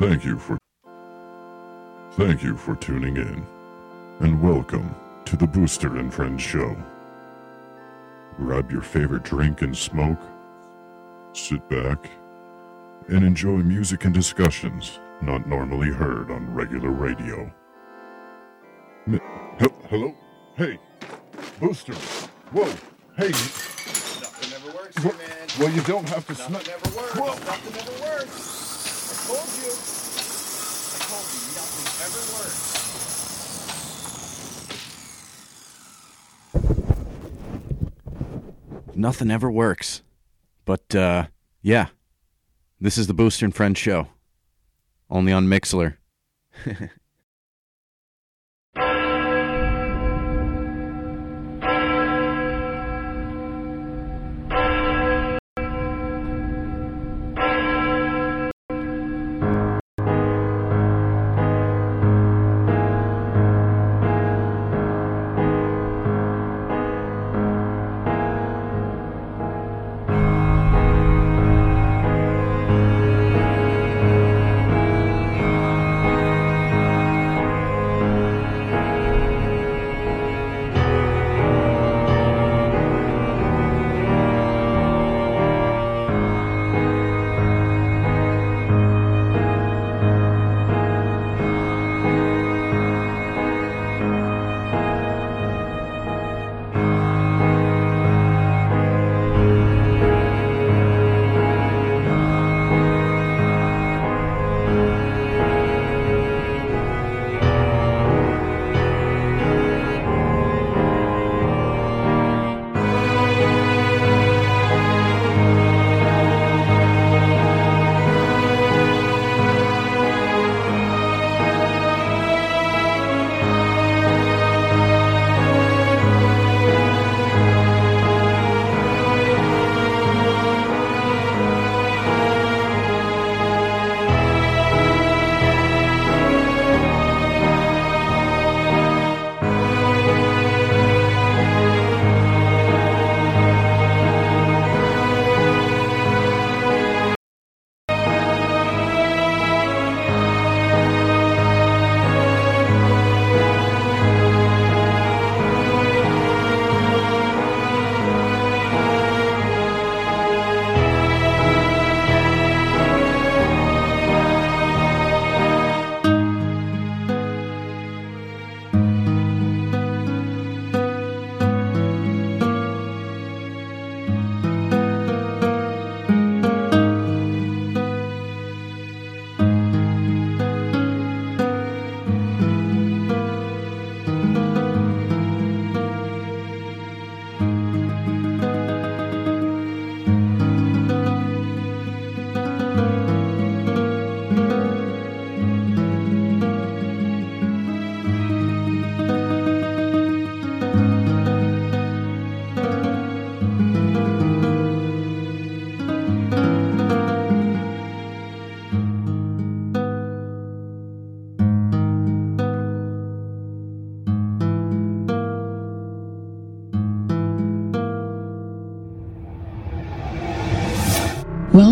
Thank you for Thank you for tuning in and welcome to the Booster and Friends show. Grab your favorite drink and smoke. Sit back and enjoy music and discussions not normally heard on regular radio. Hello? Hey, Booster. Whoa. Hey. Nothing ever works, man. Well, you don't have to Nothing snuff. ever works. Whoa. Nothing ever works. I told you. I told you nothing ever works. Nothing ever works. But uh yeah. This is the Booster and Friends show. Only on Mixlr.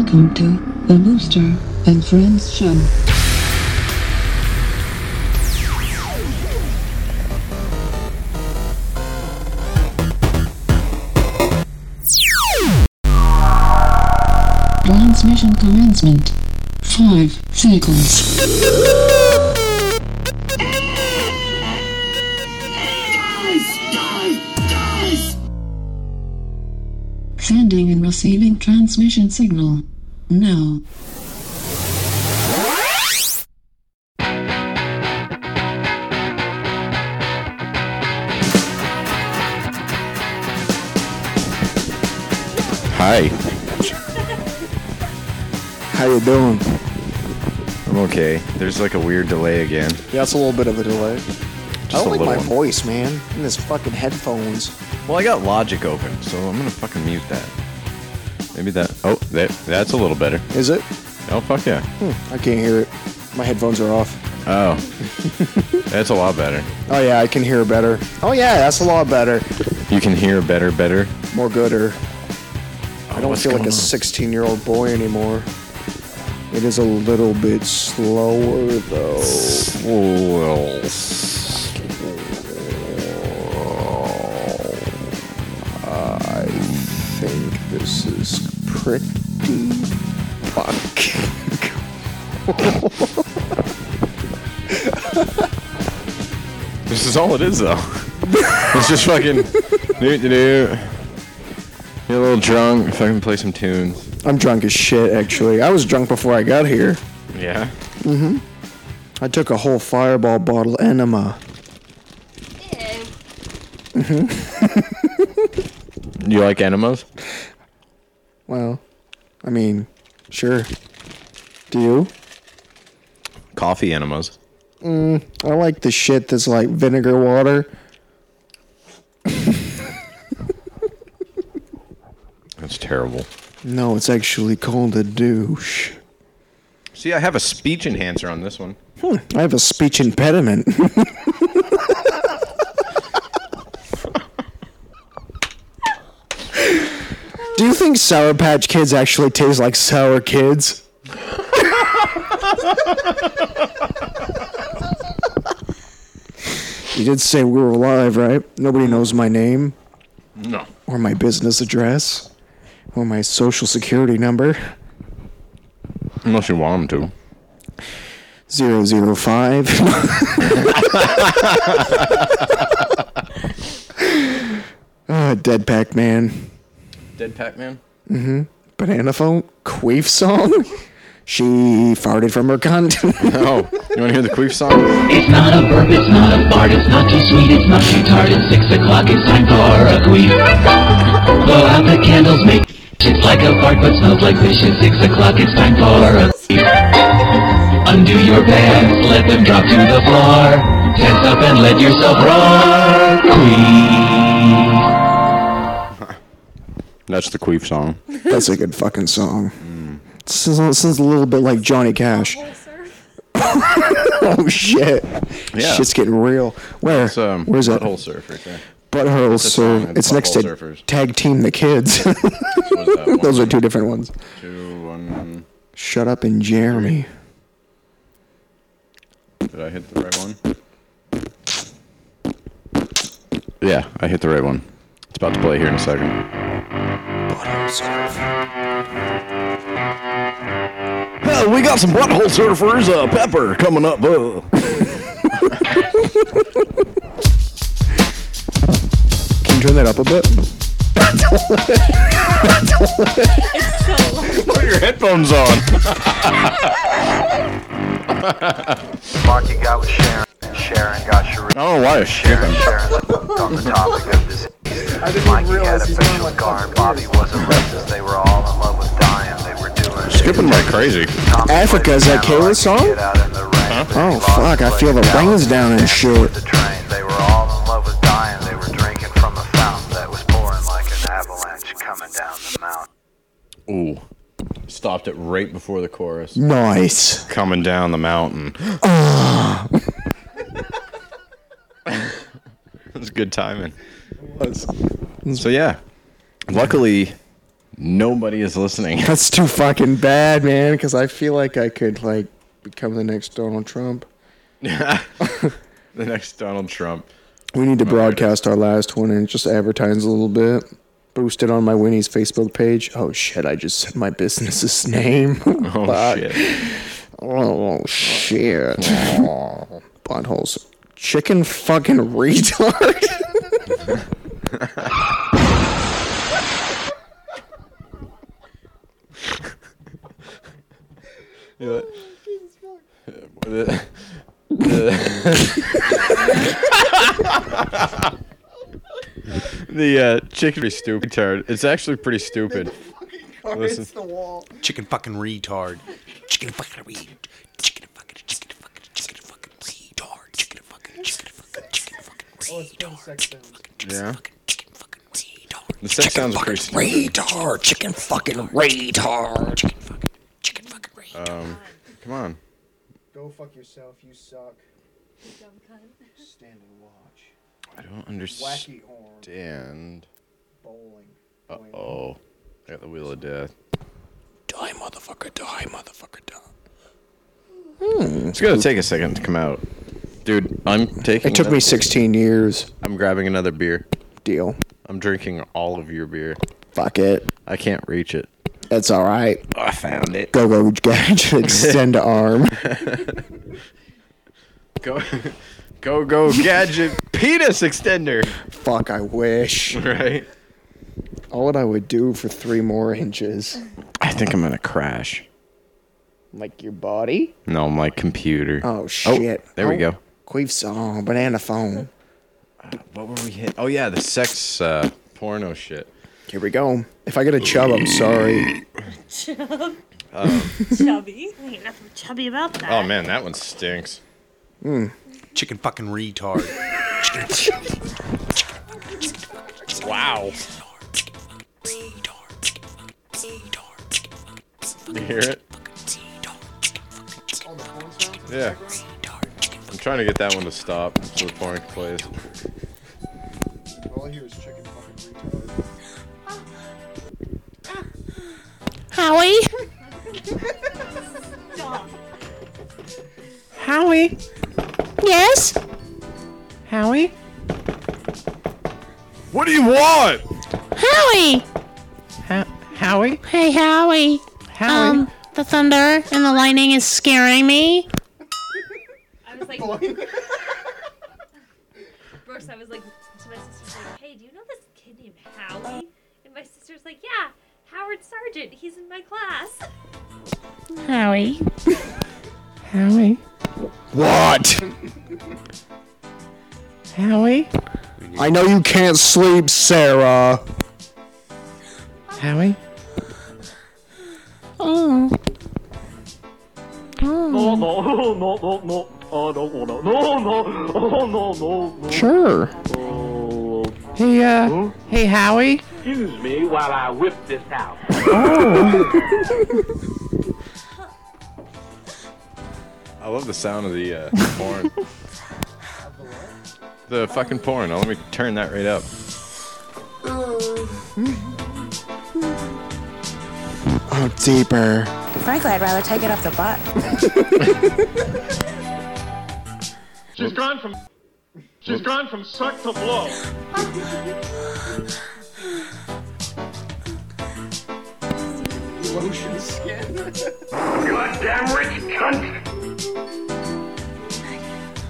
Welcome to the Booster and Friends show. Transmission commencement. Five seconds. Sending and receiving transmission signal. Now. Hi. How you doing? I'm okay. There's like a weird delay again. Yeah, it's a little bit of a delay. I don't a like my one. voice, man. And this fucking headphones. Well, I got Logic open, so I'm gonna fucking mute that. Maybe that. Oh, that that's a little better. Is it? Oh fuck yeah. Hmm, I can't hear it. My headphones are off. Oh, that's a lot better. Oh yeah, I can hear better. Oh yeah, that's a lot better. You can hear better, better. More gooder. I don't Oh, feel like a 16 year old boy anymore. It is a little bit slower though. Well. I think this is pretty all it is, though. it's just fucking. do do do. Get a little drunk, fucking play some tunes. I'm drunk as shit, actually. I was drunk before I got here. Yeah. Mm-hmm. I took a whole fireball bottle enema. Mm-hmm. You like enemas? Well, I mean, sure. Do you? Coffee enemas. Mm, I like the shit that's like vinegar water. That's terrible. No, it's actually called a douche. See, I have a speech enhancer on this one. Hmm, I have a speech impediment. Do you think Sour Patch Kids actually taste like sour kids? you did say we were alive, right? Nobody knows my name No. or my business address or my social security number. Unless you want them to. Zero zero five. Ah, Dead Pac Man. Dead Pac-Man? Banana phone? Queef song? She farted from her cunt. Oh, you want to hear the queef song? It's not a burp, it's not a fart, it's not too sweet, it's not too tart. It's six o'clock, it's time for a queef. Blow out the candles, make it's like a fart, but smells like fish. It's six o'clock, it's time for a queef. Undo your pants, let them drop to the floor. Tense up and let yourself roar. Queef. That's the queef song. That's a good fucking song. Sounds, sounds a little bit like Johnny Cash. oh shit. Yeah. Shit's getting real. Where? It's um, Where's that? Butthole Surf right there. Butthole a Surf. it's It's next to Surfers. Tag Team the Kids. What was that? One, Those are two different ones. two, one. Shut up and Jeremy. Did I hit the right one? Yeah, I hit the right one. It's about to play here in a second. Butthole Surf. We got some butthole surfers. Uh, Pepper coming up. Uh. Can you turn that up a bit? Put your headphones on. Marky got with Sharon, and Sharon got Sharif. I don't know why it's Sharon, skipping. Sharon hooked on the topic of disease. Mikey had a facial scar, Bobby was a racist. They were all in love with dying. Skipping like crazy. Africa, is that Kayla's song? a kid out in the rain, but he Oh, fuck, I feel the rains down and shit. the train. They were all in love with dying. They were drinking from a fountain that was pouring like an avalanche coming down the mountain. Ooh. Stopped it right before the chorus. Nice. Coming down the mountain. That's good timing. It Was. So yeah. Luckily, nobody is listening. That's too fucking bad, man. Because I feel like I could like become the next Donald Trump. the next Donald Trump. We need to broadcast our last one and just advertise a little bit. Boost it on my Winnie's Facebook page. Oh shit! I just said my business's name. Oh Fuck. shit. Oh shit! Oh, buttholes. Chicken fucking retard. The, the uh, chicken is stupid turd. It's actually pretty stupid. Listen. Chicken fucking retard. Chicken fucking retard. Chicken fucking chicken fucking chicken fucking retard. Chicken fucking chicken fucking chicken fucking retard. Chicken fucking Yeah. chicken fucking retard. The sex sounds pretty stupid. Retard. Chicken fucking retard. Chicken fucking chicken fucking retard. Come on. Go fuck yourself. You suck. Stand and watch. I don't understand. horn bowling. Oh. I got the wheel of death. Die, motherfucker. Motherfucker die, motherfucker die. Hmm, it's gonna take a second to come out, dude. I'm taking. It took me another- 16 years. I'm grabbing another beer. Deal. I'm drinking all of your beer. Fuck it. I can't reach it. It's all right. Oh, I found it. Go go gadget. Extend arm. Go, go, go! Gadget penis extender. Fuck. I wish. Right. All that I would do for three more inches. I think I'm gonna crash. Like your body. No, my computer. Oh shit. there we Oh, go. Queef song. Banana phone. What were we hit? Oh yeah, the sex uh, porno shit. Here we go. If I get a chub, I'm sorry. Chub. chubby. Ain't nothing chubby about that. Oh man, that one stinks. Hmm. Chicken fucking retard. Wow. You hear it? Yeah. I'm trying to get that one to stop so the porn plays. All I hear is Howie. Howie, Yes. Howie, What do you want? Howie. Ho- Howie, Hey, Howie. Howie. Um, the thunder and the lightning is scaring me. Howie. Howie, What? Howie, I know you can't sleep, Sarah. Howie. Oh. No, no, no, no, no. I don't wanna. No, no, oh, no, no, no. Sure. Oh, Hey, uh, hey, Howie. excuse me while I whip this out. I love the sound of the uh, porn. the fucking porn. Now, let me turn that right up. Oh, deeper. Frankly, I'd rather take it off the butt. She's gone from. She's gone from suck to blow. Lotion skin. Goddamn rich cunt!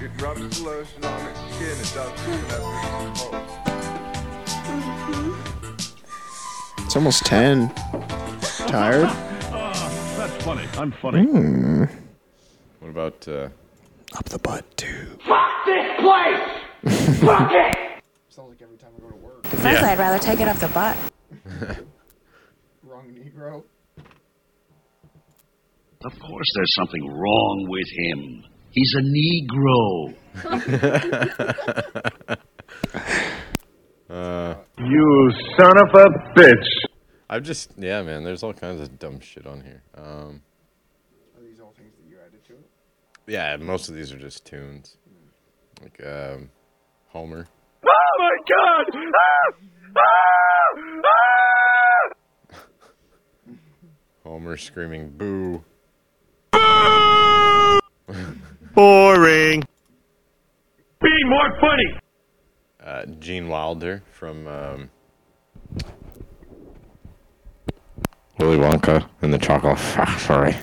It rubs the lotion on its skin. It does It's almost 10. Tired? That's funny. I'm funny. What about uh, Up the butt, too. Fuck this place! Fuck it! Sounds like every time I go to work. Frankly, I'd rather take it up the butt. Wrong Negro. Of course, there's something wrong with him. He's a Negro. uh, You son of a bitch! I've just yeah, man. There's all kinds of dumb shit on here. Um, Are these all things that you added to it? yeah, most of these are just tunes, like um, Homer. Oh my god! Ah! Ah! Ah! Homer screaming boo. Boring. Be more funny. Uh, Gene Wilder from um, Willy Wonka and the Chocolate Factory.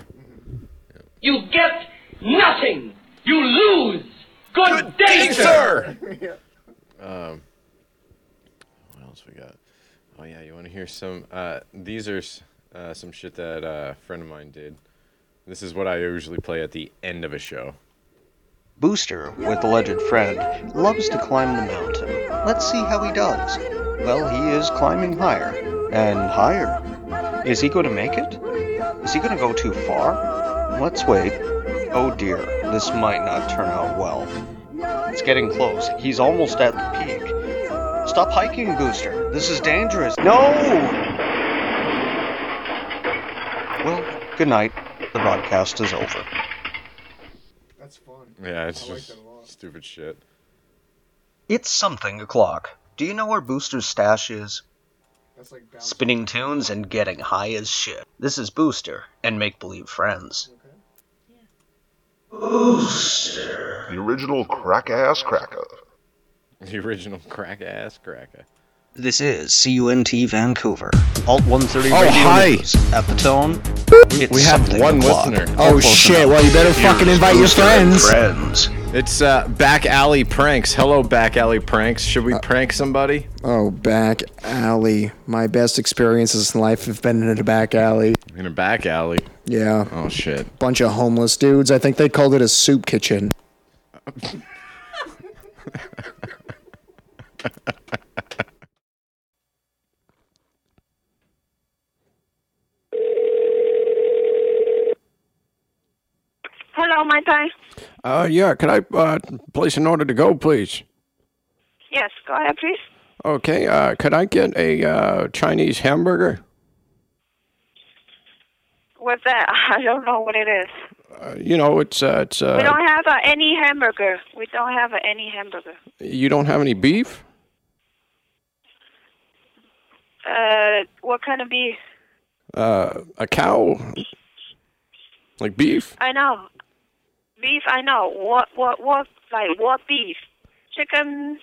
You get nothing. You lose. Good, day, sir. Um, what else we got? Oh yeah, you want to hear some? Uh, these are uh, some shit that uh, a friend of mine did. This is what I usually play at the end of a show. Booster, with alleged friend, loves to climb the mountain. Let's see how he does. Well, he is climbing higher and higher. Is he going to make it? Is he going to go too far? Let's wait. Oh dear, this might not turn out well. It's getting close. He's almost at the peak. Stop hiking, Booster. This is dangerous. No! Well, good night. The broadcast is over. That's fun. Yeah, it's I like just that a lot. stupid shit. It's something o'clock. Do you know where Booster's stash is? spinning tunes and getting high as shit. This is Booster and Make Believe Friends. Booster The original crack ass cracker. The original crack ass cracker. This is CUNT Vancouver. Alt 130 Oh, Radio hi. News. At the tone, it's we have one o'clock. listener. Oh Close shit! enough. Well, you better fucking Here's invite your friends. friends. It's uh, back alley pranks. Hello, back alley pranks. Should we prank somebody? Oh, back alley. My best experiences in life have been in a back alley. In a back alley. Yeah, Oh shit. bunch of homeless dudes. I think they called it a soup kitchen. Hello, my time. Uh, yeah, could I uh, place an order to go, please? Yes, go ahead, please. Okay, uh, could I get a uh, Chinese hamburger? What's that? I don't know what it is. Uh, you know, it's uh, it's we uh, don't have uh, any hamburger. We don't have uh, any hamburger. you don't have any beef? Uh, what kind of beef? Uh, a cow? Like beef? I know. Beef, I know. What, what, what, like, what beef? Chicken,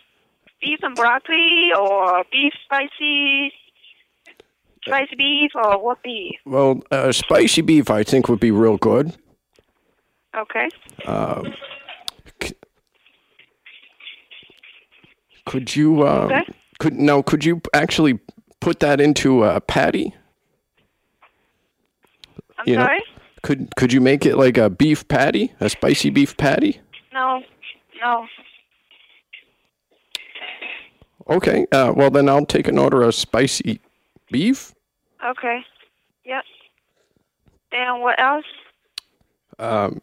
beef and broccoli, or beef spicy, spicy beef, or what beef? Well, uh, spicy beef I think would be real good. Okay. Uh, c- could you uh, Okay. could now could you actually put that into a patty? I'm You know, sorry? Could could you make it like a beef patty, a spicy beef patty? No, no. Okay. Uh, well, then I'll take an order of spicy beef. Okay. Yep. And what else? Um,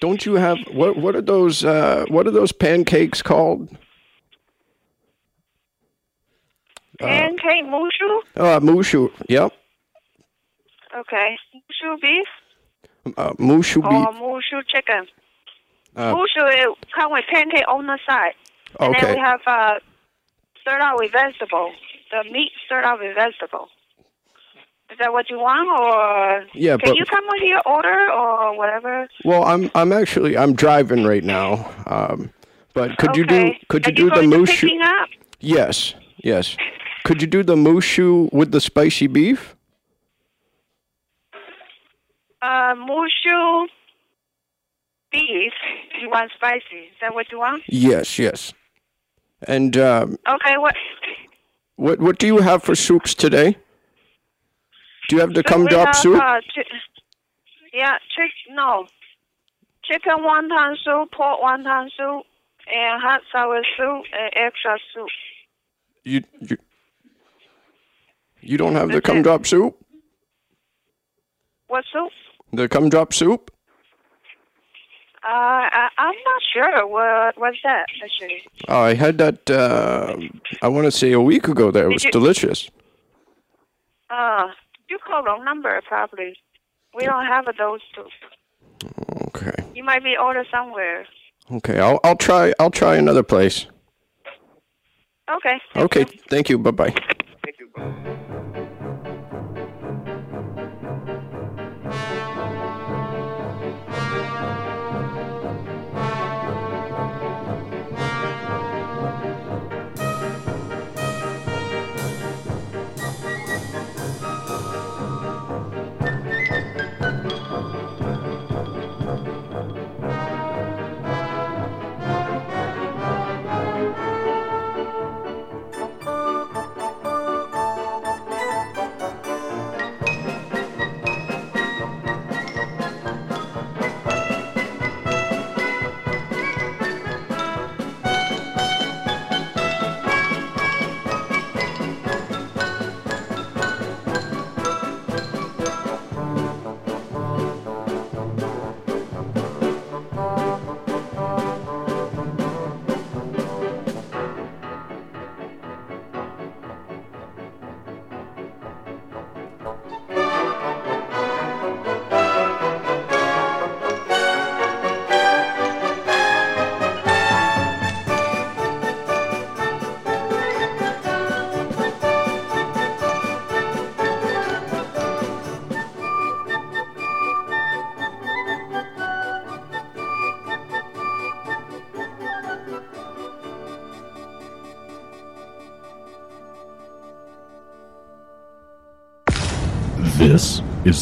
don't you have what? What are those? Uh, what are those pancakes called? Pancake mushu? Uh, mushu. Yep. Okay. Mushu beef Uh, mushu or beef. mushu chicken? Uh, mushu it come with pancake on the side. And then we have uh, start out with vegetable. The meat start out with vegetable. Is that what you want, or Yeah, can but- you come with your order or whatever? Well, I'm I'm actually I'm driving right now. Um, but could you do could you Are do you the mushu? Yes, yes. Could you do the mushu with the spicy beef? Uh, mushu beef. You want spicy? Is that what you want? Yes, yes. And um, Okay. What? what what do you have for soups today? Do you have the So cum drop have, soup? Uh, chi- yeah, chick no. Chicken wonton soup, pork wonton soup, and hot sour soup, and extra soup. You you you don't have the That's cum it. drop soup? What soup? The cum drop soup? Uh, I, I'm not sure. What was that actually? Oh, I had that. Uh, I want to say a week ago. There, it was you- delicious. Uh, you call wrong number probably. We don't have those soup. Okay. You might be ordered somewhere. Okay. I'll I'll try I'll try another place. Okay. Okay. Thank you. Bye bye. This is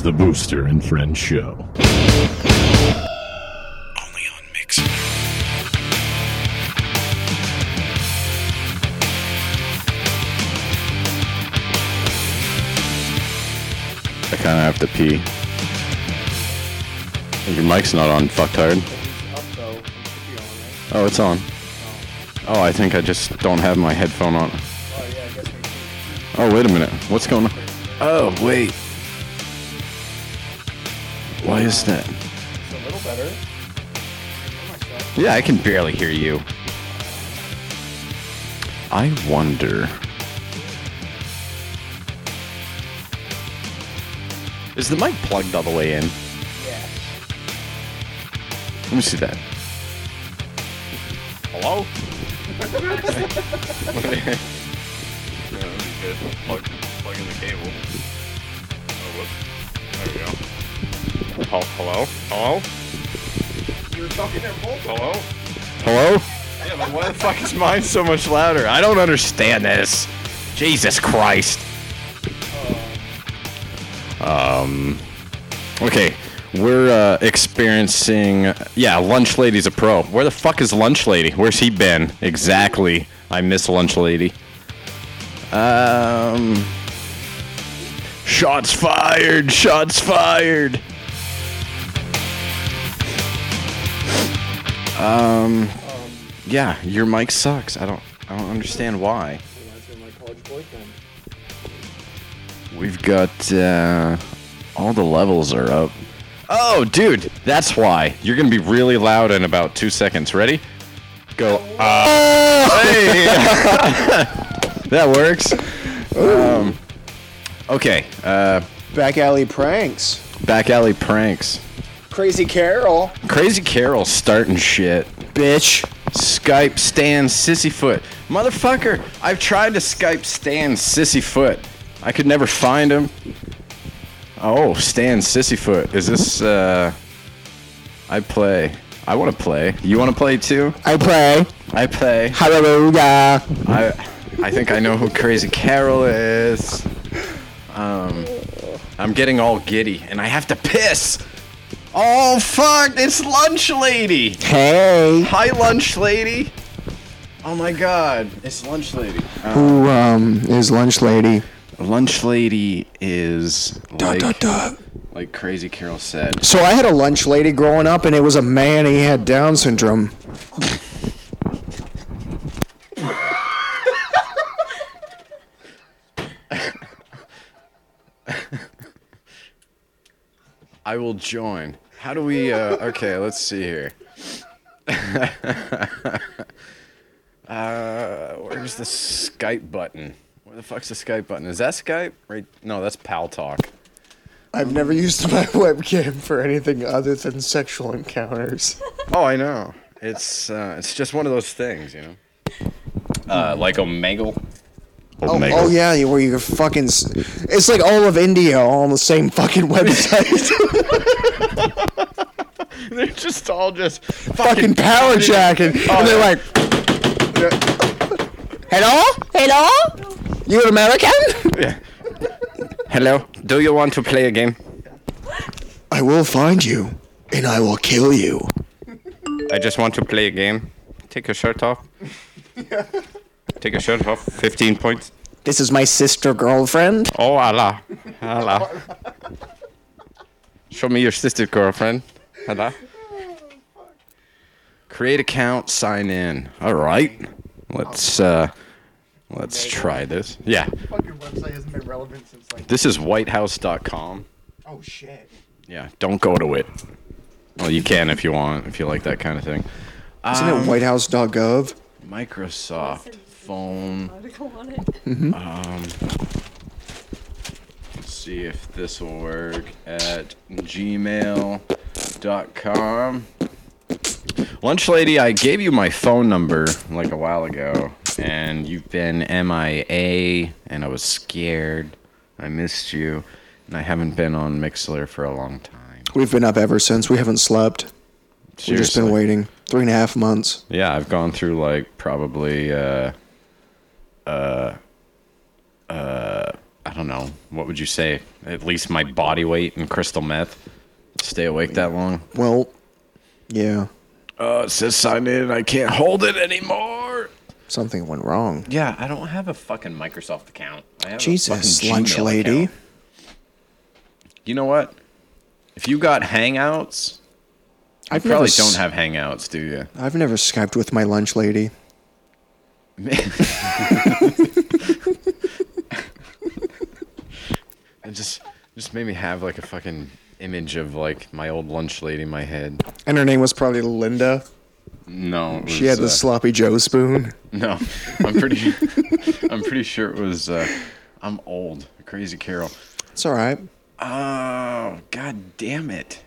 the Booster and Friends Show. Only on Mixlr. I kind of have to pee. Your mic's not on, fucktard. Oh, it's on. Oh, I think I just don't have my headphone on. Oh, wait a minute. What's going on? Oh, wait. Why is that? It's a little better. Yeah, I can barely hear you. I wonder. Is the mic plugged all the way in? Yes. Let me see that. Mine so much louder? I don't understand this. Jesus Christ. Um. Okay, we're uh, experiencing. Yeah, Lunch Lady's a pro. Where the fuck is Lunch Lady? Where's he been? Exactly. I miss Lunch Lady. Um. Shots fired! Shots fired! Um. Yeah, your mic sucks. I don't. I don't understand why. Reminds me of my college boyfriend. We've got uh, all the levels are up. Oh, dude, that's why. You're gonna be really loud in about two seconds. Ready? Go. Uh, hey. that works. Um, okay. Uh, Back alley pranks. back alley pranks. Crazy Carol. Crazy Carol starting shit. Bitch. Skype Stan Sissyfoot. Motherfucker, I've tried to Skype Stan Sissyfoot. I could never find him. Oh, Stan Sissyfoot. Is this, uh. I play. I want to play. You want to play too? I play. I play. Hallelujah. I, I think I know who Crazy Carol is. Um, I'm getting all giddy, and I have to piss. Oh fuck! It's Lunch Lady. Hey. Hi, Lunch Lady. Oh my God! It's Lunch Lady. Uh, Who um is lunch lady? Lunch Lady is like, dot, dot. like Crazy Carol said. So I had a lunch lady growing up, and it was a man. He had Down syndrome. I will join. How do we? Uh, okay, let's see here. uh, where's the Skype button? Where the fuck's the Skype button? Is that Skype? Right? No, that's Paltalk. I've never used my webcam for anything other than sexual encounters. Oh, I know. It's uh, it's just one of those things, you know. Uh, like Omegle. Oh, oh yeah, you- where you're fucking. It's like all of India all on the same fucking website. They're just all just fucking power jacking, Oh, and they're like, "Hello, hello, you American?" Yeah. Hello. Do you want to play a game? I will find you, and I will kill you. I just want to play a game. Take your shirt off. Take a shirt off. 15 points. This is my sister girlfriend. Oh, Allah. Allah. Show me your sister girlfriend. Allah. Create account, sign in. All right. Let's uh let's try this. Yeah. Fucking website hasn't been relevant since like. This is whitehouse.com. Oh shit. Yeah, don't go to it. Well, you can if you want, if you like that kind of thing. Isn't Um, it WhiteHouse.gov? Microsoft phone. Mhm. Um, let's see if this will work at gmail.com. Lunch lady, I gave you my phone number like a while ago, and you've been MIA, and I was scared. I missed you, and I haven't been on Mixlr for a long time. We've been up ever since. We haven't slept. We've just been waiting three and a half months. Yeah, I've gone through like probably uh uh uh I don't know. What would you say? At least my body weight in crystal meth. Stay awake that long. Well, yeah, Uh, it says sign in. I can't hold it anymore. something went wrong. Yeah, I don't have a fucking Microsoft account. I have Jesus, a fucking lunch Gmail lady. account. You know what? If you got Hangouts, I've probably never don't have Hangouts, do you? I've never Skyped with my lunch lady. It just just made me have like a fucking image of like my old lunch lady in my head. And her name was probably Linda. No, it She had the uh, sloppy Joe spoon. No, I'm pretty. I'm pretty sure it was. Uh, I'm old. Crazy Carol. It's all right. Oh god damn it!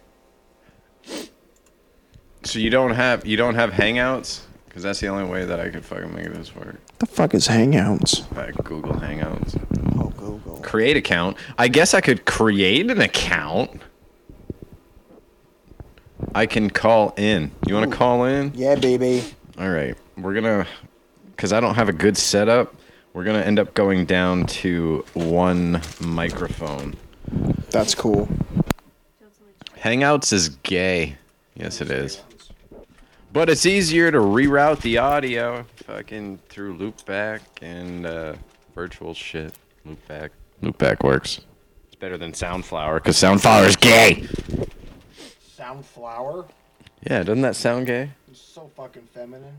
So you don't have you don't have Hangouts because that's the only way that I could fucking make this work. The fuck is Hangouts? Uh, Google Hangouts. Oh, Google. Create account. I guess I could create an account. I can call in. You want to call in? Yeah, baby. All right. We're gonna, cause I don't have a good setup. We're gonna end up going down to one microphone. That's cool. Hangouts is gay. Yes, it is. But it's easier to reroute the audio, fucking through loopback and uh, virtual shit. Loopback. Loopback works. It's better than Soundflower, cause Soundflower is gay. Soundflower? Yeah, doesn't that sound gay? It's so fucking feminine.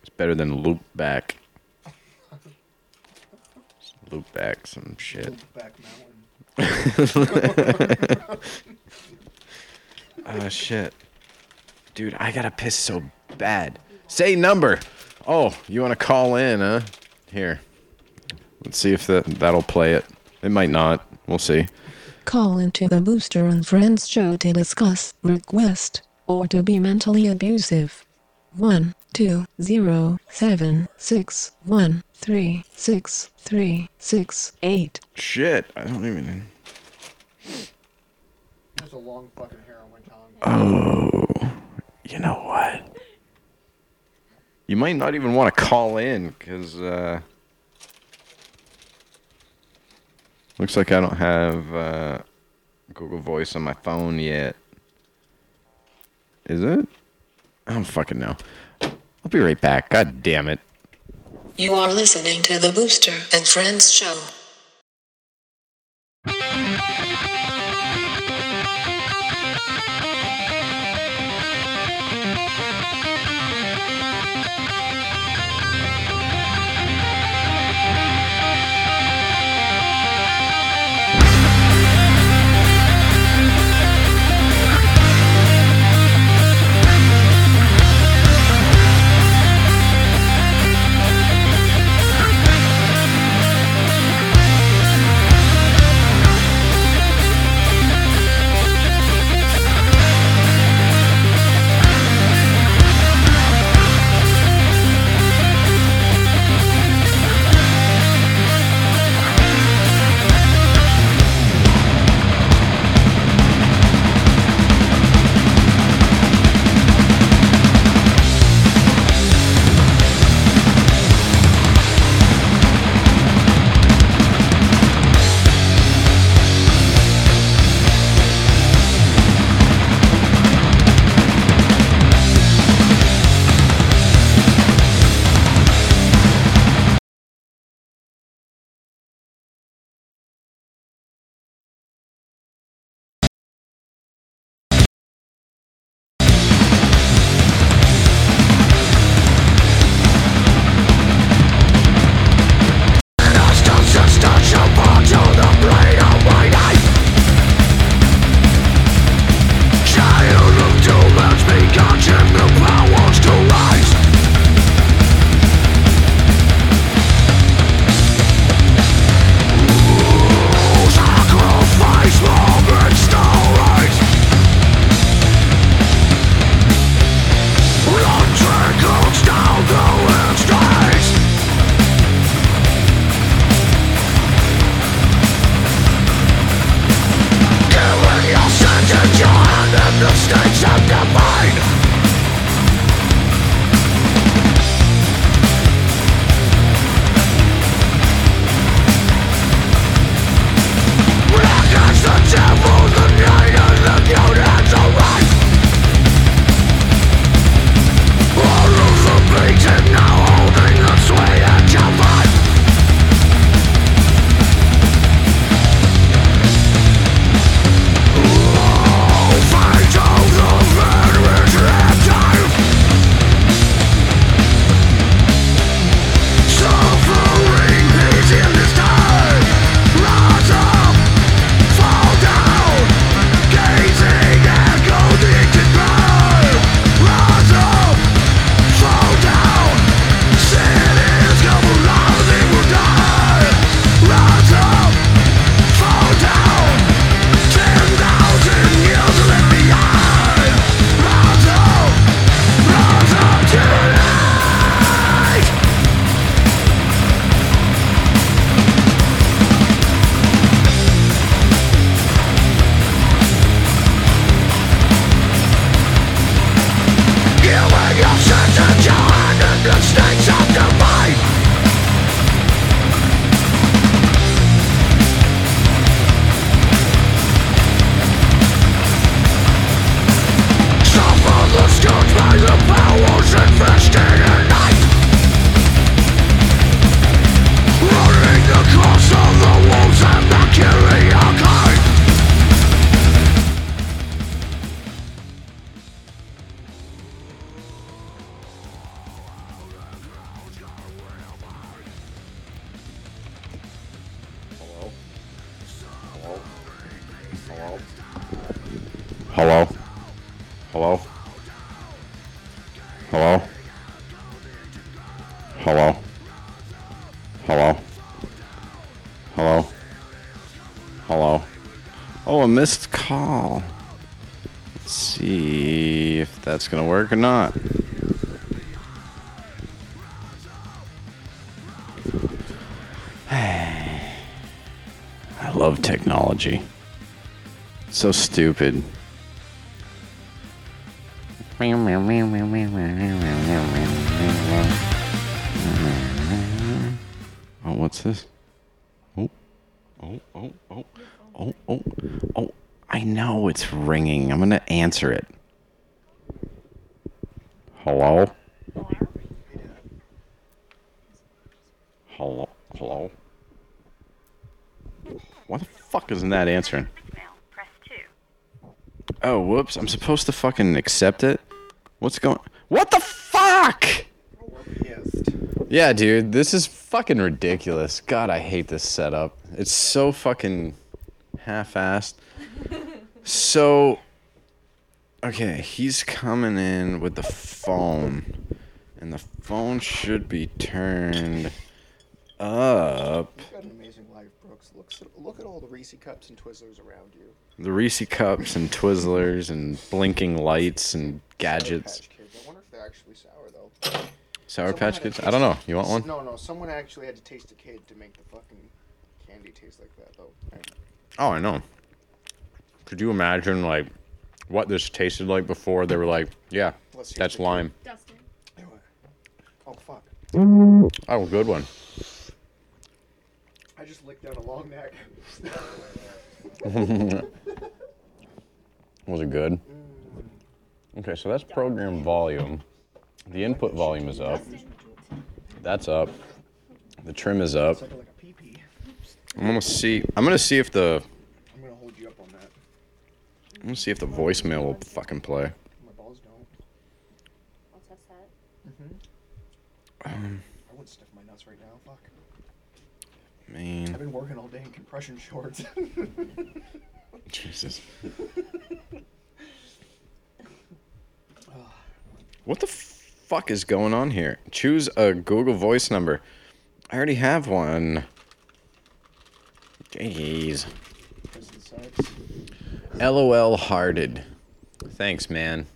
It's better than loopback. Loopback some shit. Oh shit. Dude, I gotta piss so bad. Say number. Oh, you wanna call in, huh? Here. Let's see if that that'll play it. It might not. We'll see. Call into the Booster and Friends show to discuss, request, or to be mentally abusive. 1 2 0 7 6 1 3 6 3 6 8. Shit, I don't even. There's a long fucking heroin tongue. Oh, you know what? You might not even want to call in because uh, looks like I don't have uh, Google Voice on my phone yet. Is it? I don't fucking know. I'll be right back. God damn it. You are listening to the Booster and Friends show. Work or not. I love technology. So stupid. That answering? Oh, whoops. I'm supposed to fucking accept it? What's going What the fuck? Yeah, dude, this is fucking ridiculous. God, I hate this setup. It's so fucking half-assed. So Okay, he's coming in with the phone. And the phone should be turned up. You've got an amazing life, Brooks. Look, look at all the Reese cups and Twizzlers around you. The Reese cups and Twizzlers and blinking lights and gadgets. Sour Patch Kids. I wonder if they're actually sour though. Sour Someone Patch had Kids? taste I don't know. You want one? No, no. Someone actually had to taste a kid to make the fucking candy taste like that, though. Right. Oh, I know. Could you imagine like what this tasted like before they were like, yeah, Let's see that's if they lime. Oh fuck! Oh, good one. I just licked down a long neck. Was it good? Okay, so that's program volume. The input volume is up. That's up. The trim is up. I'm gonna see. I'm gonna see if the. I'm gonna hold you up on that. I'm gonna see if the voicemail will fucking play. My balls don't. I'll test that. Mm-hmm. Um, I wouldn't sniff my nuts right now. Fuck. Man, I've been working all day in compression shorts. Jesus. What the fuck is going on here? Choose a Google Voice number. I already have one. Jeez. LOL hearted. Thanks, man.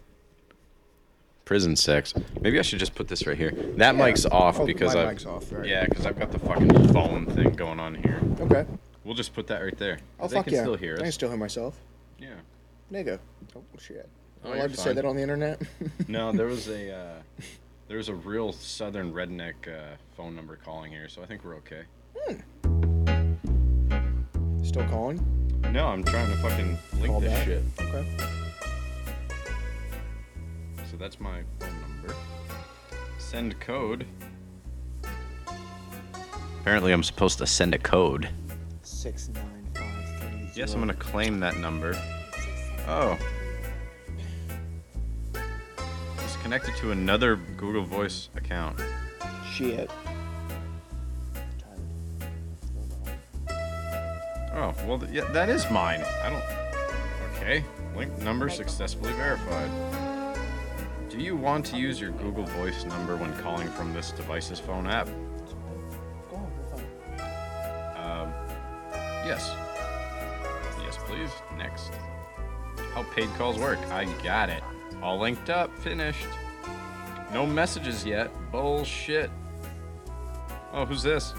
Prison sex. Maybe I should just put this right here. That Yeah. mic's off Oh, because my I. mic's off, right. Yeah, because I've got the fucking phone thing going on here. Okay. We'll just put that right there. Oh they fuck can yeah! still hear I can us. still hear myself. Yeah. Nigga. Oh shit. Oh, Am I you're allowed to say fine. that on the internet? No, there was a uh, there was a real southern redneck uh, phone number calling here, so I think we're okay. Still calling? No, I'm trying to fucking link Call this back? shit. Okay. So that's my phone number. Send code. Apparently, I'm supposed to send a code. Six nine five three. Yes, I'm gonna claim that number. Oh. It's connected to another Google Voice account. Shit. Oh, well, yeah, that is mine. I don't. Okay. Link number successfully verified. Do you want to use your Google Voice number when calling from this device's phone app? Um, yes. Yes, please. Next. How paid calls work. I got it. All linked up. Finished. No messages yet. Bullshit. Oh, who's this?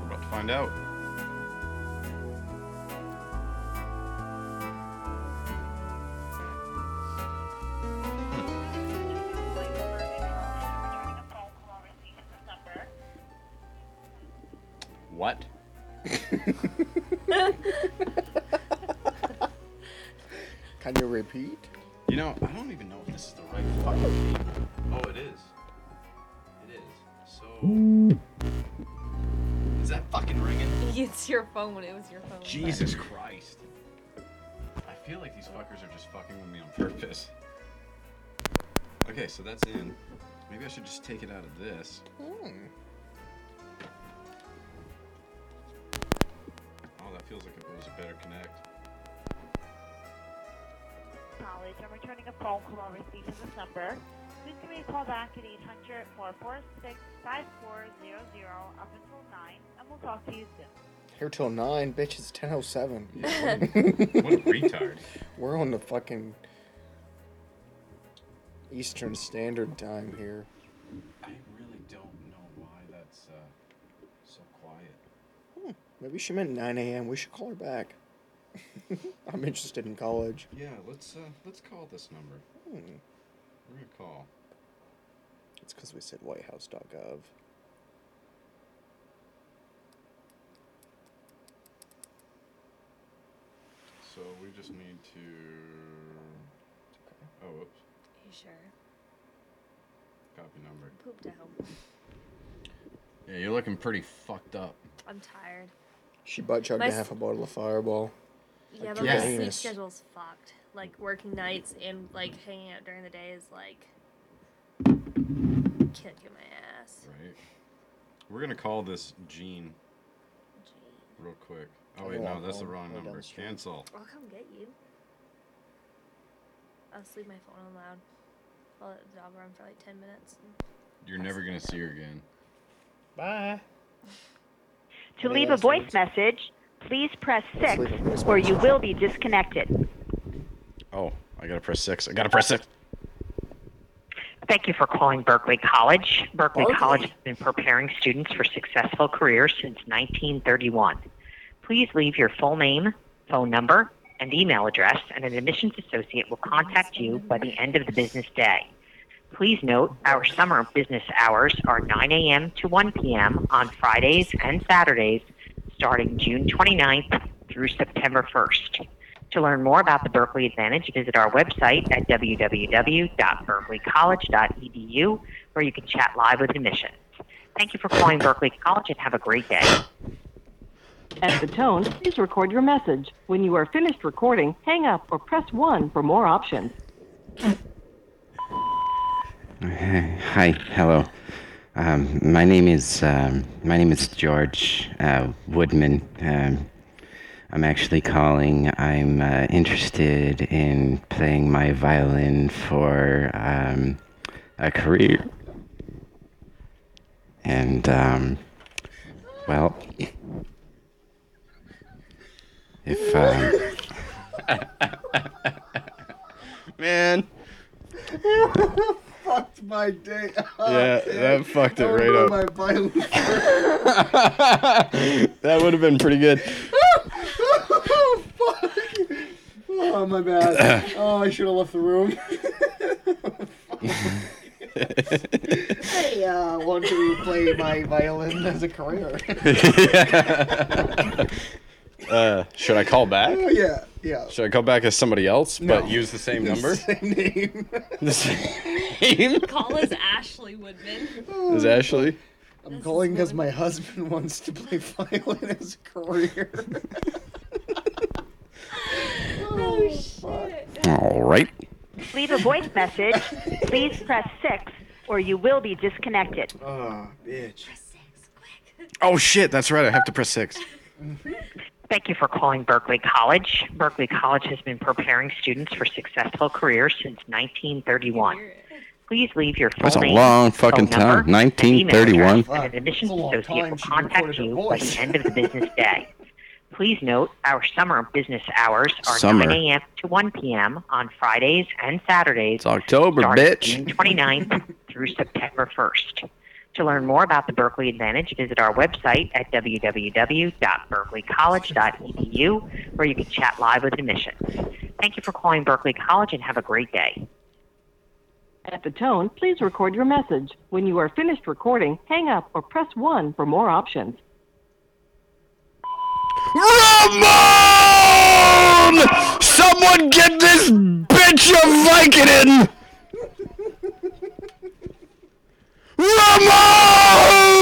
We're about to find out. What? Can you repeat? You know, I don't even know if this is the right fucking key. Oh, it is. It is. So. Is that fucking ringing? It's your phone. It was your phone. Jesus Christ. I feel like these fuckers are just fucking with me on purpose. Okay, so that's in. Maybe I should just take it out of this. Hmm. Oh, that feels like it was a better connect. College. I'm returning a phone call received from this number. Please give me a call back at 800 446 5400 up until 9, and we'll talk to you soon. Here till nine, bitch. It's ten oh seven. What a retard. We're on the fucking Eastern Standard Time here. I really don't know why that's uh, so quiet. Hmm, maybe she meant 9 a.m. We should call her back. I'm interested in college. Yeah, let's uh, let's call this number. Hmm. We're gonna call. It's because we said whitehouse.gov. So we just need to. Okay. Oh, whoops. You sure? Copy number. Pooped out. Yeah, you're looking pretty fucked up. I'm tired. She butt chugged My a s- half a bottle of Fireball. Yeah, Like but your my sleep schedule's fucked. Like working nights and like hanging out during the day is like kicking my ass. Right. We're gonna call this Gene. Real quick. Oh wait, no, that's the wrong number. Cancel. I'll come get you. I'll sleep my phone on loud. I'll let the dog run for like 10 minutes. You're never gonna see her again. Bye. To Any leave a voice words? message, please press Let's 6 leave a voice or you message. will be disconnected. Oh, I gotta press six. I gotta press six. Thank you for calling Berkeley College. Berkeley Berkeley. College has been preparing students for successful careers since 1931. Please leave your full name, phone number, and email address, and an admissions associate will contact you by the end of the business day. Please note our summer business hours are 9 a.m. to 1 p.m. on Fridays and Saturdays starting June 29th through September 1st. To learn more about the Berkeley Advantage, visit our website at www.berkeleycollege.edu where you can chat live with admissions. Thank you for calling Berkeley College and have a great day. At the tone, please record your message. When you are finished recording, hang up or press 1 for more options. Hi, hello. Um, my name is um, my name is George uh, Woodman. Um, I'm actually calling. I'm uh, interested in playing my violin for um, a career, and um, well, if um, Man. Fucked my day. Yeah, that fucked it I right up. My violin. that would have been pretty good. oh, fuck. Oh, my bad. Oh, I should have left the room. hey, uh, why don't play my violin as a career? Uh, should I call back? Oh, yeah, yeah. Should I call back as somebody else, No. but use the same number? Same name. The same. Call us Ashley Woodman. Is Ashley? I'm calling because my husband wants to play violin as a career. Oh, shit. all right. Leave a voice message, please press 6 or you will be disconnected. Oh, bitch. Oh shit, that's right. I have to press six. Thank you for calling Berkeley College. Berkeley College has been preparing students for successful careers since 1931. Please leave your full That's a name, long phone fucking number, time. and email 1931. and an admissions That's a long associate time will she contact her you by voice. the end of the business day. Please note our summer business hours are Summer. 9 a.m. to 1 p.m. on Fridays and Saturdays It's October, starting bitch. June 29th through September 1st. To learn more about the Berkeley Advantage, visit our website at www.berkeleycollege.edu where you can chat live with admissions. Thank you for calling Berkeley College and have a great day. At the tone, please record your message. When you are finished recording, hang up or press 1 for more options. Ramon! Someone get this bitch a Vicodin! Ramon!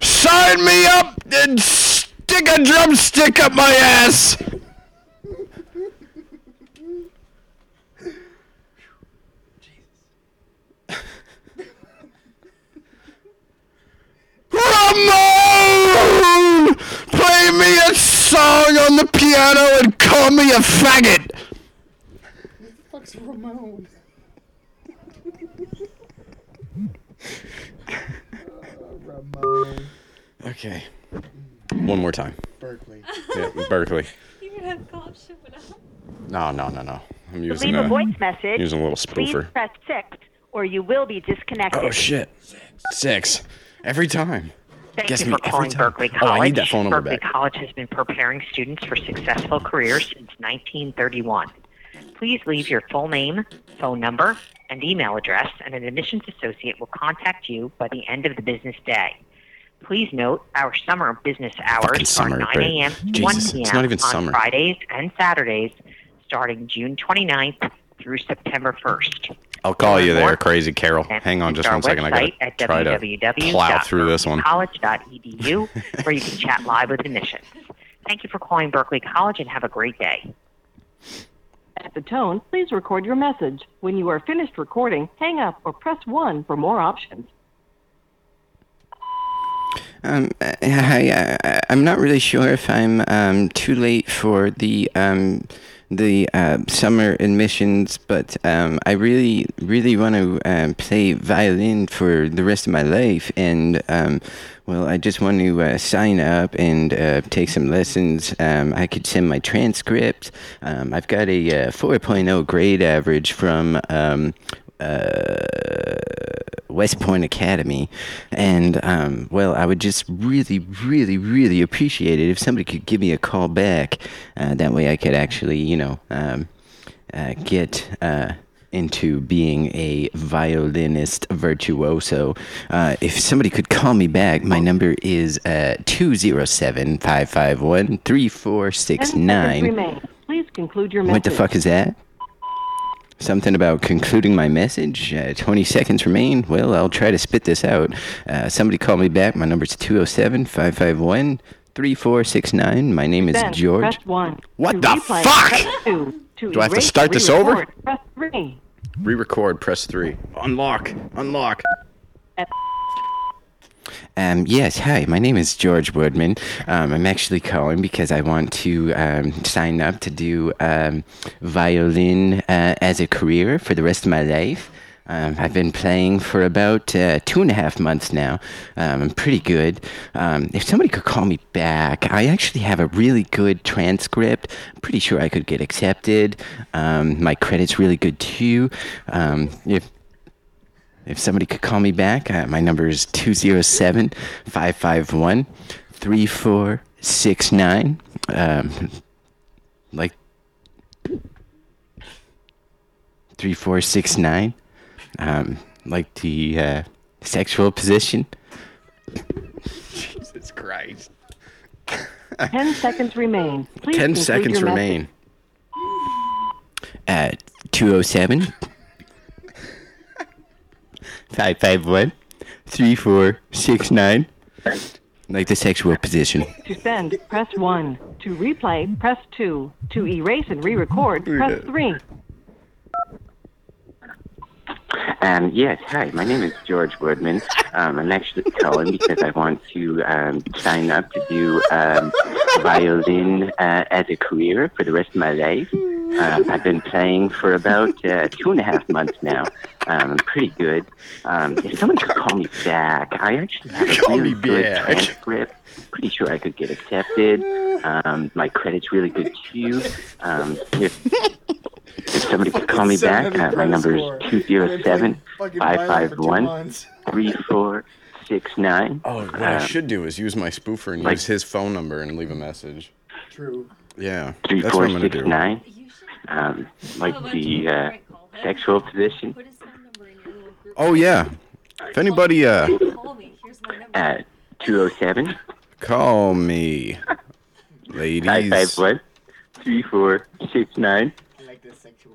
Sign me up and stick a drumstick up my ass! Ramon! Play me a song on the piano and call me a faggot! Ramon. Ramon. Um, okay. Mm. One more time. Berkeley. Yeah, Berkeley. You would have cops showing up. No, no, no, no. I'm To using leave a a, voice message, using a little please press 6 or you will be disconnected. Oh shit. Six. Every time. Thank Guess you me for every calling time. Berkeley Oh, College. I need that phone number Berkeley back. College has been preparing students for successful careers since 1931. Please leave your full name, phone number, and email address, and an admissions associate will contact you by the end of the business day. Please note our summer business hours summer, are 9 a.m. to 1 p.m. not even on summer. Fridays and Saturdays, starting June 29th through September 1st. I'll call you there, crazy Carol. Hang on just one second. I gotta website at try to plow through this one. college.edu where you can chat live with admissions. Thank you for calling Berkeley College and have a great day. At the tone, please record your message. When you are finished recording, hang up or press 1 for more options. Um, uh, hi, uh, I'm not really sure if I'm um, too late for the um, the uh, summer admissions, but um, I really, really want to um, play violin for the rest of my life, and um, well, I just want to uh, sign up and uh, take some lessons. I could send my transcript. I've got a uh, 4.0 grade average from uh, West Point Academy, and um, well, I would just really, really, really appreciate it if somebody could give me a call back. Uh, that way, I could actually, you know, um, uh, get. Uh, into being a violinist virtuoso. Uh, if somebody could call me back, my number is uh, 207 551 3469. Please conclude your message. What the fuck is that? Something about concluding my message. Uh, 20 seconds remain. Well, I'll try to spit this out. Uh, somebody call me back. My number's 207 551 3469. My name is Then George. Press 1. What To the replay, fuck? Press 2. To Do I have to start this over? re-record, Press 3. Re-record. Press three. Unlock. Unlock. Um, yes, hi, my name is George Woodman. Um, I'm actually calling because I want to um, sign up to do um, violin uh, as a career for the rest of my life. Um, I've been playing for about uh, two and a half months now. Um, I'm pretty good. If somebody could call me back, I actually have a really good transcript. I'm pretty sure I could get accepted. My credit's really good too. If if somebody could call me back, uh, my number is 207 551 3469. Um, Like 3469. Um, like the uh, sexual position. Jesus Christ. 10 seconds remain. Please 10 conclude seconds your remain. Uh, 207 551 3469. Like the sexual position. To send, press 1. To replay, press 2. To erase and re-record, press 3. Um, yes, hi, my name is George Woodman. Um, I'm actually calling because I want to um, sign up to do um, violin uh, as a career for the rest of my life. Um, I've been playing for about uh, two and a half months now. Um, I'm pretty good. Um, if someone could call me back, I actually have a Call really good back. transcript. Pretty sure I could get accepted. Um, my credit's really good too. Um, if if somebody could call me back, uh, my number is 207 551 3469. Oh, what I should do is use my spoofer and like- use his phone number and leave a message. True. Yeah, that's what I'm gonna do. 3469. Um, like the uh, sexual position. Oh yeah. If anybody uh at 207 call me, ladies. 551 3469.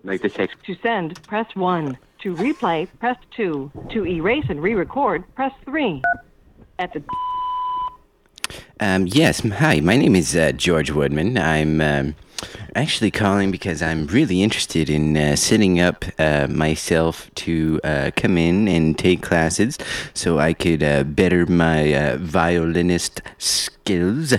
Like the sex. To send, press 1. To replay, press 2. To erase and re-record, press 3. At the Um, yes, hi, my name is uh, George Woodman. I'm um, actually calling because I'm really interested in uh, setting up uh, myself to uh, come in and take classes so I could uh, better my uh, violinist skills.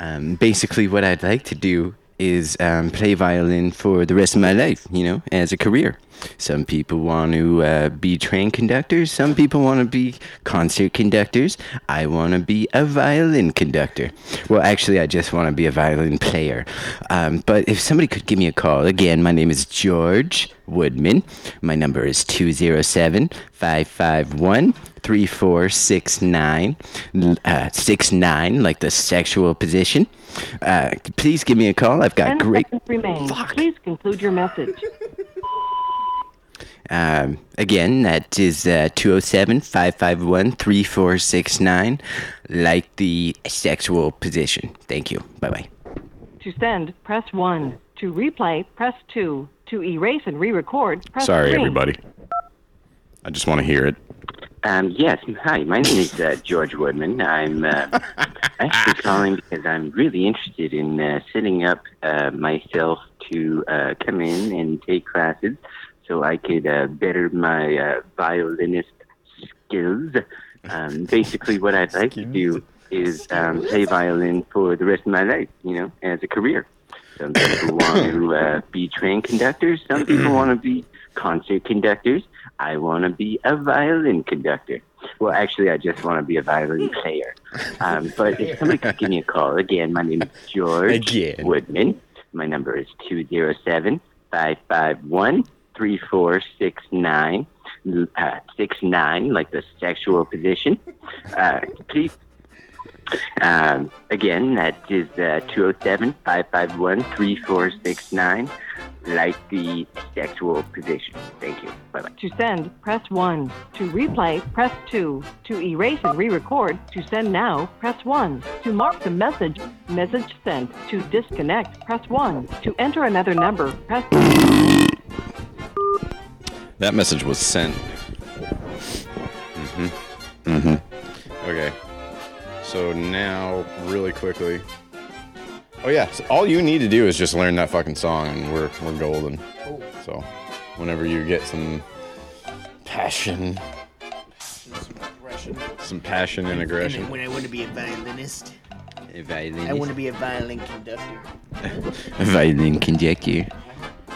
Um, basically, what I'd like to do is um, play violin for the rest of my life, you know, as a career. Some people want to uh, be train conductors. Some people want to be concert conductors. I want to be a violin conductor. Well, actually, I just want to be a violin player. Um, but if somebody could give me a call, again, my name is George Woodman. My number is 207 551 3469. Uh, 69, like the sexual position. Uh, please give me a call. I've got Ten great. seconds remain. Please conclude your message. Um, again, that is uh, 207 551 3469, like the sexual position. Thank you. Bye bye. To send, press 1. To replay, press 2. To erase and re-record, press Sorry, 3. everybody. I just want to hear it. Um, yes, hi, my name is uh, George Woodman. I'm uh, actually calling because I'm really interested in uh, setting up uh, myself to uh, come in and take classes so I could uh, better my uh, violinist skills. Um, basically, what I'd like to do is um, play violin for the rest of my life, you know, as a career. Some people want to uh, be train conductors. Some people want to be concert conductors. I want to be a violin conductor. Well, actually, I just want to be a violin player. Um, but if somebody could give me a call, again, my name is George Woodman. My number is 207 551 3469. Uh, 69, like the sexual position. Uh, please um, again, that is uh, 207 551 3469, like the sexual position. Thank you. Bye bye. To send, press 1. To replay, press 2. To erase and re-record, to send now, press 1. To mark the message, message sent. To disconnect, press 1. To enter another number, press That message was sent. Mm-hmm. Mm-hmm. Okay. So now, really quickly. Oh yeah. So all you need to do is just learn that fucking song, and we're we're golden. So, whenever you get some passion, some passion and aggression. When I want to be a violinist, A violinist. I want to be a violin conductor. a Violin conductor.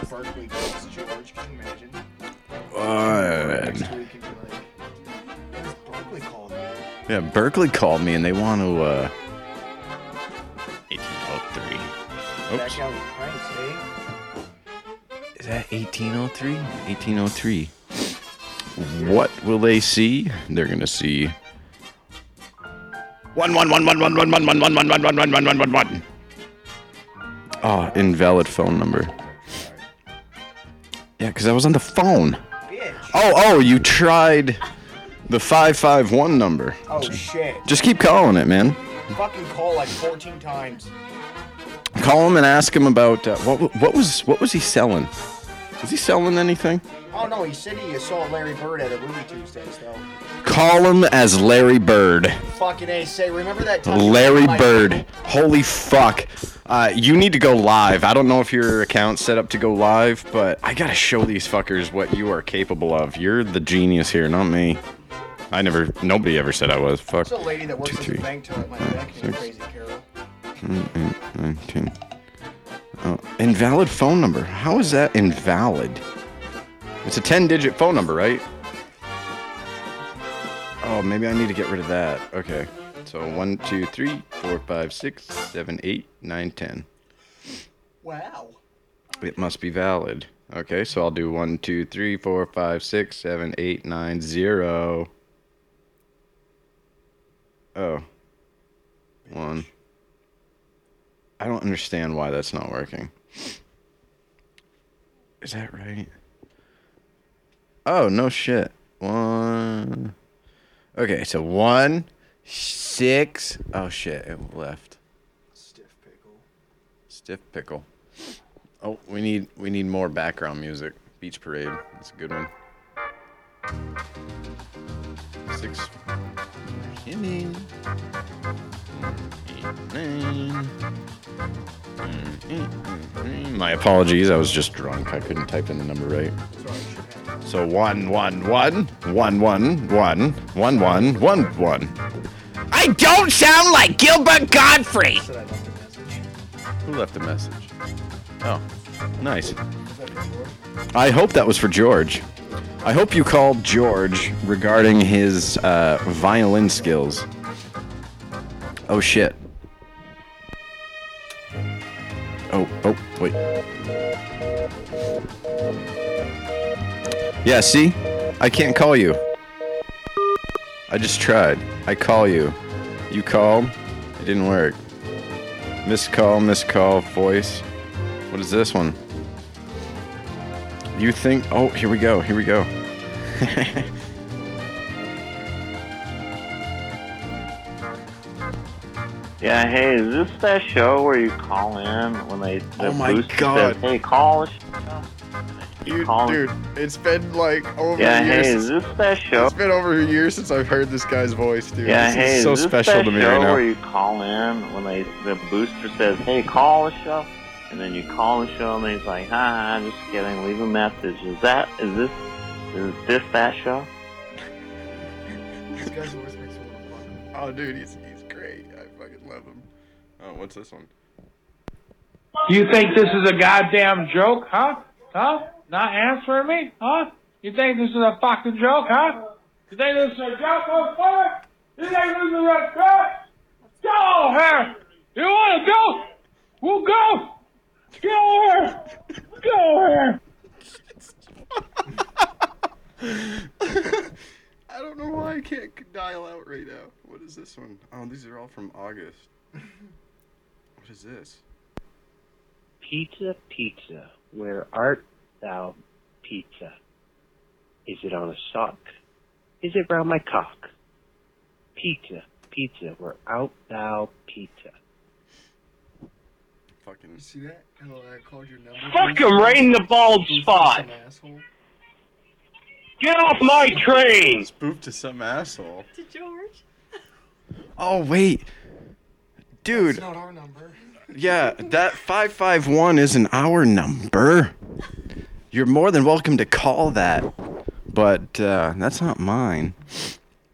Berkeley goes George. Can you imagine? What? Berkeley called me. Yeah, Berkeley called me and they want to. uh 1803. Oops. Back out with pranks, eh? Is that 1803? 1803. What will they see? They're gonna see. One one one one one one one one one one one one one one one one one. Oh, invalid phone number. Yeah, because I was on the phone. Oh, oh, you tried the 551 number. Oh shit! Just keep calling it, man. Fucking call like 14 times. Call him and ask him about uh, what what was what was he selling? Was he selling anything? Oh no, he said he saw Larry Bird at a Ruby Tuesdays though. Call him as Larry Bird. Fucking a say, remember that time? Larry Bird. Holy fuck. Uh, you need to go live. I don't know if your account's set up to go live, but I gotta show these fuckers what you are capable of. You're the genius here, not me. I never, nobody ever said I was. Fuck. There's a lady that works Two, at three, the bank to my five, back six, Crazy Carol. eight, nine, ten. Oh, invalid phone number. How is that invalid? It's a 10 digit phone number, right? Oh, maybe I need to get rid of that. Okay. So one, two, three, four, five, six, seven, eight, nine, ten. Wow. It must be valid. Okay, so I'll do one, two, three, four, five, six, seven, eight, nine, zero. Oh. One. I don't understand why that's not working. Is that right? Oh, no shit. One. Okay, so one, six. Oh shit, it left. Stiff pickle. Stiff pickle. Oh, we need we need more background music. Beach Parade. That's a good one. Six. Beginning. Eight. My apologies. I was just drunk. I couldn't type in the number right. So one, one, one, one, one, one, one, one, one, one. I don't sound like Gilbert Gottfried. Who left a message? Oh, Nice. I hope that was for George. I hope you called George regarding his uh, violin skills. Oh shit. Oh, oh, wait. Yeah, see? I can't call you. I just tried. I call you. You called. It didn't work. Missed call, missed call, voice. What is this one? You think? Oh, here we go. Here we go. Yeah, hey, is this that show where you call in when they the Oh my booster God. says, "Hey, call us"? You, Call- dude, it's been like over Yeah, a year hey, since, is this that show? It's been over a year since I've heard this guy's voice, dude. yeah, this hey, is so is this special that to me show right now. where you call in when they the booster says, "Hey, call the show," and then you call the show and he's like, "Hi, just kidding, leave a message." Is that is this is this that show? This guy's voice makes me want to fuck. Oh, dude, he's he's great. I fucking love him. Oh, what's this one? You think this is a goddamn joke, huh? Huh? Not answering me, huh? You think this is a fucking joke, huh? You think this is a joke, motherfucker? You think this is a joke? Go here! You wanna go? We'll go! Get over here! Go here! I don't know why I can't dial out right now. What is this one? Oh, these are all from August. What is this? Pizza, pizza, where art thou, pizza? Is it on a sock? Is it round my cock? Pizza, pizza, where art thou, pizza? Fucking. You see that? How I called your number? Fuck him right in the bald spot. Some asshole. Get off my train! Spoof to some asshole. To George. Oh wait, dude. That's not our number. Yeah, that 551 isn't our number. You're more than welcome to call that, but uh, that's not mine.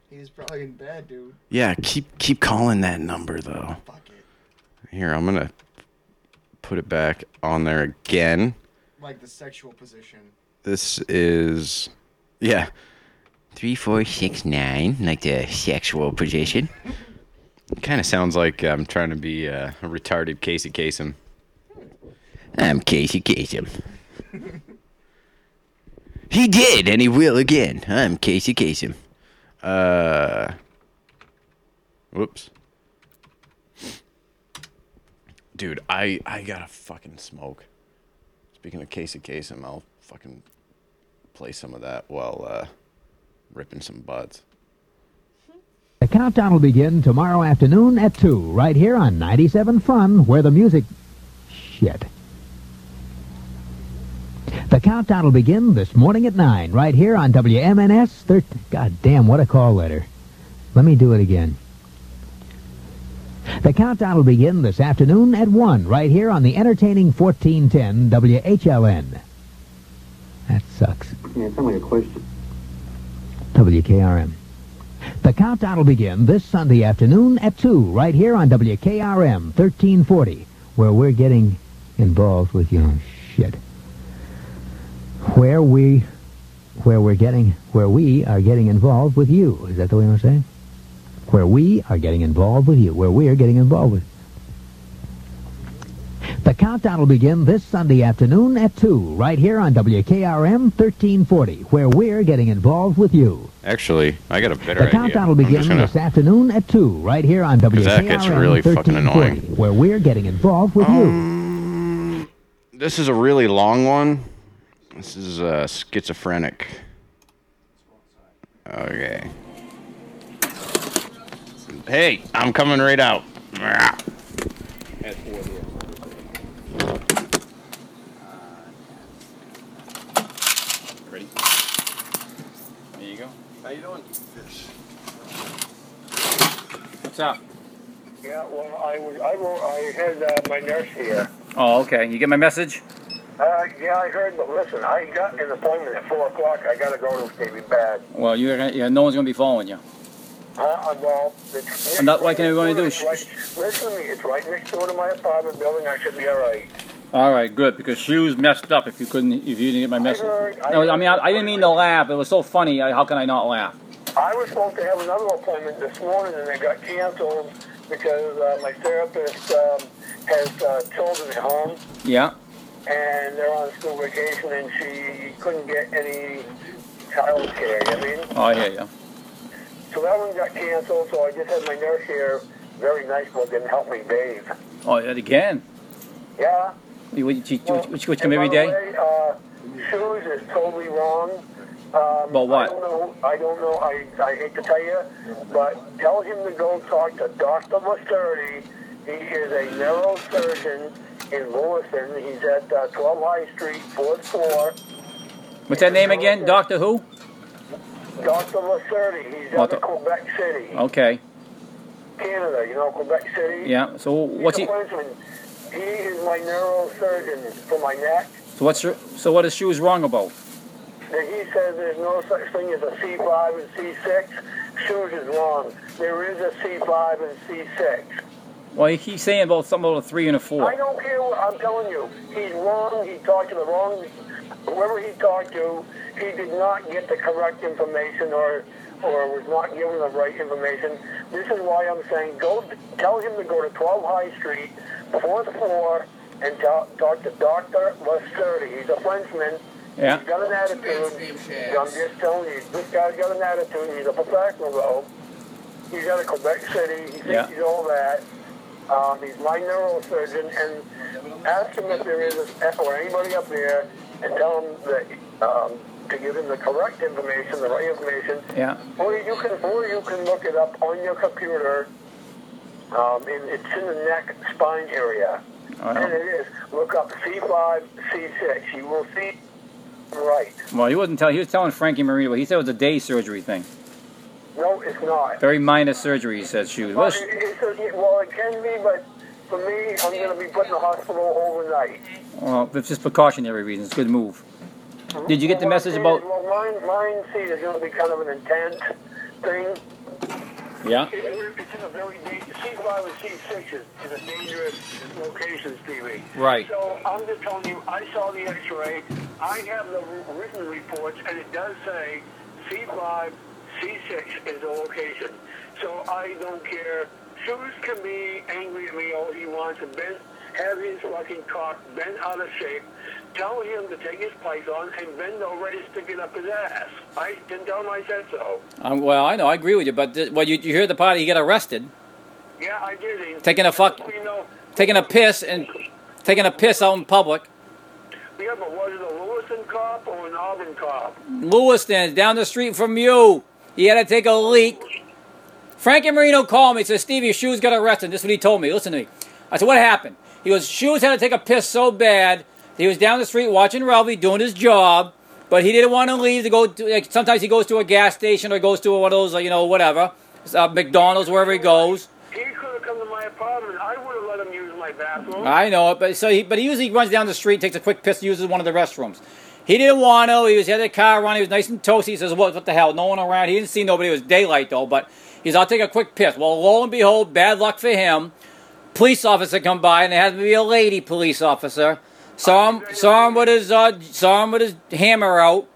He's probably in bed, dude. Yeah, keep keep calling that number though. Fuck it. Here, I'm gonna put it back on there again. Like the sexual position. This is, yeah, three four six nine, like the sexual position. Kind of sounds like I'm trying to be uh, a retarded Casey Kasem. I'm Casey Kasem. he did, and he will again. I'm Casey Kasem. Uh, whoops. Dude, I I gotta fucking smoke. Speaking of Casey Kasem, I'll fucking play some of that while uh, ripping some butts. The countdown will begin tomorrow afternoon at 2, right here on 97 Fun, where the music... Shit. The countdown will begin this morning at 9, right here on WMNS 13... God damn, what a call letter. Let me do it again. The countdown will begin this afternoon at 1, right here on the entertaining 1410 WHLN. That sucks. Yeah, tell me a question. WKRM. The countdown will begin this Sunday afternoon at 2, right here on WKRM 1340, where we're getting involved with your shit. Where we, where we're getting, where we are getting involved with you. Is that the way I'm saying? Where we are getting involved with you. Where we're getting involved with. The countdown will begin this Sunday afternoon at 2, right here on WKRM 1340, where we're getting involved with you. Actually, I got a better The idea. countdown will begin gonna- this afternoon at 2, right here on 'Cause that WKRM gets really fucking 1340, annoying. where we're getting involved with you. Um, This is a really long one. This is uh, schizophrenic. Okay. Hey, I'm coming right out. Ready? There you go. How you doing? What's up? Yeah, well, I, was- I, wa- I had uh, my nurse here. Oh, okay. You get my message? Uh, yeah, I heard, but listen, I got an appointment at 4 o'clock. I got to go to TV bad. Well, you're gonna, yeah, no one's gonna be following you. Uh, well, that- what can everyone do? It's right, listen to me. It's right next door to my apartment building. I should be all right. All right, good. Because shoes messed up. If you couldn't, if you didn't get my message. No, I mean, I, I didn't mean to laugh. It was so funny. I, how can I not laugh? I was supposed to have another appointment this morning, and it got canceled because uh, my therapist um, has uh, children at home, Yeah. and they're on school vacation, and she couldn't get any child care. You know what I mean? Oh, I hear you. So that one got canceled. So I just had my nurse here, very nice looking, help me bathe. Oh, yeah, again. Yeah. You, you, you, Well, you, you come every by way, uh, shoes is totally wrong. Um, About what? I don't know. I don't know. I, I hate to tell you, but tell him to go talk to Dr. Musturdy. He is a neurosurgeon in Lewiston. He's at uh, 12 High Street, fourth floor. What's that name again? Doctor who? Dr. Musturdy. He's out of Quebec City, Okay. Canada. You know Quebec City. Yeah. So what's he? He's He is my neurosurgeon for my neck. So what's your, so what is shoes wrong about? that he says there's no such thing as a C5 and C6. Shoes is wrong. There is a C5 and C6. Well, he keeps saying about something about a three and a four. I don't care what I'm telling you. He's wrong. He talked to the wrong, whoever he talked to, he did not get the correct information or or was not given the right information. This is why I'm saying go tell him to go to 12 High Street, fourth floor, and talk, talk to Dr. Lusturdy. He's a Frenchman. Yeah. He's got an attitude. I'm just telling you, this guy's got an attitude. He's a professional, though. He's out of Quebec City. He thinks Yeah. he's all that. Um, he's my neurosurgeon, and ask him if there is, a, or anybody up there, and tell him that um, to give him the correct information, the right information. Yeah. Or you can, or you can look it up on your computer. Um, in, it's in the neck spine area, no. and it is. Look up C5, C6. You will see right. Well, he wasn't telling. He was telling Frankie Marino. He said it was a day surgery thing. No, it's not. Very minor surgery. He said shoes. Well, Well, it, it's a, well, it can be, but for me, I'm going to be put in the hospital overnight. well, it's just precautionary reasons. Good move. Did you get the message about? Well, mine, mine, see, is going to be kind of an intense thing. Yeah. It, it's in a very dangerous, C5 and C6 is, is a dangerous location, Stevie. Right. So I'm just telling you, I saw the x-ray, I have the written reports, and it does say C5, C6 is the location. So I don't care. Shoes can be angry at me all he wants and bend, have his fucking cock bent out of shape. Tell him to take his python and bend over to stick it up his ass. I didn't tell him I said so. Um, well, I know. I agree with you. But th- well, you, you hear the part? He got arrested Yeah, I did. He- taking a fuck, You know, taking a piss and taking a piss out in public. yeah, but was it a Lewiston cop or an Auburn cop? Lewiston, down the street from you. He had to take a leak. Frankie Marino called me. Said, Steve, your shoes got arrested. This is what he told me. Listen to me. I said, what happened? He goes, shoes had to take a piss so bad. He was down the street watching Ralphie doing his job, but he didn't want to leave to go. To, like, sometimes he goes to a gas station or goes to one of those, you know, whatever, uh, McDonald's, wherever he goes. He could have come to my apartment. I would have let him use my bathroom. I know it, but so he, but he usually runs down the street, takes a quick piss, uses one of the restrooms. He didn't want to. He was he had the car running. He was nice and toasty. He says, "What? What the hell? No one around." He didn't see nobody. It was daylight though. But he's, "I'll take a quick piss." Well, lo and behold, bad luck for him. Police officer come by, and it had to be a lady police officer. Saw him, saw him with his, uh, saw him with his hammer out.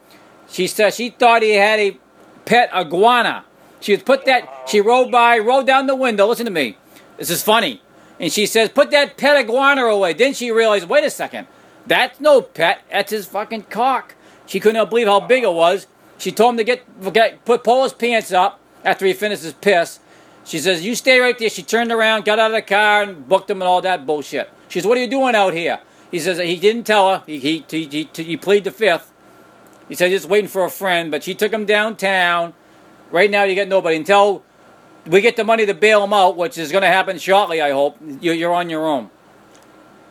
She said she thought he had a pet iguana. She was put that. She rode by, rolled down the window. Listen to me. This is funny. And she says, "Put that pet iguana away." Then she realized, wait a second, that's no pet. That's his fucking cock. She could not believe how big it was. She told him to get, get put pull his pants up after he finishes piss. She says, "You stay right there." She turned around, got out of the car, and booked him and all that bullshit. She says, "What are you doing out here?" He says he didn't tell her. He he he, he, he plead the fifth. He said just waiting for a friend, but she took him downtown. Right now, you got nobody until we get the money to bail him out, which is going to happen shortly. I hope you're, you're on your own.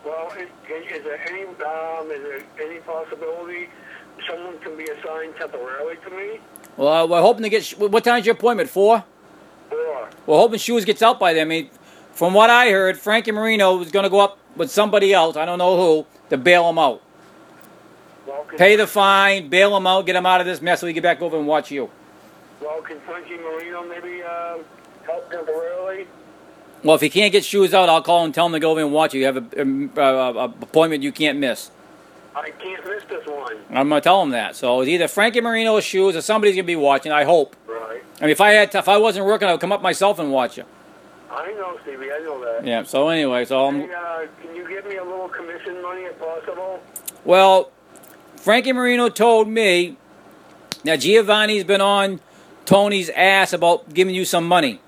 Well, is, is there any um, is there any possibility someone can be assigned temporarily to me? Well, uh, we're hoping to get. What time's your appointment? Four. Or We're hoping Shoes gets out by then. I mean, from what I heard, Frankie Marino was going to go up with somebody else. I don't know who to bail him out. well, Pay the fine, bail him out, get him out of this mess so he can get back over and watch you. Well, can Frankie Marino maybe uh, help temporarily? Well, if he can't get shoes out, I'll call and tell him to go over and watch you. You have a, um, appointment you can't miss. I can't miss this one. I'm gonna tell him that. So it's either Frankie Marino's shoes or somebody's gonna be watching. I hope. Right. I mean, if I had, to, if I wasn't working, I would come up myself and watch you. I know, Stevie. I know that. Yeah. So anyway, so I'm, Hey, uh, can you give me a little commission money if possible? well, Frankie Marino told me that Giovanni's been on Tony's ass about giving you some money.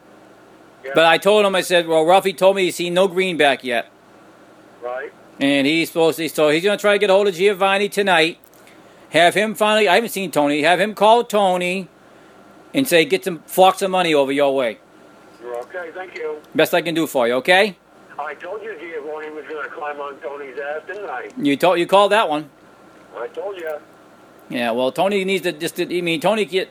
Yeah. But I told him, I said, well, Ruffy told me he's seen no greenback yet. Right. And he's supposed to, so he's going to try to get a hold of Giovanni tonight. Have him finally, I haven't seen Tony, have him call Tony and say, get some flocks of money over your way. You're okay. Thank you. Best I can do for you, okay? I told you Giovanni was going to climb on Tony's ass, didn't I? You told you called that one. I told you. Yeah, well, Tony needs to just. I mean, Tony get.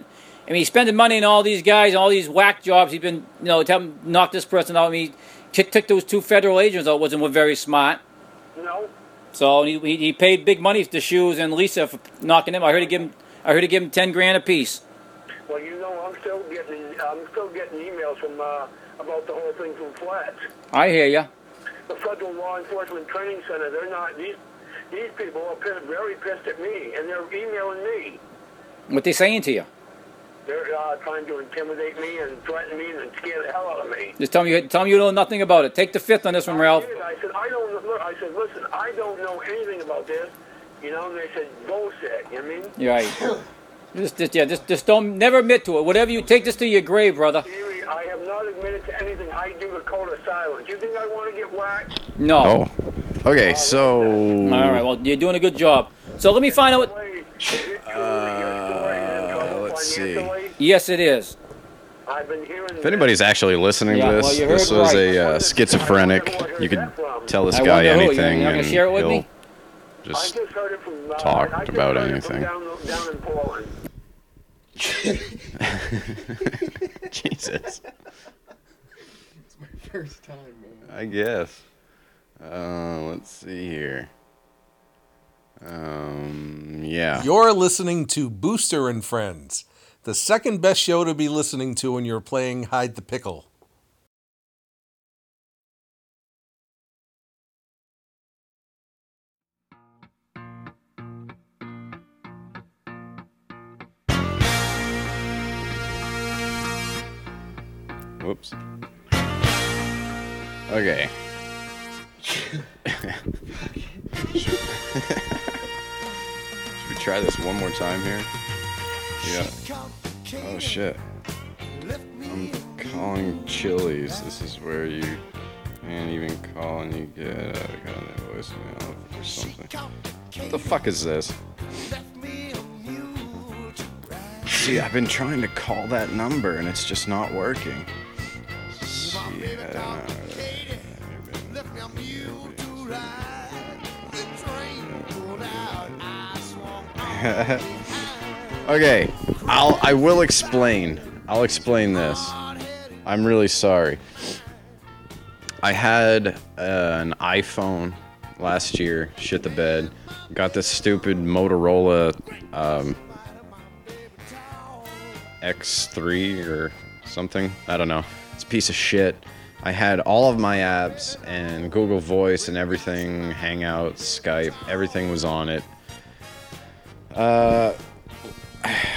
I mean, he's spending money on all these guys, all these whack jobs. He's been, you know, tell him knock this person out. I mean, he took those two federal agents out. wasn't very smart. No. So he, he, paid big money to Shoes and Lisa for knocking him. I heard he give him. I heard he give him ten grand apiece. Well, you know, I'm still getting I'm still getting emails from uh, about the whole thing from Flats. I hear ya. The Federal Law Enforcement Training Center. They're not these these people are pissed, very pissed at me, and they're emailing me. What they saying to you? They're uh, trying to intimidate me and threaten me and scare the hell out of me. Just tell me. Tell me you know nothing about it. Take the fifth on this one, Ralph. I said, I don't look. I said, listen, I don't know anything about this. You know, and they said, bullshit. You know what I mean? You're right. Just, just, yeah, just, just don't never admit to it. Whatever you take this to your grave, brother. I have not admitted to anything. I do the code of silence. You think I want to get whacked? No. Oh. Okay, so. All right. Well, you're doing a good job. So let me find out. What... Uh, let's see. Yes, it is. If anybody's actually listening Yeah, to this, well, this was right. a uh, schizophrenic. You could tell this I guy wonder who. You- anything, you not and share it with he'll me? just talk about anything. Jesus. It's my first time, man. I guess. Uh, let's see here. Um, yeah. You're listening to Booster and Friends, the second best show to be listening to when you're playing Hide the Pickle. Whoops. Okay. Should we try this one more time here? Yeah. Oh shit. I'm calling Chili's. This is where you can't even call and you get a of voicemail or something. What the fuck is this? See, I've been trying to call that number and it's just not working. See, okay, I'll I will explain. I'll explain this. I'm really sorry. I had uh, an iPhone last year. Shit the bed. Got this stupid Motorola um, X3 or something. I don't know. It's a piece of shit. I had all of my apps and Google Voice and everything, Hangouts, Skype, everything was on it. Uh,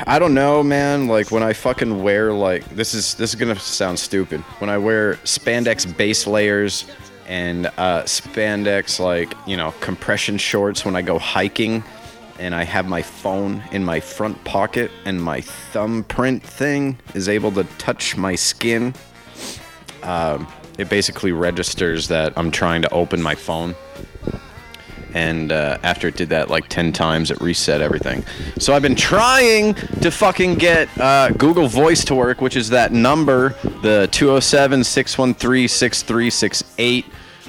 I don't know, man. Like when I fucking wear like this is this is gonna sound stupid. When I wear spandex base layers and uh, spandex like you know compression shorts when I go hiking, and I have my phone in my front pocket, and my thumbprint thing is able to touch my skin. Um, it basically registers that I'm trying to open my phone and uh, after it did that like 10 times it reset everything. So i've been trying to fucking get uh, google voice to work which is that number the 207-613-6368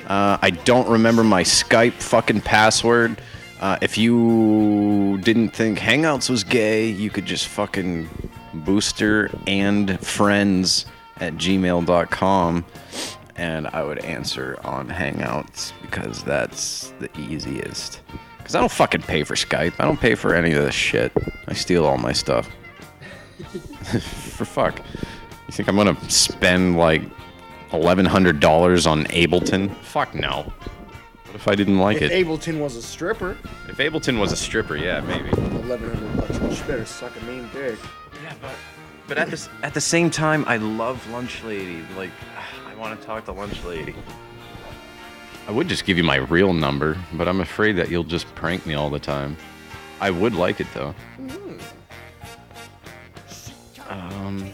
uh, i don't remember my skype fucking password. Uh, if you didn't think hangouts was gay you could just fucking booster and friends at gmail.com and I would answer on Hangouts because that's the easiest. Because I don't fucking pay for Skype. I don't pay for any of this shit. I steal all my stuff. for fuck. You think I'm gonna spend like eleven hundred dollars on Ableton? Fuck no. What if I didn't like if it? Ableton was a stripper, If Ableton was a stripper, yeah, maybe. eleven hundred bucks. She better suck a mean dick. Yeah, but but at this at the same time, I love Lunch Lady. Like, I want to talk to Lunch Lady. I would just give you my real number, but I'm afraid that you'll just prank me all the time. I would like it though. Um.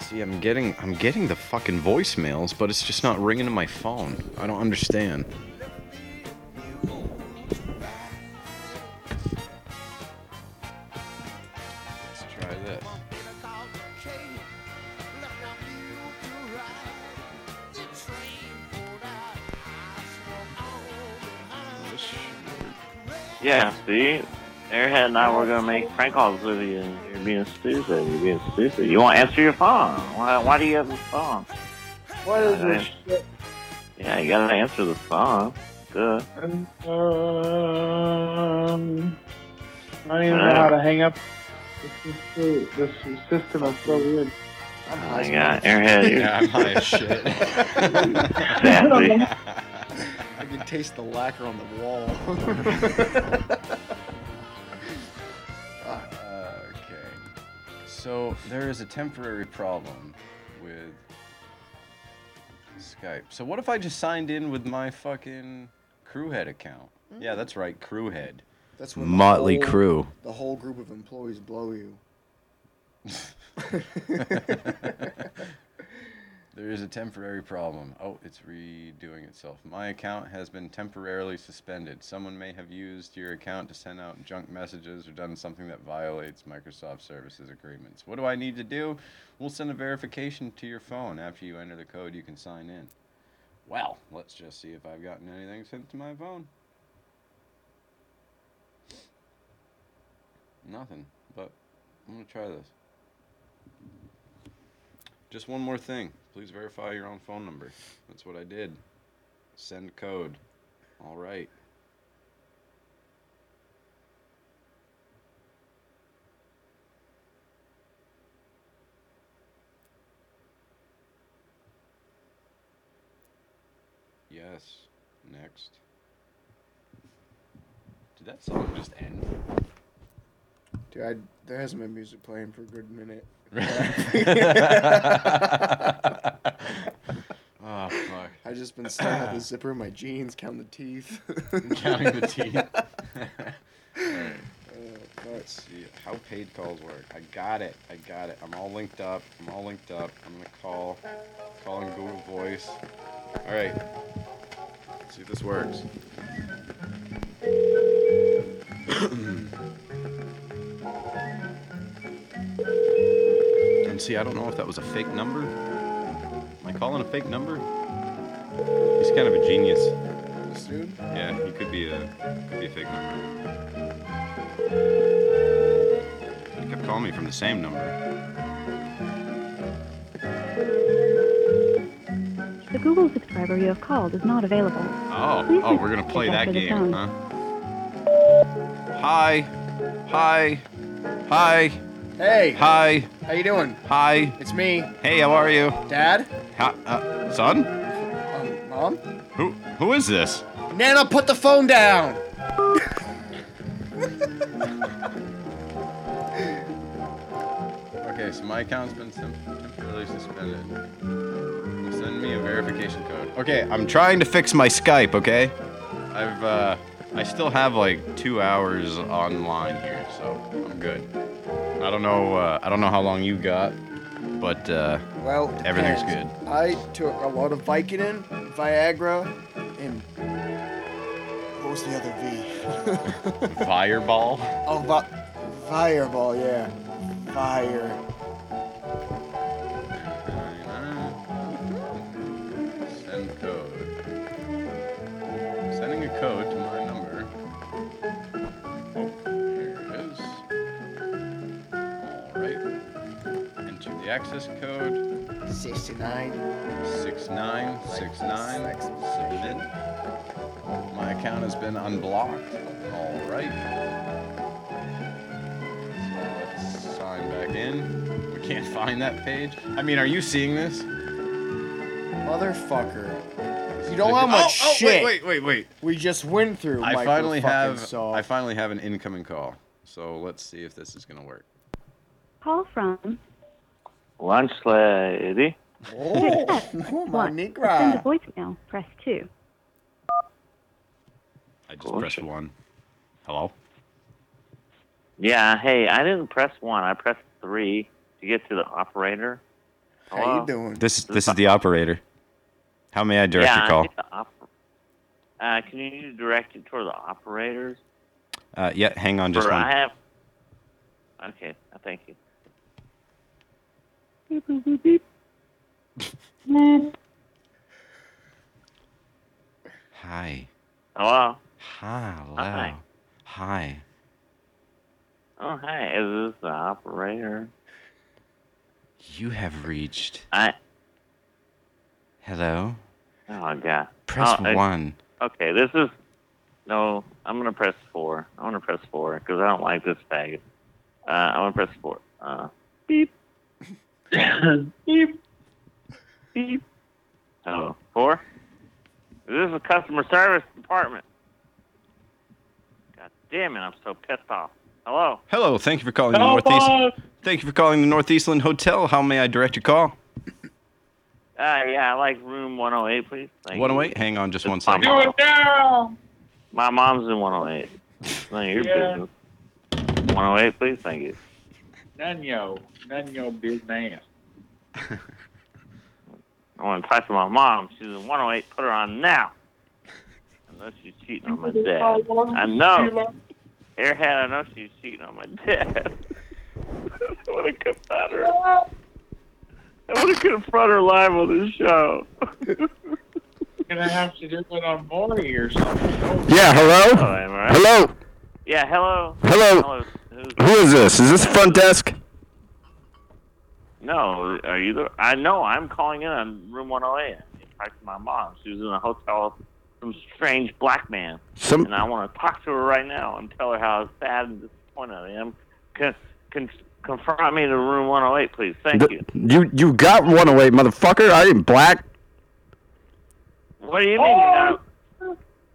See, I'm getting I'm getting the fucking voicemails, but it's just not ringing to my phone. I don't understand. Yeah, see? Airhead and I were gonna make prank calls with you and you're being stupid. You're being stupid. You won't answer your phone. Why, why do you have the phone? What is Uh, this shit? Yeah, you gotta answer the phone. Good. Um, I don't even know how to hang up. This, is so, this system is so weird. Oh my god, Airhead, you're... Yeah, I'm high as shit. Sadly. I can taste the lacquer on the wall. Okay. So there is a temporary problem with Skype. So what if I just signed in with my fucking Crewhead account? Yeah, that's right, Crewhead. That's when the Motley whole- Crew. The whole group of employees blow you. There is a temporary problem. Oh, it's redoing itself. My account has been temporarily suspended. Someone may have used your account to send out junk messages or done something that violates Microsoft services agreements. What do I need to do? We'll send a verification to your phone. After you enter the code, you can sign in. Well, let's just see if I've gotten anything sent to my phone. Nothing, but I'm going to try this. Just one more thing. Please verify your own phone number. That's what I did. Send code. All right. Yes. Next. Did that song just end? Dude, I, there hasn't been music playing for a good minute. Oh, fuck. I just been staring at the zipper of my jeans, counting the teeth. Counting the teeth. Uh, Let's see how paid calls work. I got it. I got it. I'm all linked up. I'm all linked up. I'm gonna call. Calling Google Voice. All right. Let's see if this works. and see, I don't know if that was a fake number. Am I calling a fake number? He's kind of a genius. This dude? Yeah, he could be a could be a fake number. He kept calling me from the same number. The Google subscriber you have called is not available. Oh, Please oh, we're gonna play that message after the game, tone. huh? Hi, hi, hi. Hey. Hi. How you doing? Hi. It's me. Hey, how are you? Dad? Ha, uh, son? Um, Mom? Who who is this? Nana, put the phone down! Okay, so my account's been temp- temporarily suspended. Send me a verification code. Okay, I'm trying to fix my Skype. Okay, I've uh, I still have like two hours online here, so I'm good. I don't know. Uh, I don't know how long you got, but uh, Well, everything's depends. good. I took a lot of Vicodin, Viagra, and what was the other V? Fireball. oh, vi- Fireball, yeah. Fire. The access code. 69. 6969. Submit. My account has been unblocked. All right. So let's sign back in. We can't find that page. I mean, are you seeing this? Motherfucker. You know how much Oh, oh, shit Wait, wait, wait, wait. we just went through. I Mike finally fucking have. Saw. I finally have an incoming call. So let's see if this is gonna work. Call from Lunch lady. Oh, one. To send a voicemail, press two. I just pressed one. Hello. Yeah, hey, I didn't press one. I pressed three to get to the operator. How Hello? You doing? This this is the operator. How may I direct yeah, your I call? hit the op- uh, can you direct it toward the operators? Uh, yeah, hang on just For one. I have. Okay, uh, thank you. Beep, beep, beep, beep. Nah. Hi. Hello. Hello. Hi. Hi. Oh, hi. Is this the operator? You have reached. I. Hello. Oh God. Press Oh, I- one. Okay, this is. No, I'm gonna press four. I'm gonna press four because I don't like this faggot. Uh, I'm gonna press four. Uh, beep. beep. Beep. Hello. Four. This is a customer service department. God damn it! I'm so pissed off. Hello. Hello. Thank you for calling the Hello, Northeast. boss. Thank you for calling the Northeastland Hotel. How may I direct your call? Uh, yeah, I like room 108, please. Thank 108. Hang on, just one my second. mom. now. My mom's in 108. None of your Yeah. business. 108, please. Thank you. None yo, none yo business. I want to talk to my mom. She's in 108. Put her on now. Unless she's cheating on my dad. I know. Airhead, I know she's cheating on my dad. I want to confront her. I want to confront her live on this show. Gonna have to do it on Maury or something. Yeah. Hello. Oh, right? Hello. Yeah, hello. Hello. Who's- Who is this? Is this the front desk? No, are you the? I know. I'm calling in on room 108. I talked to my mom. She was in a hotel with some strange black man, Some- and I want to talk to her right now and tell her how sad and disappointed I am. Can, can confront me to room 108, please. Thank you. You you got 108, motherfucker. I ain't black. What do you mean? you got-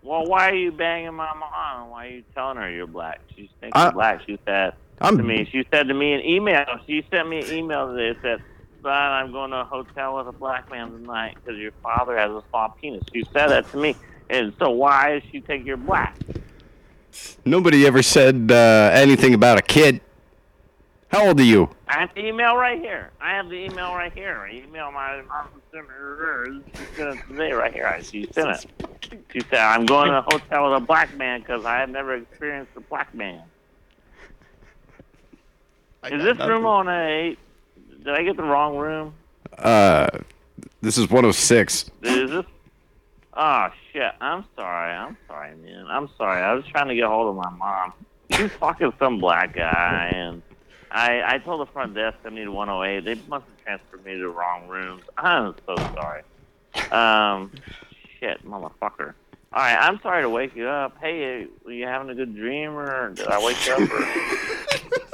well, why are you banging my mom? Why are you telling her you're black? She thinks I- you're black. She said I'm- to me. She said to me an email. She sent me an email today. that Said, "Son, I'm going to a hotel with a black man tonight because your father has a small penis." She said that to me. And so, why does she think you're black? Nobody ever said uh, anything about a kid. How old are you? I have the email right here. I have the email right here. I email my mom sent me she sent it today right here. I She sent it. She said, "I'm going to a hotel with a black man because I have never experienced a black man." Is this room on a? Did I get the wrong room? Uh, this is 106. Is this? Oh shit! I'm sorry. I'm sorry, man. I'm sorry. I was trying to get hold of my mom. She's fucking some black guy, and I I told the front desk I need 108. They must have transferred me to the wrong rooms. I'm so sorry. Um, shit, motherfucker. All right, I'm sorry to wake you up. Hey, were you having a good dream, or did I wake you up? Or...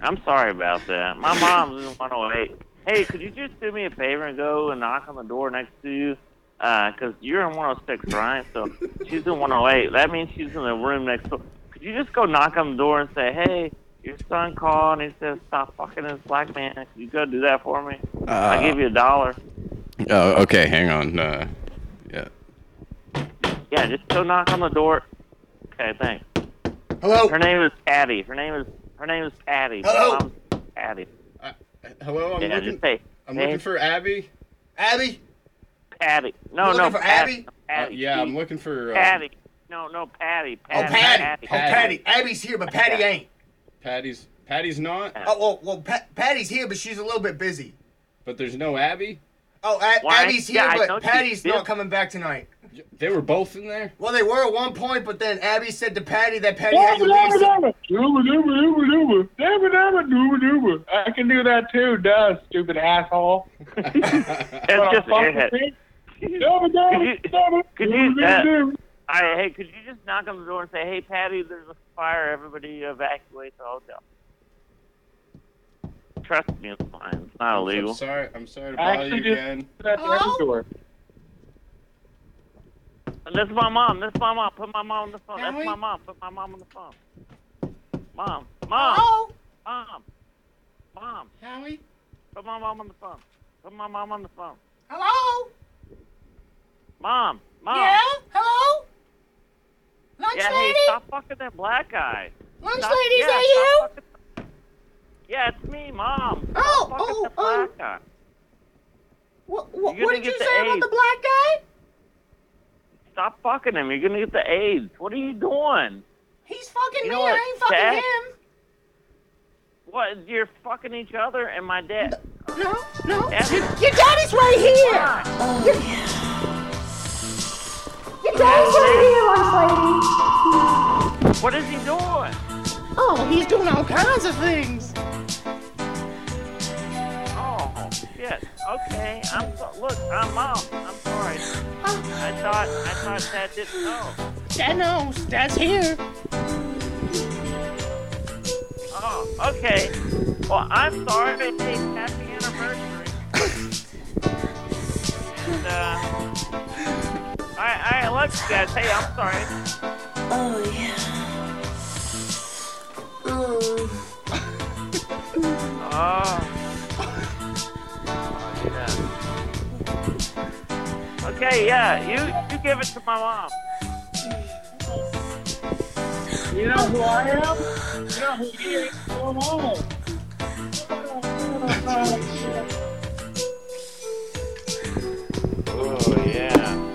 I'm sorry about that. My mom's in 108. Hey, could you just do me a favor and go and knock on the door next to you? Uh 'cause you're in 106, right? So she's in 108. That means she's in the room next door. Could you just go knock on the door and say, hey, your son called and he says stop fucking this black man. Could you go do that for me? I'll Uh, give you a dollar. Oh, okay. Hang on. Uh, yeah. Yeah, just go knock on the door. Okay, thanks. Hello. Her name is Patty. Her name is her name is Patty. Hello? My mom's Patty. Hello, I'm yeah, looking. just say. I'm hey, looking for Abby. Abby. Patty. No, You're no, looking for Patty. Abby? Patty. Uh, yeah, I'm looking for. Uh, Patty. No, no, Patty. Oh, Patty. Patty. Oh, Patty. Abby's here, but Patty ain't. Patty's. Patty's not. Oh, well, well Pat, Patty's here, but she's a little bit busy. But there's no Abby. Oh, A- Why? Abby's here, Yeah, I know but she's Patty's busy. not coming back tonight. They were both in there. Well, they were at one point, but then Abby said to Patty that Patty had to leave. so-. I can do that too, duh, stupid asshole. That's just Fuck airhead. me. could you, could you, uh, I, hey, could you just knock on the door and say, hey, Patty, there's a fire. Everybody evacuate the hotel. Trust me, it's fine. It's not illegal. I'm sorry. I'm sorry to I bother actually you just- again. Hello? This is my mom. This is my mom. Put my mom on the phone. That's my mom. Put my mom on the phone. Mom. Mom. Hello? Mom. Mom. Howie? Put my mom on the phone. Put my mom on the phone. Hello? Mom. Mom. Yeah? Hello? Lunch yeah, hey, lady? stop fucking that black guy. Lunch Stop- lady, is that you? fucking- Yeah, it's me, Mom. Oh, Stop fucking oh, oh. black guy. What, what, what did you say about the black guy? Stop fucking him. You're gonna get the AIDS. What are you doing? He's fucking you me. I ain't fucking Dad? him. What? You're fucking each other and my dad. No, no. Dad- Your, your daddy's right here. Your, your daddy's right here, lunch lady. What is he doing? Oh, he's doing all kinds of things. Oh shit. Okay. I'm so, look. I'm mom. I'm sorry. I thought I thought Dad didn't know. Dad knows. Dad's here. Oh, okay. Well, I'm sorry. Hey, happy anniversary. and uh, love you guys. Hey, I'm sorry. Oh yeah. Oh. Oh. yeah. Okay, yeah, you you give it to my mom. You know who I am? You know who he is? Come on. Oh yeah.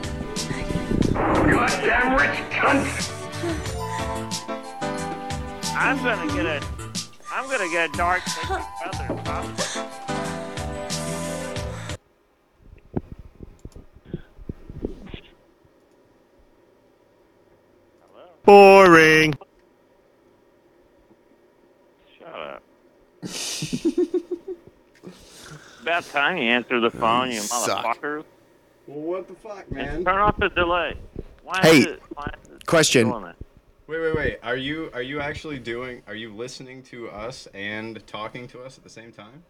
Goddamn rich cunt! I'm gonna get a I'm gonna get a dark sexy feather. Pop. Boring. Shut up. About time you answer the phone, you suck. motherfuckers. Well, what the fuck, And turn off the delay. Why Hey, is it, why is it question. Wait, wait, wait. Are you are you actually doing? Are you listening to us and talking to us at the same time?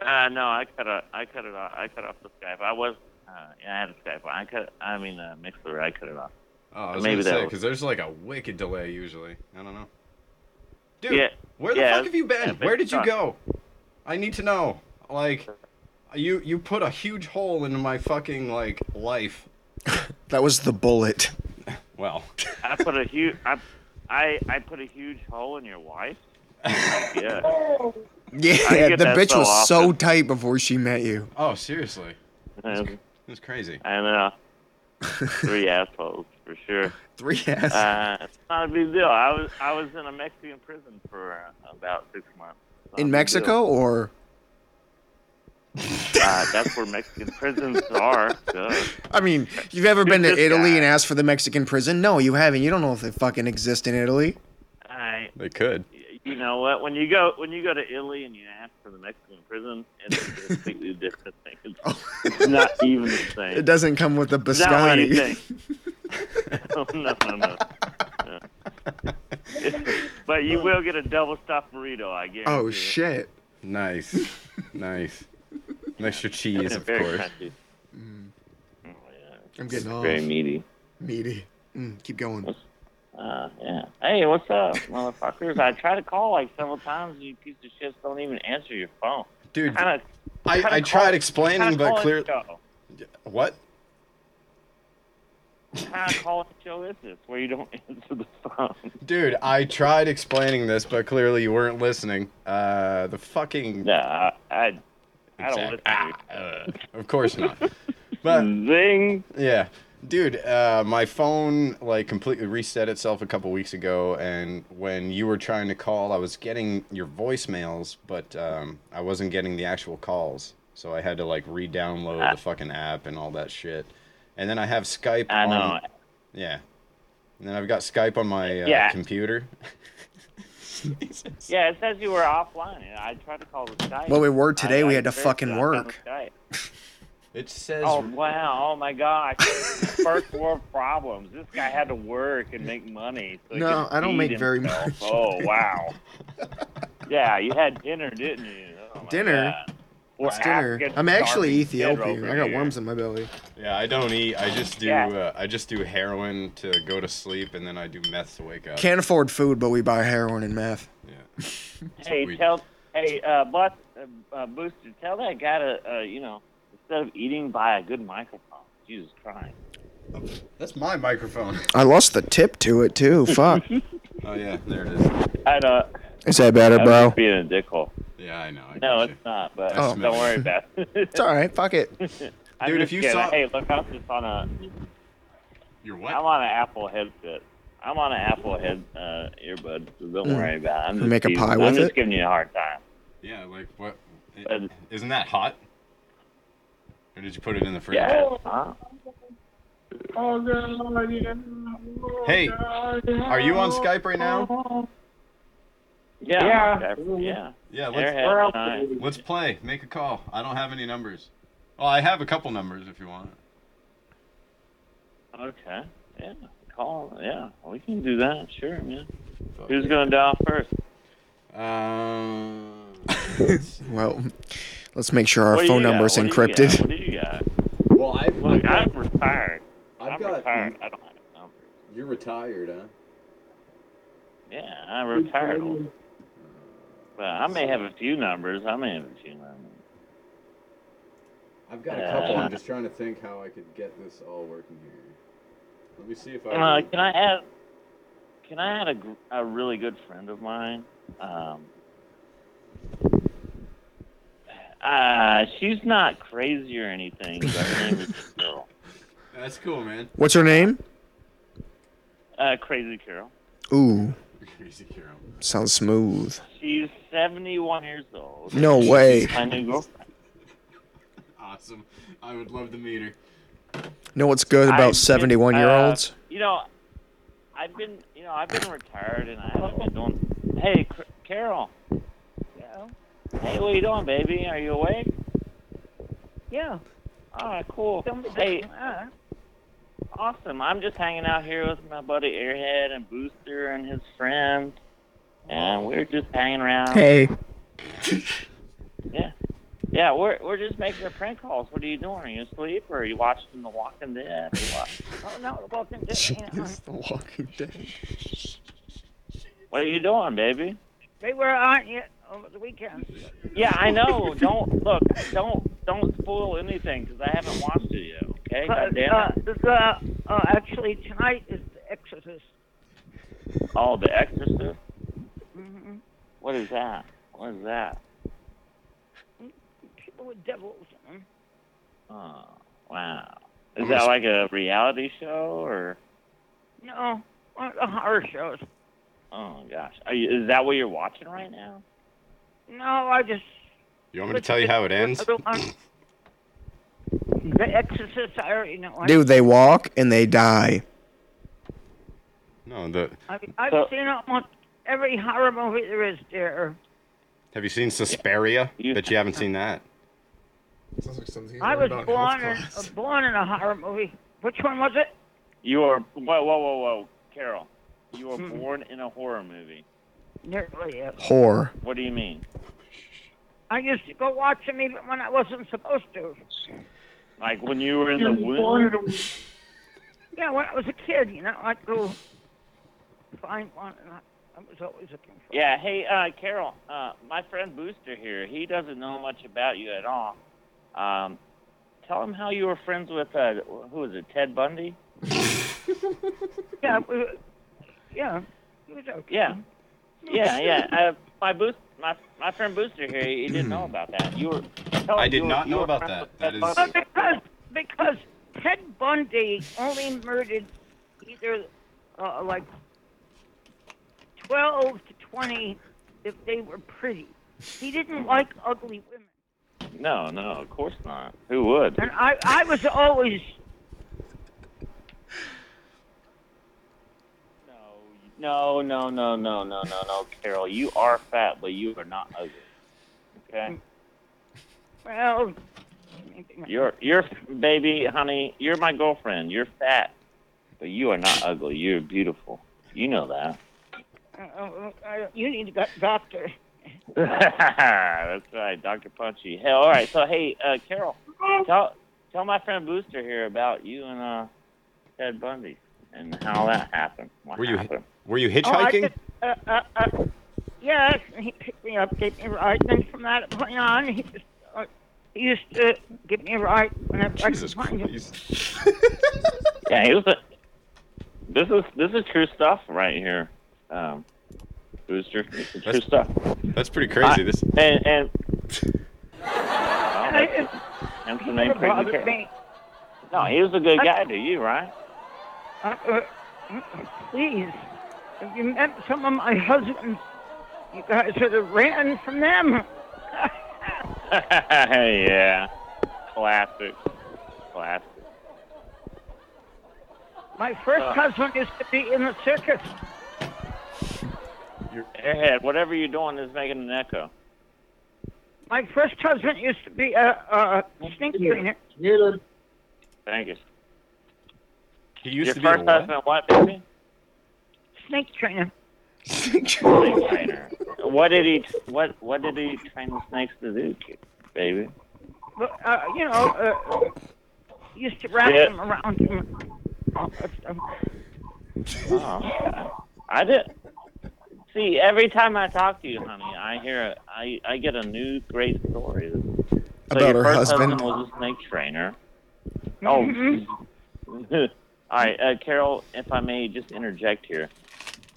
Uh, no, I cut it. I cut it off. I cut off the Skype. I was. Uh, yeah, I had a Skype. I cut. I mean, uh, Mixlr. I cut it off. Oh, I was Maybe gonna that say was- because there's like a wicked delay usually. I don't know. Dude, Yeah, where the yeah, fuck have you been? yeah, where did you suck. go? I need to know. Like, you you put a huge hole into my fucking like life. That was the bullet. Well, I put a huge. I, I, I put a huge hole in your wife. yeah. Yeah, the that bitch so was so often. tight before she met you. oh seriously, And, was crazy. and uh, three assholes for sure. Three assholes. Uh, it's not a big deal. I was I was in a Mexican prison for uh, about six months. Not In Mexico deal. or Uh, that's where Mexican prisons are. Duh. I mean, you've ever been to Italy guy. and asked for the Mexican prison? No, you haven't. You don't know if they fucking exist in Italy. I, They could. you know what? When you go when you go to Italy and you ask for the Mexican prison, it's a completely different thing. It's, it's not even the same. It doesn't come with the It's not what you biscotti. think. no, no, no, no. no. but you will get a double stuffed burrito, I guess. Oh shit. Nice, nice. An extra cheese, of Very course. crunchy. I'm getting off. Very meaty. Meaty. Mm, keep going. Uh, yeah. Hey, what's up, motherfuckers? I try to call like several times, and you piece of shits don't even answer your phone. Dude, Kinda, I, kinda I call- tried explaining, but calling clear. show. What? What kind of calling show is this where you don't answer the phone? Dude, I tried explaining this, but clearly you weren't listening. Uh, the fucking. Yeah, I, I, I don't listen. Ah, uh, of course not. But Zing. yeah, dude, uh, my phone like completely reset itself a couple weeks ago, and when you were trying to call, I was getting your voicemails, but um, I wasn't getting the actual calls. So I had to like re-download Ah. the fucking app and all that shit. And then I have Skype. I know. Yeah. And then I've got Skype on my uh, Yeah. computer. Yeah, it says you were offline. I tried to call the Skype. Well, we were today. I- we I had to fucking work. Skype. It says. Oh wow! Oh my gosh! First world problems. This guy had to work and make money. So No, I don't feed make very himself. much. Oh wow! yeah, you had dinner, didn't you? Oh, Dinner? God. We're It's dinner. I'm actually Ethiopian. I got worms in my belly. Yeah, I don't eat. I just do. Yeah. Uh, I just do heroin to go to sleep, and then I do meth to wake up. Can't afford food, but we buy heroin and meth. Yeah. Hey, we- tell hey, uh, Bus, uh, uh, Booster, tell that guy to, uh, you know, instead of eating, buy a good microphone. Jesus Christ. That's my microphone. I lost the tip to it too. Fuck. Oh yeah, there it is. I know. Is that better, I'm bro? just being a dickhole. Yeah, I know. I No, it's not. But Oh. don't worry about it. It's all right. Fuck it. I'm Dude, just if you kidding. saw- hey, look, I'm just on a. You're what? I'm on an Apple headset. I'm on an Apple head uh, earbud, so don't Mm. worry about it. I'm just make a teasing. pie I'm with just giving you a hard time. Yeah, like what? Isn't that hot? Or did you put it in the fridge? Yeah. Huh? Oh, God. Hey, are you on Skype right now? Yeah. Yeah. Yeah. Yeah, let's fine. let's play. Make a call. I don't have any numbers. Well, I have a couple numbers if you want. Okay. Yeah. Call. Yeah. We can do that. Sure, man. Who's gonna dial first? Um. Well, let's make sure our What phone number is number's do encrypted. What do you got? Well, I Look, I'm retired. I've I'm got- retired. I don't have a number. You're retired, huh? Yeah, I'm retired. But I may have a few numbers. I may have a few numbers. I've got a a couple. couple. I'm just trying to think how I could get this all working here. Let me see if I. Uh, can I add? Can I add a, a really good friend of mine? Um, uh, she's not crazy or anything. But her name is Carol. That's cool, man. What's her name? Uh, crazy Carol. Ooh, Crazy Carol. sounds smooth. She's 71 years old. No way. My new girlfriend. Awesome. I would love to meet her. Know what's good I've about been, 71 year olds? uh, you know, I've been, you know, I've been retired and I haven't been doing. Hey, Cr- Carol. Yeah. Hey, what are you doing, baby? Are you awake? Yeah. All right, cool. Somebody- Hey, uh, awesome. I'm just hanging out here with my buddy Airhead and Booster and his friends, and we're just hanging around. Hey. Yeah. Yeah, we're we're just making a prank calls. What are you doing? Are you asleep or are you watching The Walking Dead? Or what? oh no, the Walking Dead. you know. The Walking Dead. What are you doing, baby? They were on yet over the weekend. Yeah, I know. don't look. Don't don't spoil anything because I haven't watched it yet. Okay, But, goddamn uh, it. the, uh, actually, tonight is The Exorcist. Oh, The Exorcist. What is that? What is that? People with devils in them. Oh, wow. Is that like a reality show or? No, one of the horror shows. Oh gosh, are you, is that what you're watching right now? No, I just. You want me to tell you how it ends? Don't The Exorcist, I already know. I- Dude, they walk and they die. No, the. I, I've seen almost every horror movie there is there. Have you seen Suspiria? Bet you haven't seen that. I was born in, uh, born in a horror movie. Which one was it? You were whoa whoa whoa whoa, Carol. You were Hmm. born in a horror movie. Nearly, yes. Whore. What do you mean? I used to go watch them even when I wasn't supposed to. Like when you were in the womb? Yeah, when I was a kid, you know, I'd go find one, and I, I was always looking for. Yeah. Hey, uh, Carol. Uh, my friend Booster here. He doesn't know much about you at all. Um, tell him how you were friends with uh, who was it? Ted Bundy. Yeah, we, yeah, he okay. Yeah. Yeah, yeah. Uh, my boost, my my friend Booster here. He didn't know about that. You were. tell I him did you were- not you know were about friends that. with That Ted is- Because because Ted Bundy only murdered either uh, like twelve to twenty if they were pretty. He didn't hmm. like ugly women, No, no, of course not. Who would? and I I was always No, no, no, no, no, no, no, Carol. You are fat, but you are not ugly. Okay. well. You're you're baby, honey. You're my girlfriend. You're fat, but you are not ugly. You're beautiful. You know that. Uh, uh, uh, you need to get a doctor. That's right, Doctor Punchy. Hell, all right. So hey, uh, Carol, tell tell my friend Booster here about you and uh, Ted Bundy and how that happened. What Were you happened? were you Oh, hitchhiking? just, uh, uh, uh, yes, he picked me up, gave me a ride. Then from that point on, he just uh, he used to give me a ride whenever Jesus I could find him. Yeah, he was a. This is this is true stuff right here, um, Booster. This is true stuff. That's pretty crazy. I- This and and. I just- Hence the name never Crazy bothered me. No, he was a good guy to you, right? Uh, uh, uh, please, if you met some of my husbands, you guys would have ran from them. yeah, classic, classic. My first Uh. husband used to be in the circus. Your airhead, whatever you're doing is making an echo. My first husband used to be a, a snake trainer. Thank you. he used Your to be a first what? husband, what, baby? Snake trainer. Snake trainer. What did he? What What did he train the snakes to do, baby? But, uh, you know, uh, used to wrap Yeah. them around him. All. Oh. I did. See, every time I talk to you, honey, I hear I I get a new great story. So About your her first husband? was a snake trainer. Oh. All right, uh, Carol, if I may just interject here.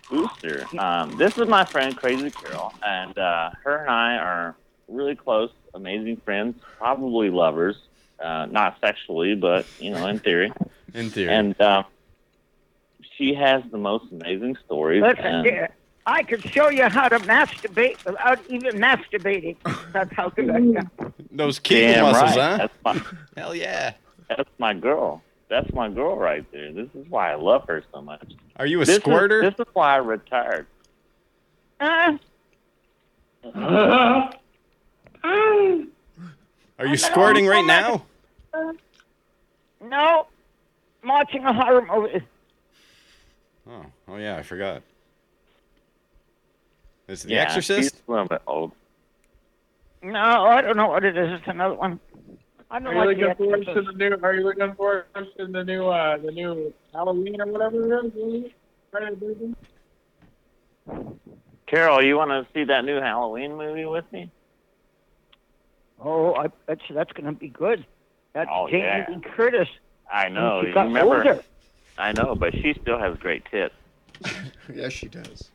Booster, um, this is my friend Crazy Carol, and uh, her and I are really close, amazing friends, probably lovers, uh, not sexually, but you know, in theory. In theory. And uh, she has the most amazing stories. Listen and- here. I could show you how to masturbate without even masturbating. That's how good I am. Those kidney Damn muscles, right. huh? That's my, Hell yeah. That's my girl. That's my girl right there. This is why I love her so much. Are you a This is- squirter? this is why I retired. Uh, Are you squirting right now? no, I'm watching a horror movie. Oh, oh yeah, I forgot. Is it The yeah, Exorcist? She's a little bit old. No, I don't know what it is. It's another one. I don't Are you like looking the forward to Exorcist. the new? Are you looking forward to the new? Uh, the new Halloween or whatever it is? Friday the 13th? Carol, you want to see that new Halloween movie with me? Oh, I bet you that's going to be good. That's Oh, Jamie yeah. Lee Curtis. I know. she you got remember? older. I know, but she still has great tits. yes, she does.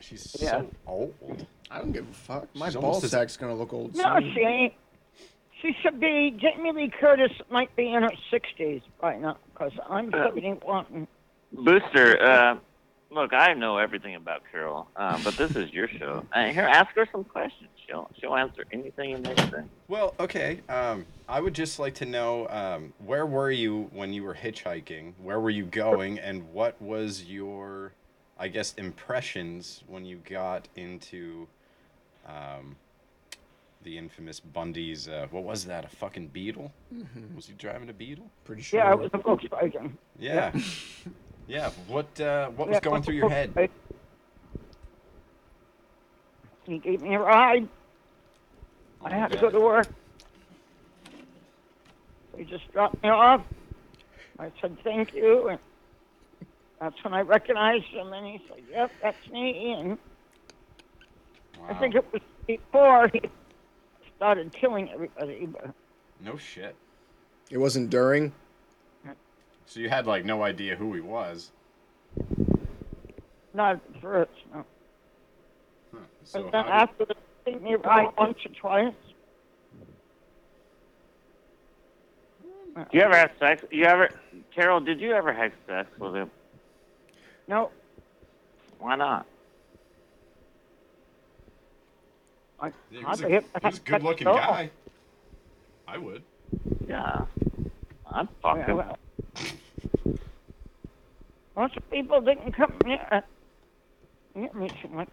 She's Yeah. so old. I don't give a fuck. My She's ball as- sack's gonna look old No, soon. she ain't. She should be. Jamie Lee Curtis might be in her 60s right now because I'm 71. Booster, uh, look, I know everything about Carol, uh, but this is your show. Uh, here, ask her some questions. She'll she'll answer anything and everything. Well, okay. Um, I would just like to know um, where were you when you were hitchhiking? Where were you going, and what was your, I guess, impressions when you got into um, the infamous Bundy's? Uh, what was that? A fucking Beetle? Mhm. Was he driving a Beetle? Pretty sure. Yeah, it was a Volkswagen. Yeah. yeah. What uh, What was Yeah, going through your head? He gave me a ride. I had to go to work. He just dropped me off. I said thank you, and that's when I recognized him, and he said, "Yep, that's me." And I think it was before he started killing everybody. But No shit. It wasn't during. So you had like no idea who he was. not at first, no. So but then how after the take me a ride once or twice. Do you ever have sex? You ever, Carol? Did you ever have sex with him? No, Why not? I, Yeah, he was a, hit- he was a good-looking Oh. guy. I would. Yeah, I'd fuck Yeah, him. well, Most people didn't come near, near me too much.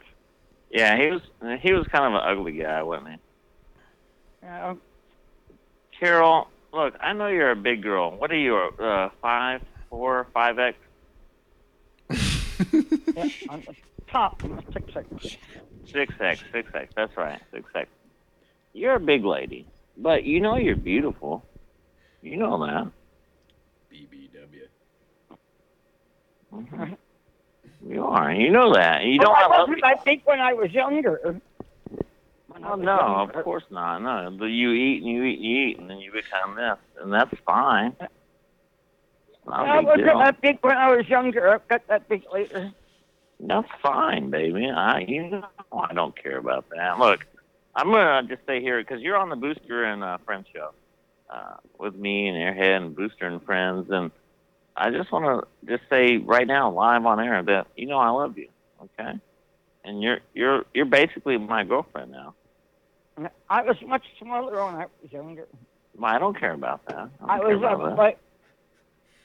Yeah, he was he was kind of an ugly guy, wasn't he? Uh, Carol, look, I know you're a big girl. What are you, uh, five, four, five X? Yeah, on the top, I'm a six six. Six X, six X. That's right, six X. You're a big lady, but you know you're beautiful. You know that. BBW. Mm-hmm. You are. You know that. You Well, don't I have wasn't that big when I was younger. Oh, no, younger. of course not. No, but you eat and you eat and you eat, and then you become this, and that's fine. Uh, It's not a I wasn't that big when I was younger. I got that big later. That's fine, baby. I, you know, I don't care about that. Look, I'm gonna just stay here because you're on the Booster and uh, Friends show uh, with me and Airhead and Booster and Friends, and I just want to just say right now, live on air, that you know I love you. Okay, and you're you're you're basically my girlfriend now. I was much smaller when I was younger. Well, I don't care about that. I don't was uh, like,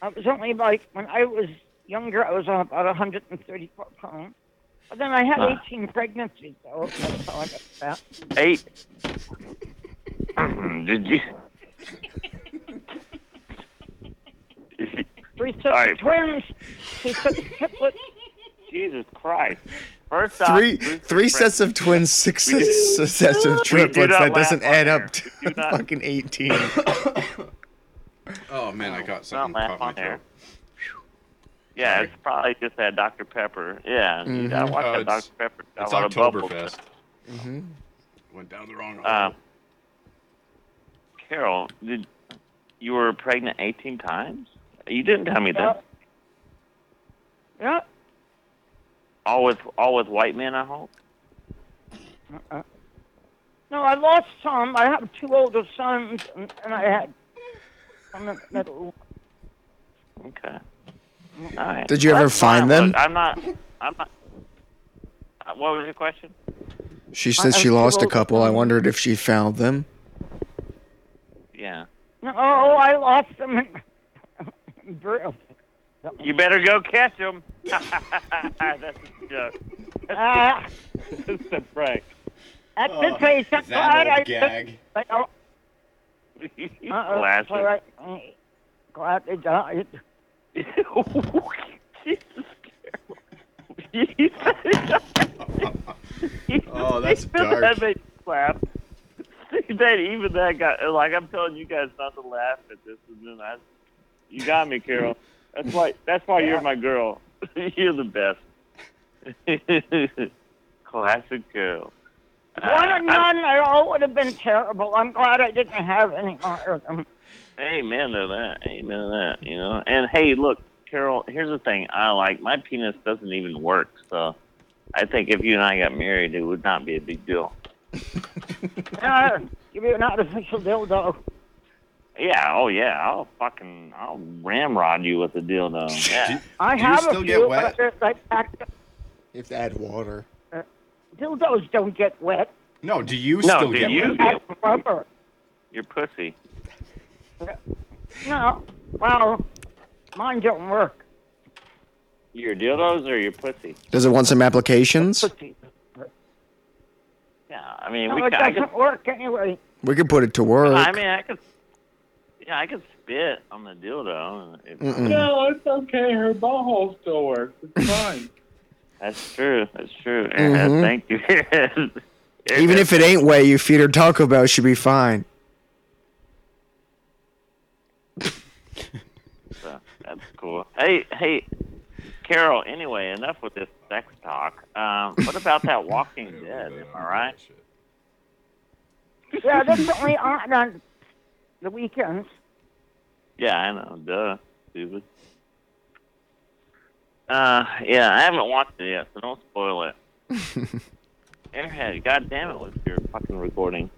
I was only like when I was younger. I was on about 134 pounds. But then I had Ah. 18 pregnancies, so that's how I got fat. Eight. Did you? Three sets Sorry. of twins, two sets triplets. Jesus Christ! First off, Three Booster three Friends- sets of twins, six sets, sets of triplets. That doesn't add up to We do not- fucking eighteen. Oh man, I got something laugh caught my on throat. Yeah, Sorry. it's probably just that Dr. Pepper. Yeah, you gotta Mhm. watch Oh, that Dr. Pepper. Got It's a lot of bubbles. Oktoberfest. Mm-hmm. Went down the wrong Uh, hole. Carol, did you were pregnant 18 times? You didn't tell me that. Yeah. All with all with white men, I hope. Uh-uh. No, I lost some. I have two older sons, and, and I had some in the middle. Okay. All right. Did you ever That's fine. find them? Look, I'm not. I'm not. Uh, what was your question? She I- she I'm lost a old to couple. I wondered if she found them. Yeah. No, I lost them in, in You better go catch them. That's a joke. Ah, It's a prank. at this place, I'm glad I gag. I don't. You classic. it's all right. I'm glad they died. Oh, that's that dark. made me laugh. that even that got like I'm telling you guys not to laugh at this, and then I, you got me, Carol. That's why. That's why you're my girl. you're the best. Classic girl. One and none, they all would have been terrible. I'm glad I didn't have any more of them. Amen to that. Amen to that. You know. And hey, look, Carol. Here's the thing. I like my penis doesn't even work. So, I think if you and I got married, it would not be a big deal. Uh, give you an artificial dildo. Yeah. Oh yeah. I'll fucking I'll ramrod you with a dildo. Yeah. I Do you have still a get few, wet? but I packed up. You add water. Dildos don't get wet. No, do you No, still do get you wet? get That's rubber. your pussy? No, well, mine don't work. Your dildos or your pussy? Does it want some applications? Pussy. Yeah. I mean, No, we it can, I doesn't could. work anyway. We could put it to work. I mean, I could. Yeah, I could spit on the dildo. If. No, it's okay. Her butthole still works. It's fine. That's true. That's true. Mhm. Thank you. Even if it ain't way you feed her Taco Bell, she'll be fine. So, that's cool. Hey, hey, Carol. Anyway, enough with this sex talk. Um, what about that Walking Dead? Am I right? Yeah, that's only on on the weekends. Yeah, I know. Duh, stupid. Uh, yeah, I haven't watched it yet, so don't spoil it. Airhead, God damn it, with your fucking recording.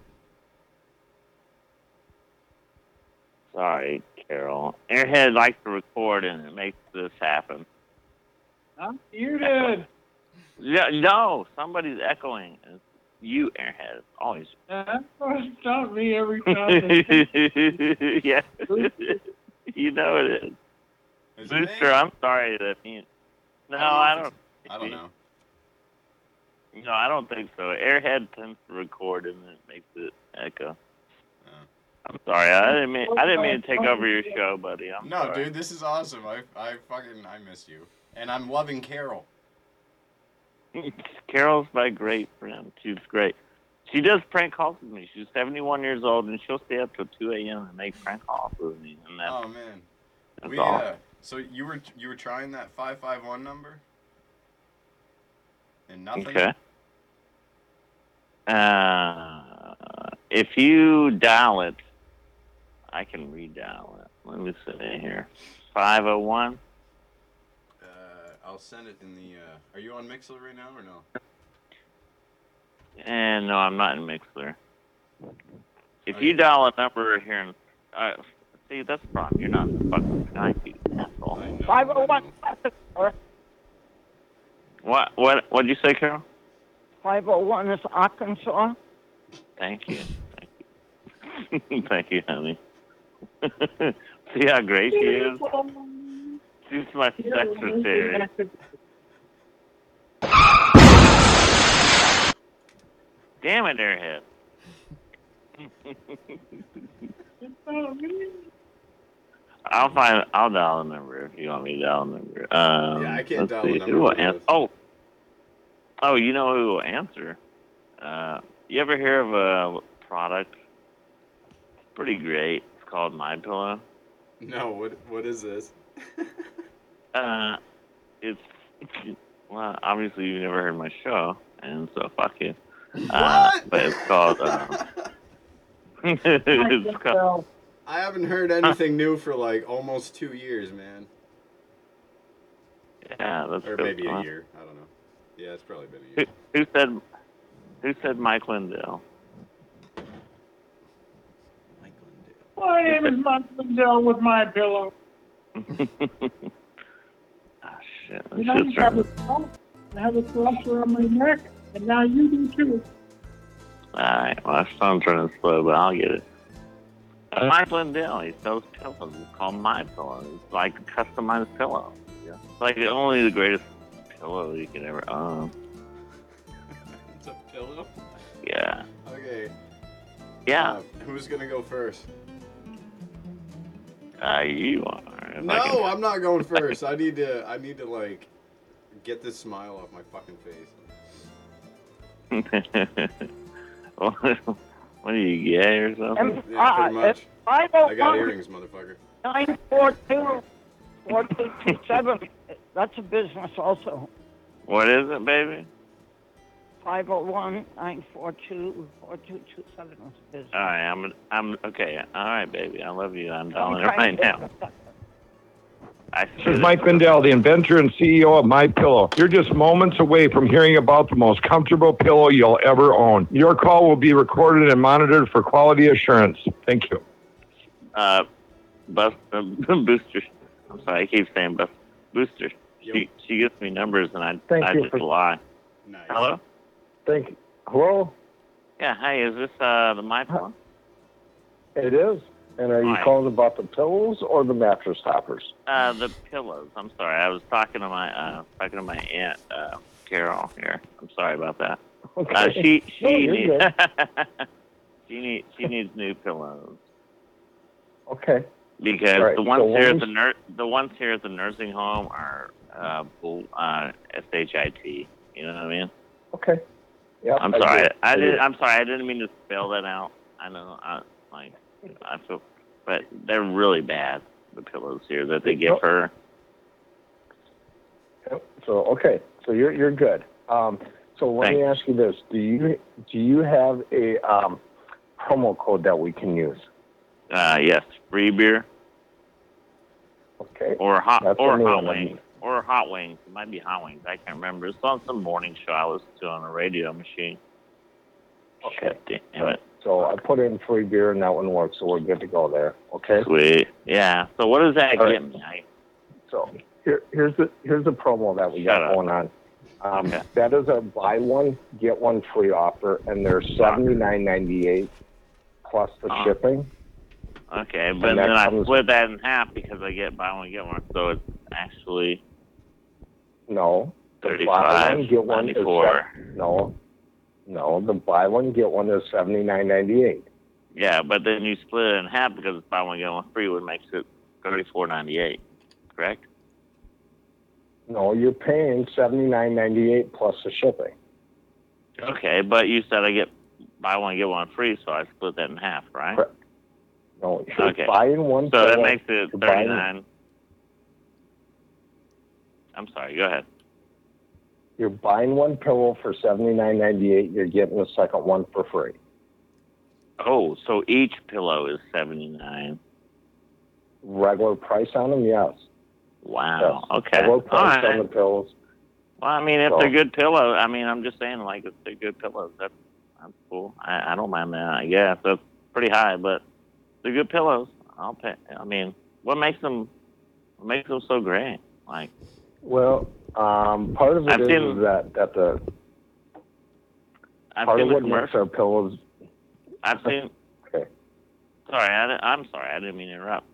Sorry, Carol. Airhead likes to record, and it makes this happen. I'm muted. Yeah, no, somebody's echoing. It's you, Airhead. Always. It's not me every time. yeah. you know it is. Is it? Booster, I'm sorry that you. No, I don't. I don't know. No, I don't think so. Airhead tends to record and it makes it echo. I'm sorry. I didn't mean I didn't mean to take over your show, buddy. I'm No, sorry. dude, this is awesome. I, I fucking, I miss you. And I'm loving Carol. Carol's my great friend. She's great. She does prank calls with me. She's 71 years old, and she'll stay up till 2 a.m. and make prank calls with me. And that's, Oh man. that's We, all. uh, so you were you were trying that five five one number, and nothing. Okay. Uh, if you dial it, I can redial it. Let me see here. Five zero one. Uh, I'll send it in the. Uh, are you on Mixlr right now or no? And no, I'm not in Mixlr. If okay. you dial a number here, and uh, see that's the problem. You're not in the fucking 90s people. Five oh one What what what'd you say, Carol? Five oh one is Arkansas. Thank you. Thank you, Thank you honey. See how great she is? She's my secretary. Damn it, airhead. I'll find. I'll dial a number if you want me to dial a number. Um, Yeah, I can't let's dial a number Who will answer? Oh, oh, you know who will answer? Uh, you ever hear of a product? It's pretty great. It's called My Pillow. No. What What is this? Uh, it's well, obviously you've never heard my show, and so fuck you. Uh, but it's called. Um, it's called. I haven't heard anything new for like almost two years, man. Yeah, that's Or good maybe a year. I don't know. Yeah, it's probably been a Who, year. who said? Who said Mike Lindell? My name is Mike Lindell with my pillow. Ah, shit. You know, Shit's I have a right. cross, I have a cross around my neck, and now you do too. Alright, well, my phone's running slow, but I'll get it. Mike Lindell, he sells pillows. It's called My Pillow. It's like a customized pillow. Yeah. It's like the only the greatest pillow you could ever own. It's a pillow. Yeah. Okay. Yeah. Uh, who's gonna go first? Uh, you are. If I No, I'm not going first. I need to. I need to like get this smile off my fucking face. can- what are you, gay or something? Yeah, pretty uh, much. It's I got earrings, motherfucker. 942 4227. That's a business also. What is it, baby? 501 942 4227 is a business. All right, I'm. I'm okay. All right, baby. I love you. I'm dialing it right now. I This is Mike Lindell, the inventor and CEO of My Pillow. You're just moments away from hearing about the most comfortable pillow you'll ever own. Your call will be recorded and monitored for quality assurance. Thank you. Uh, bus uh, booster. I'm sorry, I keep saying bus booster. She she gives me numbers and I Thank I you just for- lie. Hello. Thank you. Hello? Yeah. Hey, is this uh the my Pillow? It is. And are you Hi. calling about the pillows or the mattress toppers? Uh, the pillows. I'm sorry. I was talking to my uh talking to my aunt uh Carol here. I'm sorry about that. Uh, Okay. she No, she needs she needs she needs new pillows. Okay. Because right, the ones so here at the nur- the ones here at the nursing home are uh, bull- uh shit. You know what I mean? Okay. Yeah. I'm I sorry. I, I did. I'm sorry. I didn't mean to spell that out. I know. I like. I feel, but they're really bad. The pillows here that they give her. So okay, so you're you're good. Um, so let me ask you this: Do you do you have a um, promo code that we can use? Uh, yes, free beer. Okay. Or hot That's or hot wings. Or hot wings. It might be hot wings. I can't remember. It's on some morning show I was to on a radio machine. Okay. Shit, damn it. So I put in free beer and that one works, so we're good to go there. Okay. Sweet. Yeah. So what does that All get right. me? I, So here, here's the here's the promo that we Shut got up. going on. Um, That is a buy one get one free offer, and they're seventy nine ninety eight plus the Uh-huh. shipping. okay, but that then I comes- split that in half because I get buy one get one, so it's actually No, the buy 35, one get one is 94. sev- no, no. The buy one get one is seventy nine ninety eight. Yeah, but then you split it in half because it's buy one get one free, which makes it thirty four ninety eight. Correct? No, you're paying seventy nine ninety eight plus the shipping. Okay, but you said I get buy one get one free, so I split that in half, right? Correct. No, you're Okay. buying one. So that makes it thirty. I'm sorry. Go ahead. You're buying one pillow for seventy nine ninety eight. You're getting the second one for free. Oh, so each pillow is seventy nine. Regular price on them, yes. Wow. Yes. Okay. Regular price right. on the pillows. Well, I mean, if So- they're good pillow, I mean, I'm just saying, like, if they're good pillows, that's that's cool. I, I don't mind that. Yeah, that's pretty high, but they're good pillows. I'll pay. I mean, what makes them? What makes them so great? Like, Well, um, part of it is, seen- is that that the I've part of what makes our pillows. I've seen. okay. Sorry, I, I'm sorry. I didn't mean to interrupt.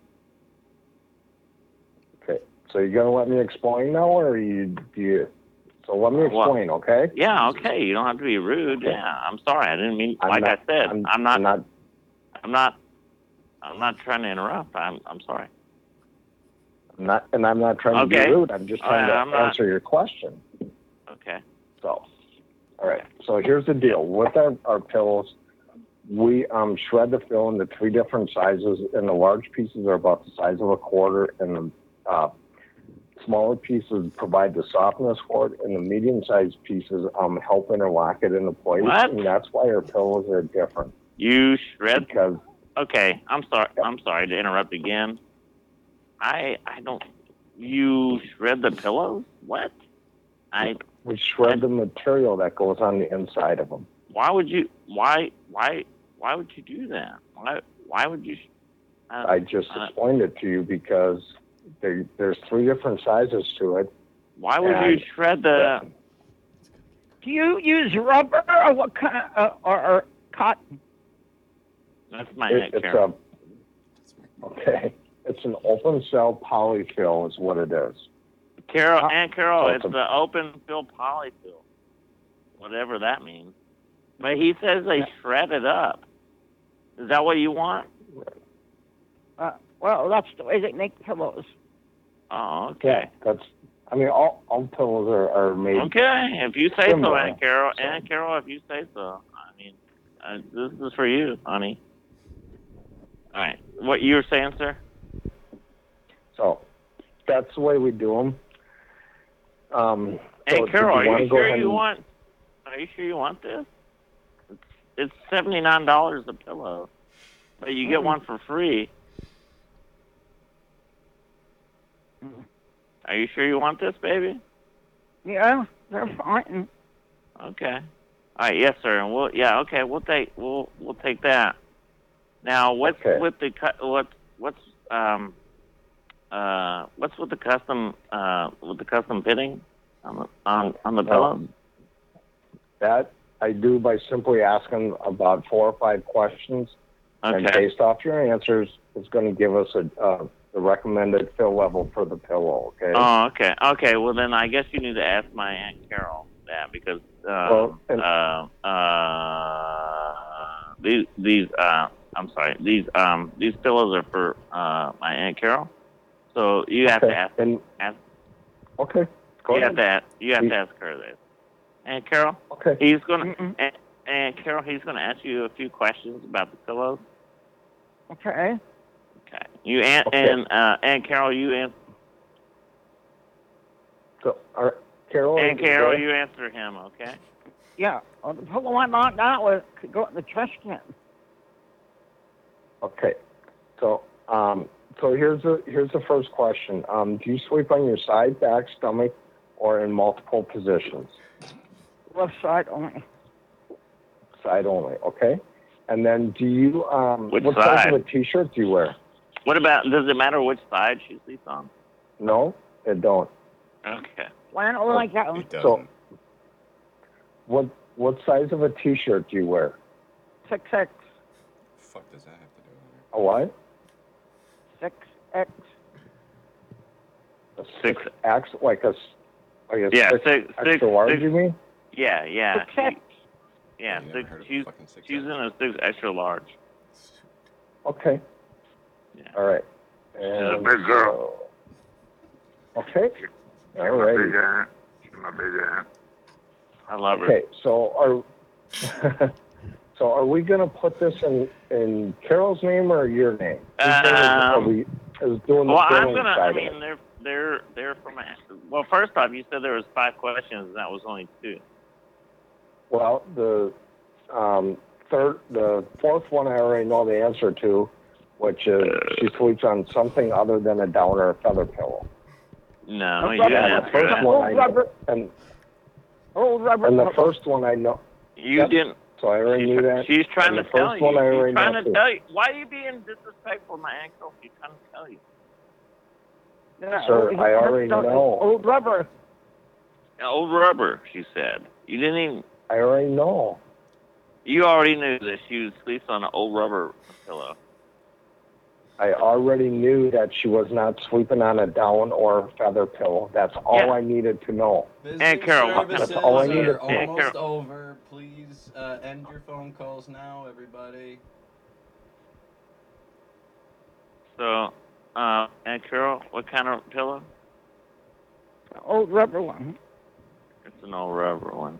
Okay, so you're gonna let me explain now, or you do you? So let me Well- explain, okay? Yeah. Okay. You don't have to be rude. Yeah. I'm sorry. I didn't mean. I'm like not- I said, I'm- I'm, not. I'm not. I'm not. I'm not trying to interrupt. I'm. I'm sorry. I'm not, and I'm not trying to be rude. I'm just trying to I'm not- answer your question. Okay. So, all right. So here's the deal with our, our pillows. We um, shred the fill into three different sizes, and the large pieces are about the size of a quarter, and the uh, smaller pieces provide the softness for it, and the medium-sized pieces um, help interlock it into place. What? And that's why our pillows are different. You shred. Because Okay. I'm sorry. I'm sorry to interrupt again. I. I don't. You shred the pillows? What? I. we shred the material that goes on the inside of them. Why would you? Why? Why? Why would you do that? Why? Why would you? Uh, I just uh, explained it to you because there, there's three different sizes to it. Why would you shred the? Do you use rubber or what kind of, uh, or, or cotton? That's my It- neck it's a okay. It's an open cell polyfill, is what it is. Carol and Carol, so it's it's the open fill polyfill, whatever that means. But he says they shred it up. Is that what you want? Uh, well, that's the way they make pillows. Oh, okay. Yeah, that's. I mean, all all pillows are, are made. Okay, if you say so, Similar, Aunt Carol. Aunt Carol, if you say so. I mean, uh, this is for you, honey. All right. What you were saying, sir? So that's the way we do them. Um, so Aunt did Carol, are you sure you and- want? Are you sure you want this? It's, it's seventy nine dollars a pillow, but you get Mm. one for free. Are you sure you want this, baby? Yeah, they're fine. Okay. All right, yes, sir. And we'll yeah, okay, we'll take we'll we'll take that. Now, what's Okay. with the cu- what what's um uh what's with the custom uh with the custom fitting on the on on the No. pillows? That I do by simply asking about four or five questions, and based off your answers, it's going to give us a uh, the recommended fill level for the pillow. Okay. Oh, okay. Okay. Well, then I guess you need to ask my aunt Carol that because uh, Well, and- uh, uh, these these uh, I'm sorry these um these pillows are for uh my aunt Carol. So you have to ask. and- ask Okay. Go you ahead. have to ask, you have to ask her this. Aunt Carol. Okay. He's gonna Aunt, Aunt Carol. He's gonna ask you a few questions about the pillows. Okay. Okay. You aunt Okay. and uh, Aunt Carol. You answer. So, all right, Carol. Aunt is Carol. there? You answer him. Okay. Yeah. Well, the pillow I knocked out was could go in the trash can. Okay. So, um, so here's the here's the first question. Um, do you sleep on your side, back, stomach, or in multiple positions? Left side only. Side only. Okay. And then, do you um, Which what size of a T-shirt do you wear? What about? Does it matter which side she sleeps on? No, it don't. Okay. Flannel like that. So, what what size of a T-shirt do you wear? Six X. Fuck does that have to do A what? Six X. A six X, like a s- like a Yeah, six, six- extra large. six- you mean? Yeah, yeah. Six X. Yeah, six, she's, she's in a six extra large. Okay. All right. And a big girl. so- okay. All My right. big aunt. She's my big aunt. I love her. Okay, so are so are we gonna put this in in Carol's name or your name? Whose name is- are Um, we is doing the Well, I'm gonna. I mean, they're they're they're from. a- Well, first off, you said there was five questions, and that was only two. Well, the um, third, the fourth one, I already know the answer to, which is she sleeps on something other than a down or a feather pillow. No, And you didn't the answer first that. one I know, and Oh, Robert. and the first one I know. You Yep. didn't. So I already knew that. She's trying to tell you. She's trying to tell you. Why are you being disrespectful, my uncle? She's trying to tell you. Yeah, Sir, he- I already know. Old rubber. Old rubber, she said. You didn't even. I already know. You already knew that she was sleeps on an old rubber pillow. I already knew that she was not sleeping on a down or feather pillow. That's all Yeah. I needed to know. And Carol, That's all I pillow? needed. Yeah, almost Carol. over. Please uh, end your phone calls now, everybody. So, uh, and Carol, what kind of pillow? Old rubber one. It's an old rubber one.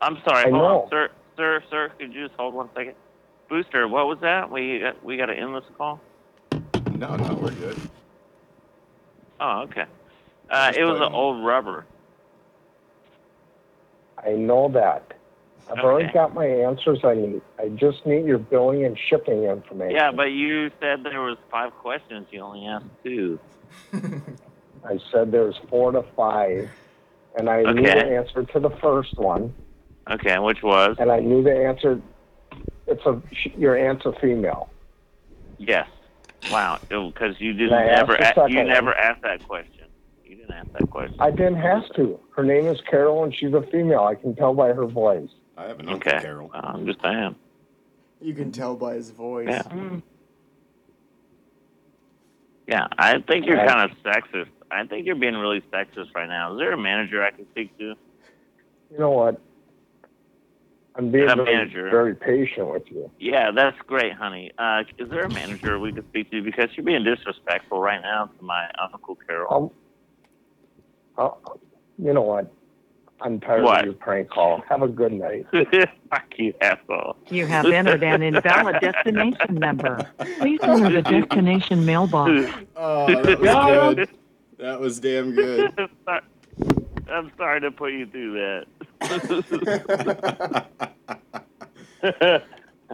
I'm sorry. I hold know. on, sir. Sir, sir, could you just hold one second? Booster, what was that? We got, we got to end this call. No, no, we're good. Oh, okay. Uh, it was an old rubber. I know that. I've already Okay. got my answers I need. I just need your billing and shipping information. Yeah, but you said there was five questions. You only asked two. I said there's four to five, and I knew Okay. the answer to the first one, Okay, which was and I knew the answer. It's a your aunt's a female. yes. Wow, because you didn't I ever the a- you one. never asked that question. You didn't ask that question. I didn't have to. Her name is Carol, and she's a female. I can tell by her voice. I have an okay. Well, I'm just saying. You can tell by his voice. Yeah. Mm-hmm. Yeah, I think you're kind of sexist. I think you're being really sexist right now. Is there a manager I can speak to? You know what? I'm being A very, manager. very patient with you. Yeah, that's great, honey. Uh, is there a manager we could speak to? Because you're being disrespectful right now to my Uncle Carol. I'll, I'll, you know what? I'm tired What? of your prank call. Have a good night. Fuck you, asshole. You have entered an invalid destination number. Please enter the destination mailbox. Oh, that was good. That was damn good. I'm sorry to put you through that.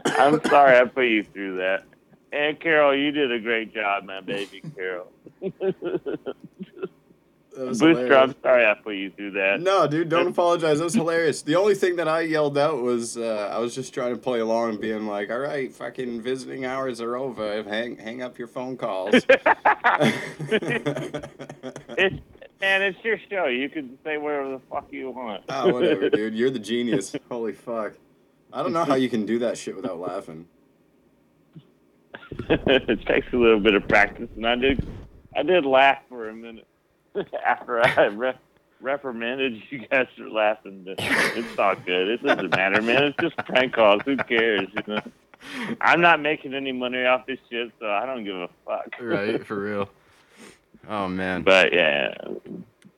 I'm sorry I put you through that. And Carol, you did a great job, my baby Carol. was Booster, hilarious. I'm sorry I put you through that. No, dude, don't apologize. That was hilarious. The only thing that I yelled out was uh, I was just trying to play along, being like, "All right, fucking visiting hours are over. Hang, hang up your phone calls." It's, man, it's your show. You can say whatever the fuck you want. oh, whatever, dude. You're the genius. Holy fuck. I don't know how you can do that shit without laughing. it takes a little bit of practice, and I did, I did laugh for a minute after I re- reprimanded you guys for laughing. But it's all good. It doesn't matter, man. It's just prank calls. Who cares? You know, I'm not making any money off this shit, so I don't give a fuck. Right, for real. Oh man. But yeah,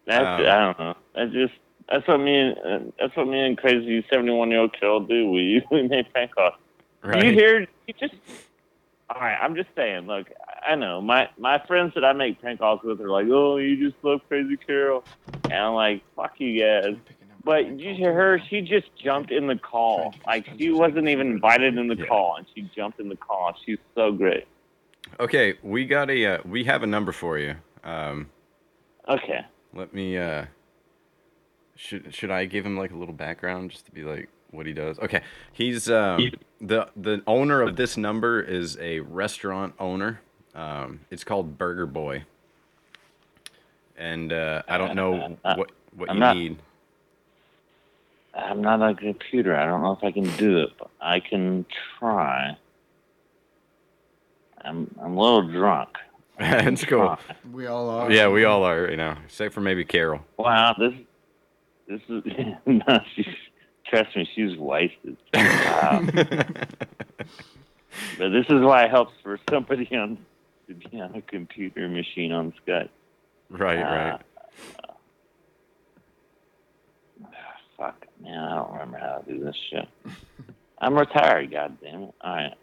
that's Um, I don't know. That's just that's what me and that's what me and crazy 71 year old Carol do. We we make prank calls. Right. You hear? You just all right. I'm just saying. Look, I know my my friends that I make prank calls with are like, "Oh, you just love Crazy Carol," and I'm like, "Fuck you guys." But did you hear her? She just jumped in the call. Like she wasn't even invited in the call, and she jumped in the call. She's so great. Okay, we got a uh, we have a number for you. Um, okay. Let me. Uh, should should I give him like a little background just to be like what he does? Okay, he's um, the the owner of this number is a restaurant owner. Um, it's called Burger Boy, and uh, I don't know what what I'm you not- need. I'm not a computer. I don't know if I can do it, but I can try. I'm I'm a little drunk. it's cool. We all are. Yeah, we all are You know, except for maybe Carol. Wow, this this is no. She's trust me, she's wasted. Wow. but this is why it helps for somebody on to be on a computer machine on Skype. Right, Uh, right. Fuck, man, I don't remember how to do this shit. I'm retired, goddamn it. All right.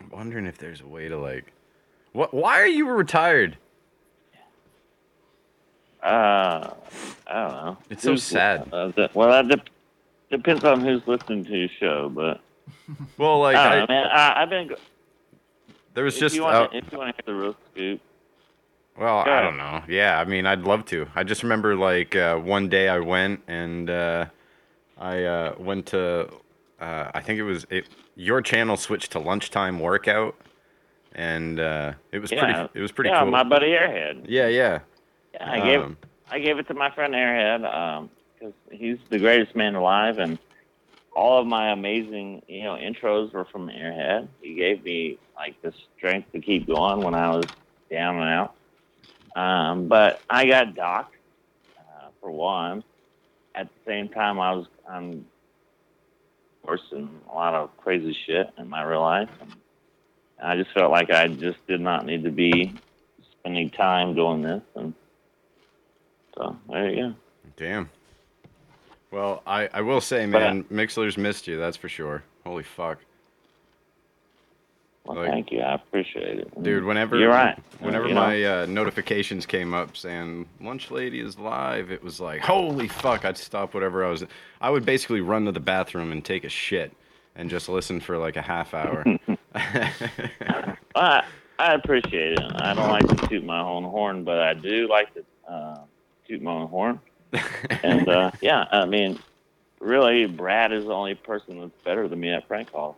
I'm wondering if there's a way to like. What? Why are you retired? Uh, I don't know. It's so Who's- sad. Uh, that- well, that dep depends on who's listening to your show, but Well, like I, I, man, I I've been. go- there was if just. you uh, want, to, if you want to hear the real scoop, Well, I don't know. Yeah, I mean, I'd love to. I just remember like uh, one day I went and uh, I uh, went to. Uh, I think it was it. Your channel switched to lunchtime workout, and uh, it was yeah, pretty. It was pretty yeah, cool. my buddy Airhead. Yeah, yeah. Yeah, I gave Um, I gave it to my friend Airhead because he's the greatest man alive, and all of my amazing you know intros were from Airhead. He gave me like the strength to keep going when I was down and out. Um, but I got docked uh, for one. At the same time, I was I'm forcing a lot of crazy shit in my real life. And I just felt like I just did not need to be spending time doing this, and so there you go. Damn. Well, I, I will say, But, uh, man, Mixlr's missed you. That's for sure. Holy fuck. Well, Like- thank you. I appreciate it. Dude, whenever you're right. Whenever You my uh, notifications came up saying lunch lady is live, it was like holy fuck! I'd stop whatever I was. I would basically run to the bathroom and take a shit and just listen for like a half hour. I I appreciate it. I don't like to toot my own horn, but I do like to uh, toot my own horn. and uh, yeah, I mean, really, Brad is the only person that's better than me at prank calls.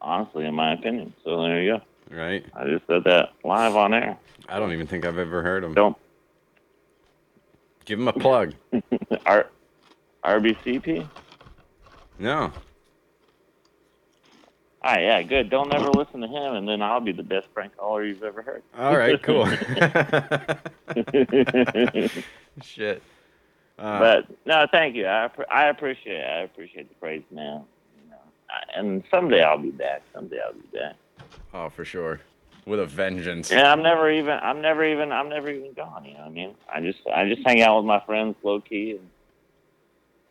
Honestly, in my opinion. So there you go. right? I just said that live on air. I don't even think I've ever heard him. Don't give him a plug. R RBCP. No. Ah, yeah, good. Don't ever listen to him, and then I'll be the best prank caller you've ever heard. All right, cool. Shit. Uh, but no, thank you. I I appreciate it. I appreciate the praise, man. You know, I, and someday I'll be back. Someday I'll be back. oh, for sure. With a vengeance. Yeah, I'm never even. I'm never even. I'm never even gone. You know what I mean? I just. I just hang out with my friends, low key. And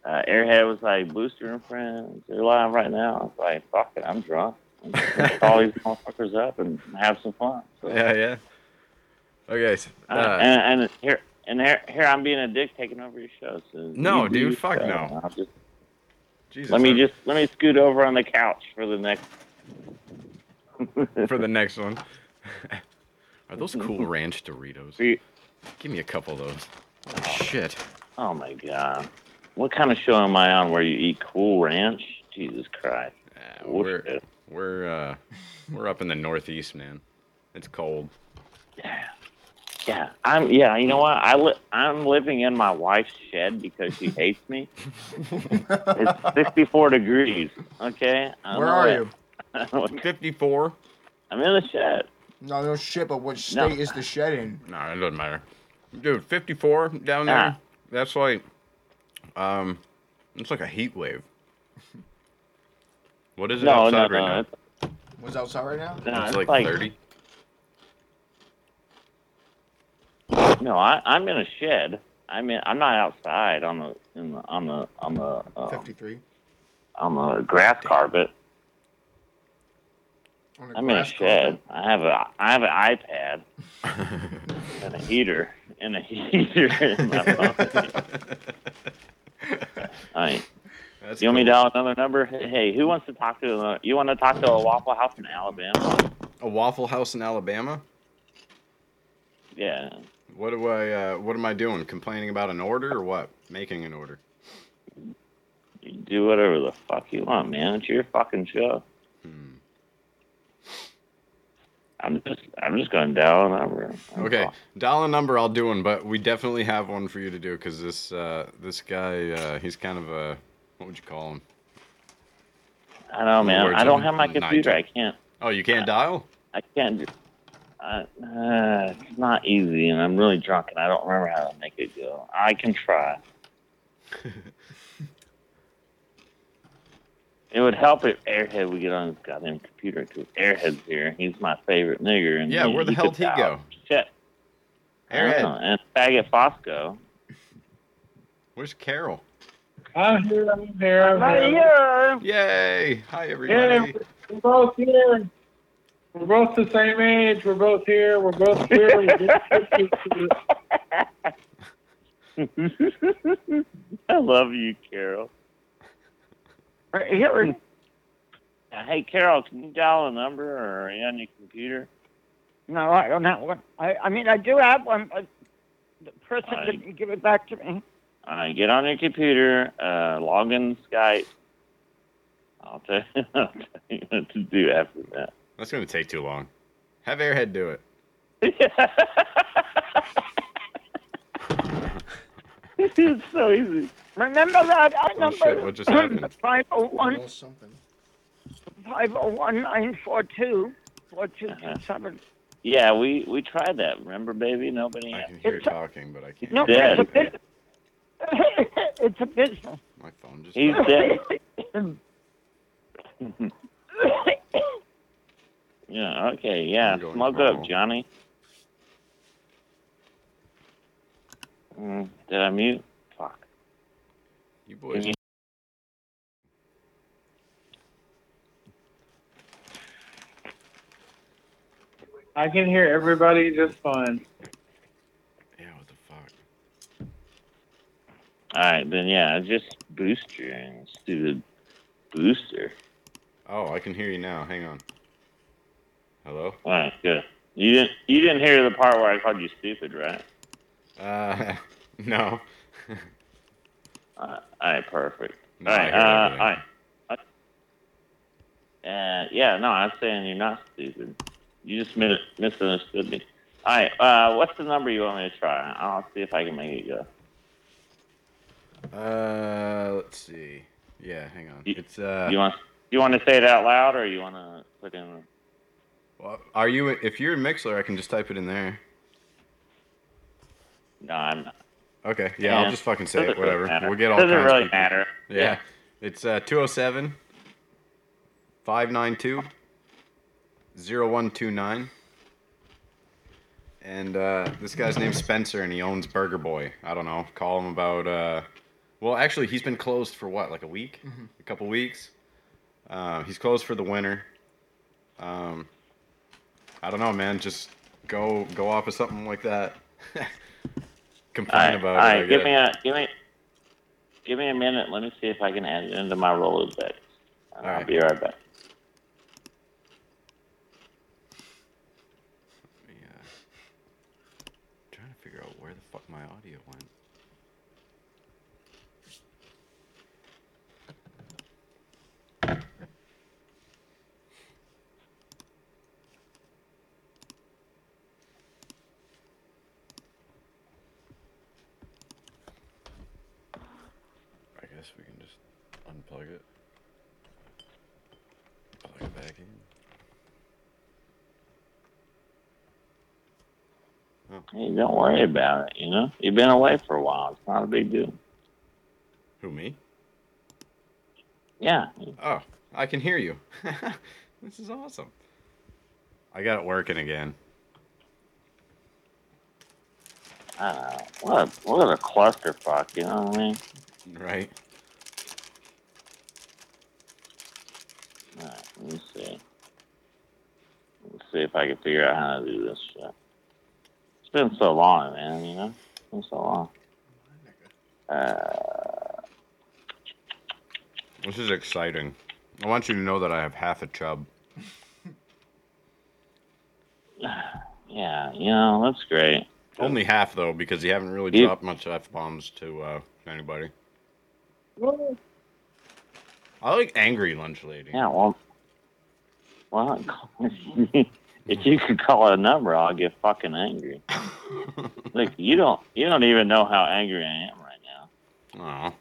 uh, Airhead was like, "Booster and friends, they're live right now." I was like, "Fuck it, I'm drunk. I'm call these motherfuckers up and have some fun." So, Yeah, yeah. Okay. so, uh, Uh, and, and here and here, here I'm being a dick taking over your show. So No, you dude, fuck show, no. just Jesus, let me I- just let me scoot over on the couch for the next. for the next one. Are those cool ranch Doritos? Give me a couple of those. Oh, shit. Oh my god, what kind of show am I on where you eat Cool Ranch? Jesus Christ. We're we're uh we're up in the northeast, man. It's cold. Yeah, Yeah, I'm. Yeah, you know what? I li- I'm living in my wife's shed because she hates me. it's 64 degrees. Okay. I Where are it. you? 54. I'm in the shed. No, no shit, but which No. state is the shed in? No, it doesn't matter. Dude, 54 down there. That's like um it's like a heat wave. What is it No, no, outside no. right now? What's outside right now? No. It's it's like, like- 30. No, I, I'm in a shed. I mean, I'm not outside on the in the on the on the uh, 53. on the grass carpet. On I'm in a grass shed. I have a I have an iPad and a heater and a heater in my phone. All right. That's you want me to dial another number? Hey, who wants to talk to? Uh, you want to talk to a Waffle House in Alabama? A Waffle House in Alabama? Yeah. What do I uh what am I doing? Complaining about an order or what? Making an order. You do whatever the fuck you want, man. It's your fucking show. Hmm. I'm just I'm just gonna dial a number. Okay, dial a number. I'll do one, but we definitely have one for you to do because this uh, this guy uh, he's kind of a what would you call him? I know, man. I don't have my computer. I can't. Oh, you can't dial? I can't. Uh, uh, it's not easy, and I'm really drunk, and I don't remember how to make it go. I can try. It would help if Airhead would get on his goddamn computer because Airhead's here. He's my favorite nigger. And Yeah, he- where the he hell could did he go? Shit. Airhead. And Faggot Fosco. Where's Carol? I'm here. I'm here. I'm Right here. here. Yay! Hi Yeah, everybody. we're both here. We're both the same age. We're both here. We're both here. I love you, Carol. Right here. Uh, Hey, Carol, can you dial a number or are you on your computer? No, I don't have one. I, I mean, I do have one, but the person I- didn't give it back to me. All right, get on your computer, uh, log in Skype. I'll tell, I'll tell you what to do after that. That's gonna take too long. Have Airhead do it. it's so easy. Remember that? I Oh number shit! What just happened? 501 501 942 4227. Yeah, we we tried that. Remember, baby? Nobody. I can hear you talking, but I can't. No, Dead. it's a business. it's a business. My phone just. He's dead. Yeah. Okay. Yeah. Smoke up, Johnny. Mm, did I mute? Fuck. You boys. I can hear everybody just fine. Yeah. What the fuck? All right, then yeah, just booster and stupid booster. Oh, I can hear you now. Hang on. Hello. All right, good. You didn't you didn't hear the part where I called you stupid, right? Uh, no. Uh, all right, perfect. No, all I right, hear uh, everything. all right. Uh, yeah, no, I'm saying you're not stupid. You just mis- misunderstood me. All right, uh, what's the number you want me to try? I'll see if I can make it go. Uh, let's see. Yeah, hang on. It's uh. you want you want to say it out loud, or you want to put in? Well, are you? If you're in Mixlr, I can just type it in there. No, I'm not. Okay. Yeah, I'll just fucking say it. Whatever. really. We'll get all Doesn't really people. matter. Yeah. Yeah. It's uh 207 592 0129. And uh, this guy's name's Spencer, and he owns Burger Boy. I don't know. Call him about. Uh, well, actually, he's been closed for what, like a week, Mhm. a couple weeks. Uh, he's closed for the winter. Um, I don't know, man. Just go go off of something like that. Complain All right, about all it. I right, give me a give me give me a minute. Let me see if I can add it into my Rolodex. And I'll right. be right back. trying to figure out where the fuck my audio went. I guess we can just unplug it. Plug it back in. Hey, don't worry about it. You know, you've been away for a while. It's not a big deal. Who me? Yeah. Oh, I can hear you. this is awesome. I got it working again. Uh, what a, what a clusterfuck. You know what I mean? Right. All right, let me see. Let's see if I can figure out how to do this shit. It's been so long, man. You know, it's been so long. Uh, This is exciting. I want you to know that I have half a chub. yeah, you know that's great. Only half though, because you haven't really You- dropped much f bombs to uh, anybody. I like angry lunch lady. Yeah, well, well, if you could call a number, I'll get fucking angry. Look, you don't, you don't even know how angry I am right now. Aw.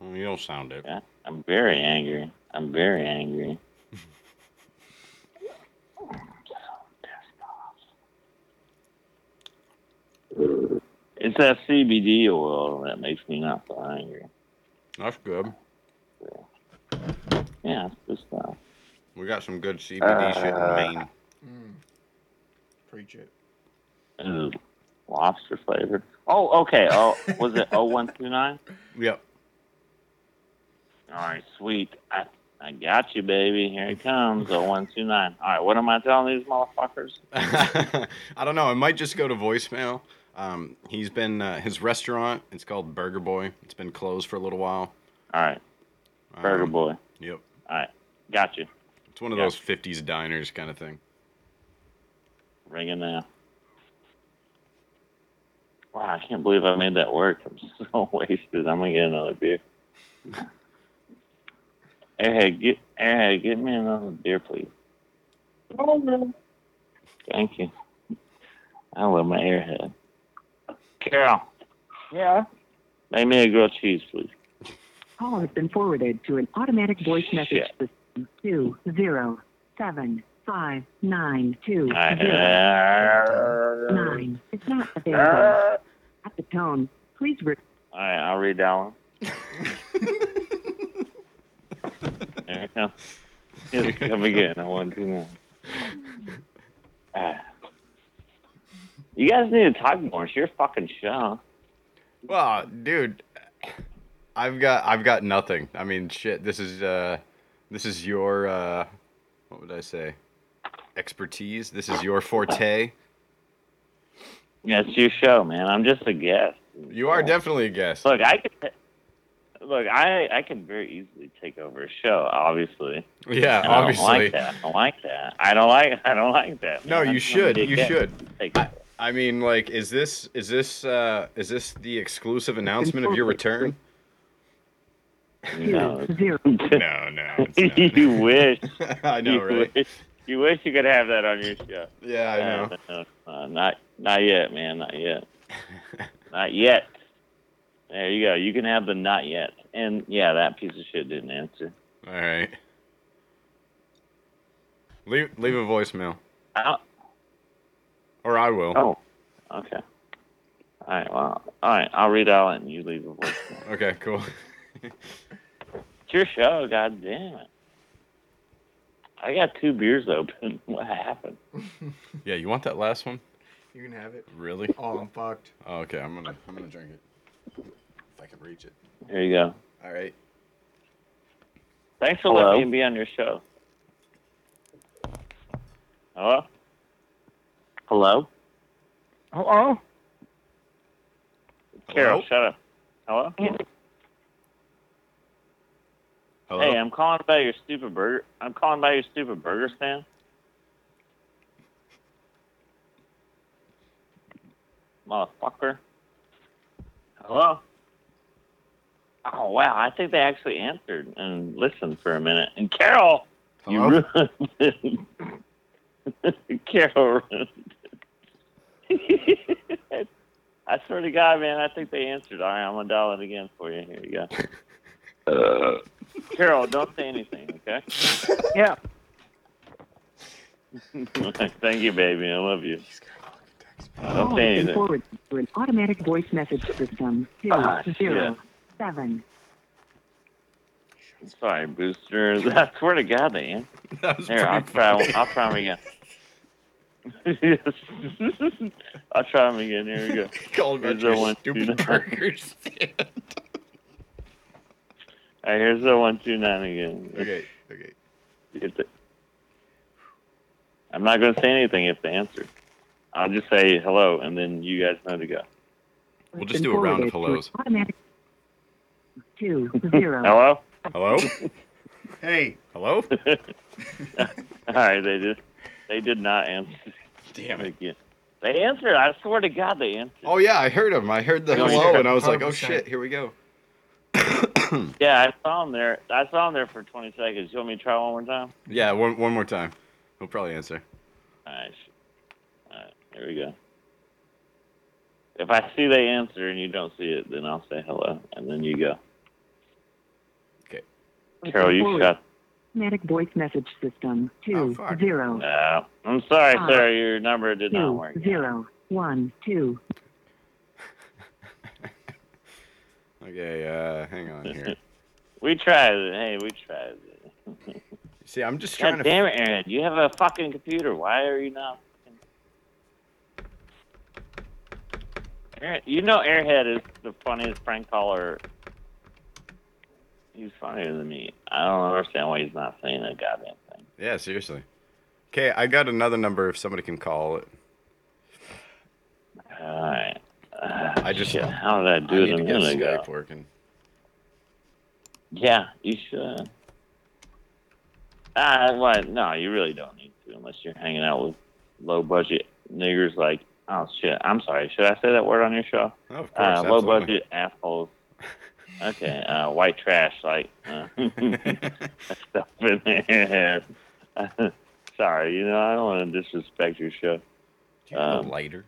Well, you don't sound it. Yeah, I'm very angry. I'm very angry. It's that CBD oil that makes me not so angry. That's good. Yeah, it's good stuff. We got some good CBD shit in Uh, Maine. Preach it. Ooh, lobster flavored. Oh, okay. Oh, was it 0129? Yep. All right, sweet. I, I got you, baby. Here it comes. 0129. All right, what am I telling these motherfuckers? I don't know. It might just go to voicemail. Um, he's been uh, his restaurant. It's called Burger Boy. It's been closed for a little while. All right, Burger Um, Boy. Yep. All right, got you. It's one of Yeah. those '50s diners kind of thing. Ringing now. Uh, wow, I can't believe I made that work. I'm so wasted. I'm gonna get another beer. Airhead, get Airhead, get me another beer, please. Oh no. Thank you. I love my Airhead. Carol, Yeah. make me a grilled cheese, please. Call has been forwarded to an automatic voice message system. Two zero seven five nine two zero nine. It's not available. At the tone, please. Re- All right, I'll read that one. there it comes. Here we come again. I want to know. Ah. You guys need to talk more. It's your fucking show. Well, dude, I've got I've got nothing. I mean, shit. This is uh, this is your uh, what would I say? Expertise. This is your forte. Yeah, it's your show, man. I'm just a guest. You are definitely a guest. Look, I could. Look, I I could very easily take over a show. Obviously. Yeah, And I don't like that. I don't like that. I don't like. I don't like that. No, you I just wanna should. You guest. should. I, I mean, like, is this is this uh, is this the exclusive announcement of your return? No. No, no. you wish. I know, you right? Wish, you wish you could have that on your show. Yeah, I know. Uh, uh, not, not yet, man. Not yet. not yet. There you go. You can have the not yet. And yeah, that piece of shit didn't answer. All right. Leave leave a voicemail, Oh, or I will. oh, okay. All right. Well, all right. I'll read out and you leave a voice. Okay, cool. It's your show. God damn it. I got two beers open. What happened? Yeah, you want that last one? You can have it. Really? Oh, I'm fucked. Oh, okay, I'm gonna I'm gonna drink it if I can reach it. There you go. All right. Thanks for Hello? letting me be on your show. Hello? Hello? Hello? Carol, shut up. Hello? Hello? Hey, I'm calling about your stupid burger. I'm calling about your stupid burger stand. Motherfucker. Hello? Oh, wow. I think they actually answered and listened for a minute. And Carol, you ruined. Carol ruined. I swear to God, man, I think they answered. All right, I'm going to dial it again for you. Here you go. Carol, don't say anything, okay? Yeah. Thank you, baby. I love you. Don't Call say anything. forwarded to an automatic voice message system. Two Ah, zero shit. seven. Sorry, boosters. I swear to God, they answered. Here, I'll try. funny. I'll try them again. Yes. I'll try them again. Here we go. Called Here's the one, stupid burgers. All right, here's the one two nine again. Okay, okay. Get the- I'm not going to say anything if they answer. I'll just say hello, and then you guys know to go. We'll just do a round of hellos. Automatic. Two zero. Hello? Hello? Hey. Hello? All right, they did. They did not answer. Damn it. Again. They answered. I swear to God, they answered. Oh yeah, I heard them. I heard the No, hello, and I was like, oh shit, here we go. Yeah, I saw him there. I saw him there for 20 seconds. You want me to try one more time? Yeah, one one more time. He'll probably answer. All right. All right. Here we go. If I see they answer and you don't see it, then I'll say hello, and then you go. Okay. Carol, you shut. Automatic voice message system. Oh, Two zero No, I'm sorry, Ah. sir. Your number did not two work. zero one two. Okay, uh, hang on here. We tried it. Hey, we tried it. See, I'm just God trying to. damn it, Aaron! You have a fucking computer. Why are you not? Aaron, you know Airhead is the funniest prank caller. He's funnier than me. I don't understand why he's not saying that goddamn thing. Yeah, seriously. Okay, I got another number if somebody can call it. Alright. I just shit, how did I do I it a minute ago? Working. Yeah, you should. Ah, what? No, you really don't need to unless you're hanging out with low budget niggers like. Oh shit! I'm sorry. Should I say that word on your show? Oh, of course, uh, low budget assholes. Okay, uh, white trash like uh, stuff in there. sorry, you know I don't want to disrespect your show. Do you Um, lighter?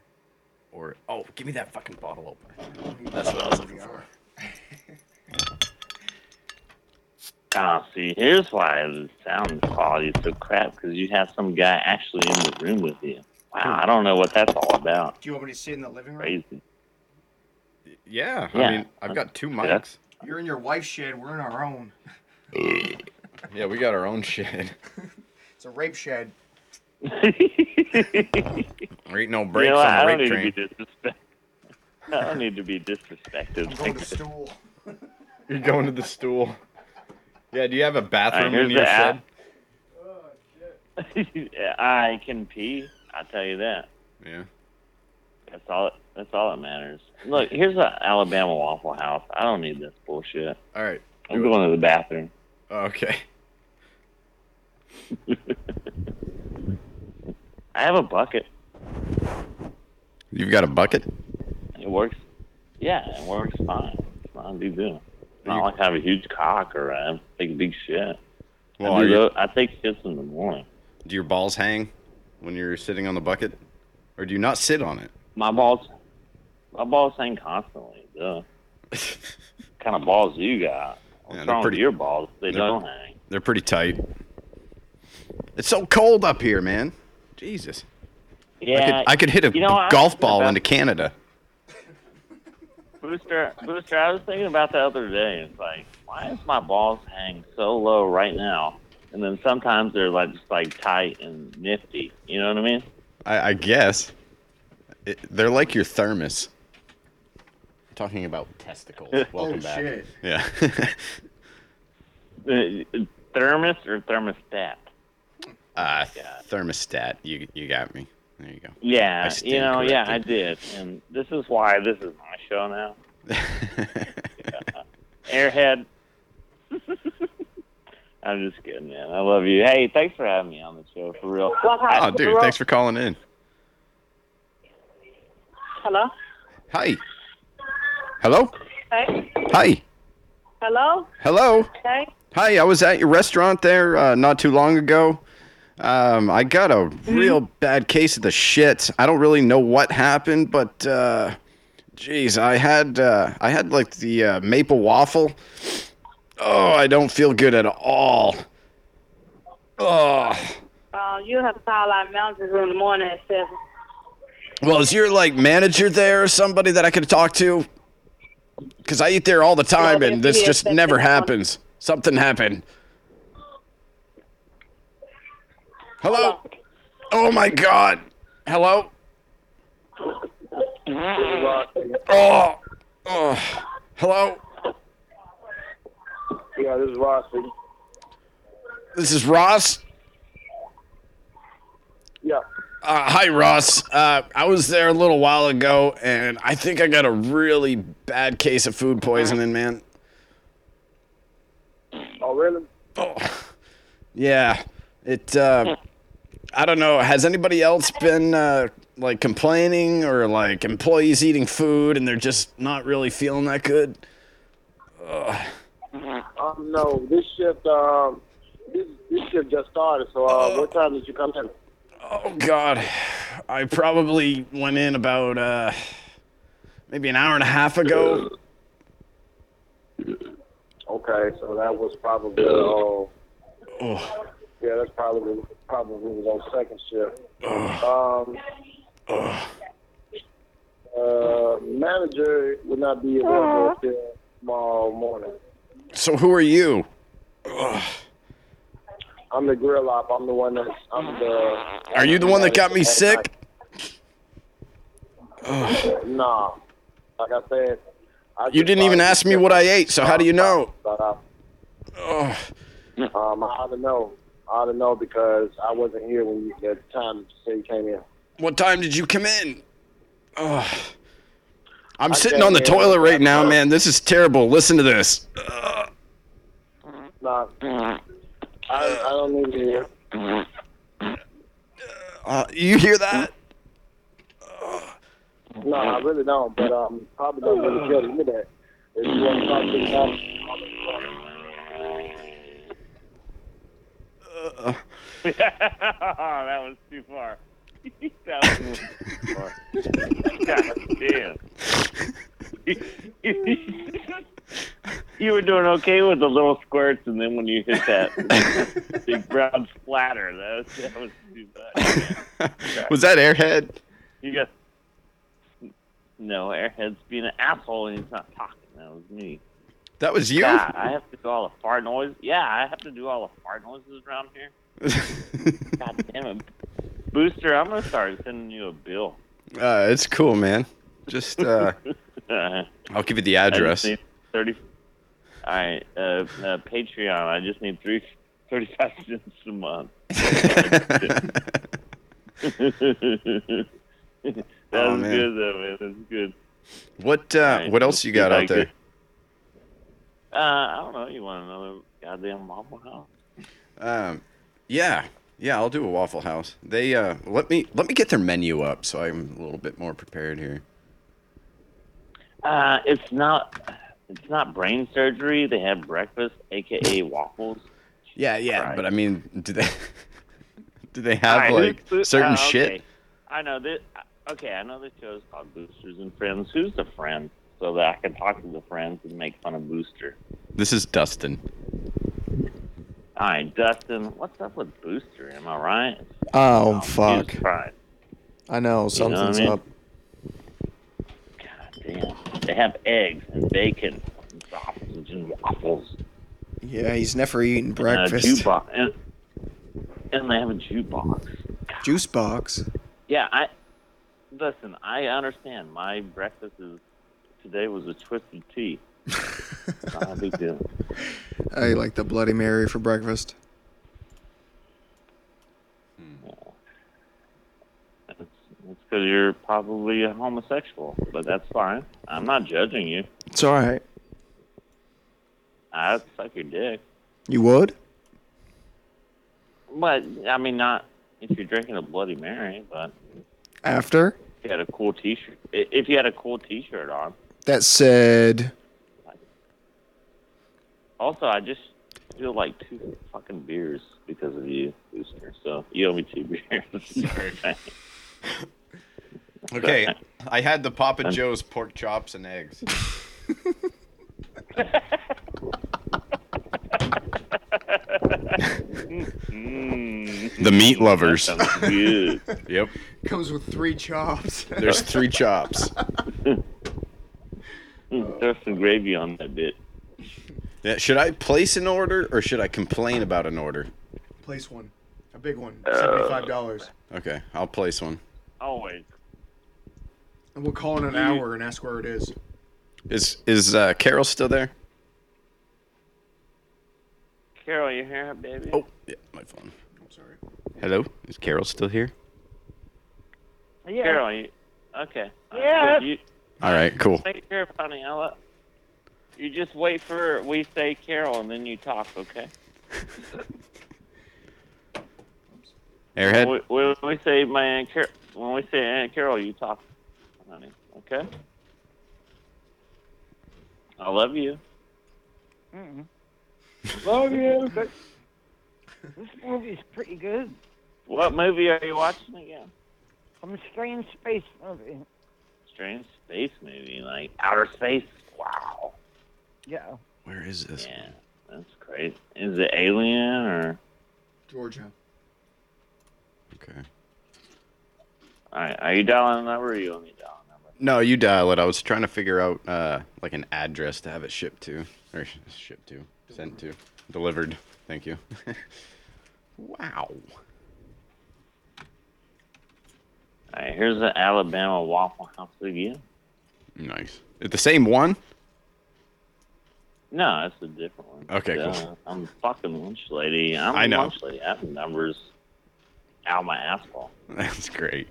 Or oh, give me that fucking bottle opener. That's what I was looking for. Oh, see, here's why the sound quality is so crap because you have some guy actually in the room with you. Wow, I don't know what that's all about. Do you want me to sit in the living room? Crazy. Yeah, Yeah. I mean, I've got two Yeah. mics. You're in your wife's shed. We're in our own. Yeah, we got our own shed. It's a rape shed. There ain't no You brakes know what? on I the don't need train. to be disrespect. I don't need to be disrespected. I'm going to the stool. You're going to the stool. Yeah, do you have a bathroom here's in your shed? app. I can pee. I tell you that. Yeah. That's all. That's all that matters. Look, here's an Alabama Waffle House. I don't need this bullshit. All right. I'm going to the bathroom. Okay. I have a bucket. You've got a bucket? It works. Yeah, it works fine. It's not a big deal. It's not like I have a huge cock or I take a big shit. Well, I, do you- I take shits in the morning. Do your balls hang when you're sitting on the bucket? Or do you not sit on it? My balls, my balls hang constantly. Duh. kind of balls you got? What's Yeah, wrong pretty- with your balls? They don't hang. They're pretty tight. It's so cold up here, man. Jesus. I Yeah, could, I could hit a you know, golf ball about- into Canada. Booster, Booster, I was thinking about the other day. It's like, why is my balls hang so low right now? And then sometimes they're like just like tight and nifty. You know what I mean? I, I guess. It, they're like your thermos. Talking about testicles. Welcome Oh, back. shit. Yeah. Uh, Thermos or thermostat? Uh, thermostat. You you got me. There you go. Yeah, you know, yeah, I did, and this is why this is my show now. Yeah. Airhead. I'm just kidding, man. I love you. Hey, thanks for having me on the show for real. Oh, dude, thanks for calling in. Hello? Hi. Hello. Hey? Hi. Hello? Hello. Hey? Hi. I was at your restaurant there uh, not too long ago. Um, I got a real bad case of the shit. I don't really know what happened, but uh, geez, I had uh, I had like the uh, maple waffle. Oh, I don't feel good at all. Oh. Uh, you have to call our manager in the morning at 7. Well, is your like manager there or somebody that I could talk to? Because I eat there all the time, and this just never happens. Something happened. Hello. Oh my God. Hello. Oh. Oh. Hello. Yeah, this is Ross. This is Ross. Yeah. Uh, hi, Ross. Uh, I was there a little while ago, and I think I got a really bad case of food poisoning, man. Oh, really? Oh, yeah. It. Uh, I don't know. Has anybody else been uh, like complaining or like employees eating food and they're just not really feeling that good? Ugh. Um, no, this shift, um, this, this shift just started. So, uh, what time did you come in? Oh God, I probably went in about uh, maybe an hour and a half ago. Okay, so that was probably, uh, Oh. yeah, that's probably probably was on second shift. Um, uh, manager would not be available until tomorrow morning. So who are you? Ugh. I'm the grill op. I'm the one that's. I'm the. Are you the one that got me sick? Nah. Like I said. I You didn't even ask me what I ate, so how do you know? But, uh, um, I ought to know. I don't know because I wasn't here when you the time said you came in. What time did you come in? Ugh. I'm I sitting on the toilet right now, uh, man. This is terrible. Listen to this. Nah. I, I don't need to hear. Uh, you hear that? No, I really don't. But um, probably don't really care to hear that. If you want to talk to the that was too far. that was too far. God damn. you were doing okay with the little squirts, and then when you hit that big brown splatter, that was, that was too much. Was that Airhead? You got no airhead's being an asshole, and he's not talking. That was me. That was you? God, I have to do all the fart noise. Yeah, I have to do all the fart noises around here. God damn it, Booster! I'm gonna start sending you a bill. Uh, it's cool, man. Just uh, I'll give you the address. Thirty. All right, uh, uh, Patreon. I just need three, thirty-five cents a month. that Oh, was man. good, though, man. That's good. What uh, what else you got out there? Uh, I don't know. You want another goddamn Waffle House? Um, yeah, yeah, I'll do a Waffle House. They uh, let me let me get their menu up so I'm a little bit more prepared here. Uh, it's not. It's not brain surgery. They have breakfast, aka waffles. Yeah, yeah, Right. but I mean, do they do they have Alright, like who's- certain uh, okay. shit? I know that. Okay, I know the show's called Boosters and Friends. Who's the friend? So that I can talk to the friends and make fun of Booster. This is Dustin. All right, Dustin. What's up with Booster? Am I right? Oh, oh fuck. Jesus I know You know what I something's mean? up. Damn. They have eggs and bacon and sausage and waffles. Yeah, he's never eaten And a breakfast. jukebox. And, and they have a jukebox. Juice box. Yeah, I listen. I understand. My breakfast is today was a twisted tea. Not a big deal. I like the Bloody Mary for breakfast. Hmm. It's because you're probably a homosexual, but that's fine. I'm not judging you. It's all right. I'd suck your dick. You would? But I mean, not if you're drinking a Bloody Mary, but After if you had a cool T-shirt. If you had a cool T-shirt on. That said, Also, I just feel like two fucking beers because of you, Booster. So you owe me two beers. Sorry. Okay, I had the Papa Joe's pork chops and eggs. The meat mm-hmm. lovers. That good. Yep. comes with three chops. There's three chops. Throw some gravy on that bit. Yeah, should I place an order or should I complain about an order? Place one, a big one, Uh, seventy-five dollars, Okay, I'll place one. Always. and we'll call in an hour and ask where it is. Is is uh, Carol still there? Carol, you here, baby? Oh, yeah, my phone. I'm sorry. Hello, is Carol still here? Yeah. Carol, you, okay. Uh, You, All right, cool. take care, honey. I'll you just wait for we say Carol and then you talk, okay? Airhead. When we, when we say my Aunt Carol, when we say Aunt Carol, you talk, honey. Okay? I love you. Mm. Love you. But this movie's pretty good. What movie are you watching again? Some strange space movie. Strange space movie, like outer space. Wow. Yeah. Where is this? Yeah, that's crazy. Is it Alien or? Georgia. Okay. All right, are you dialing the number? Or you want me to dial the number? No, you dial it. I was trying to figure out uh, like an address to have it shipped to, or shipped to, sent to, delivered. Thank you. Wow. All right, here's the Alabama Waffle House again. Nice. The same one? No, that's a different one. Okay, Uh, cool. I'm fucking lunch lady. I'm I a know. lunch lady. I have numbers out my asshole. That's great.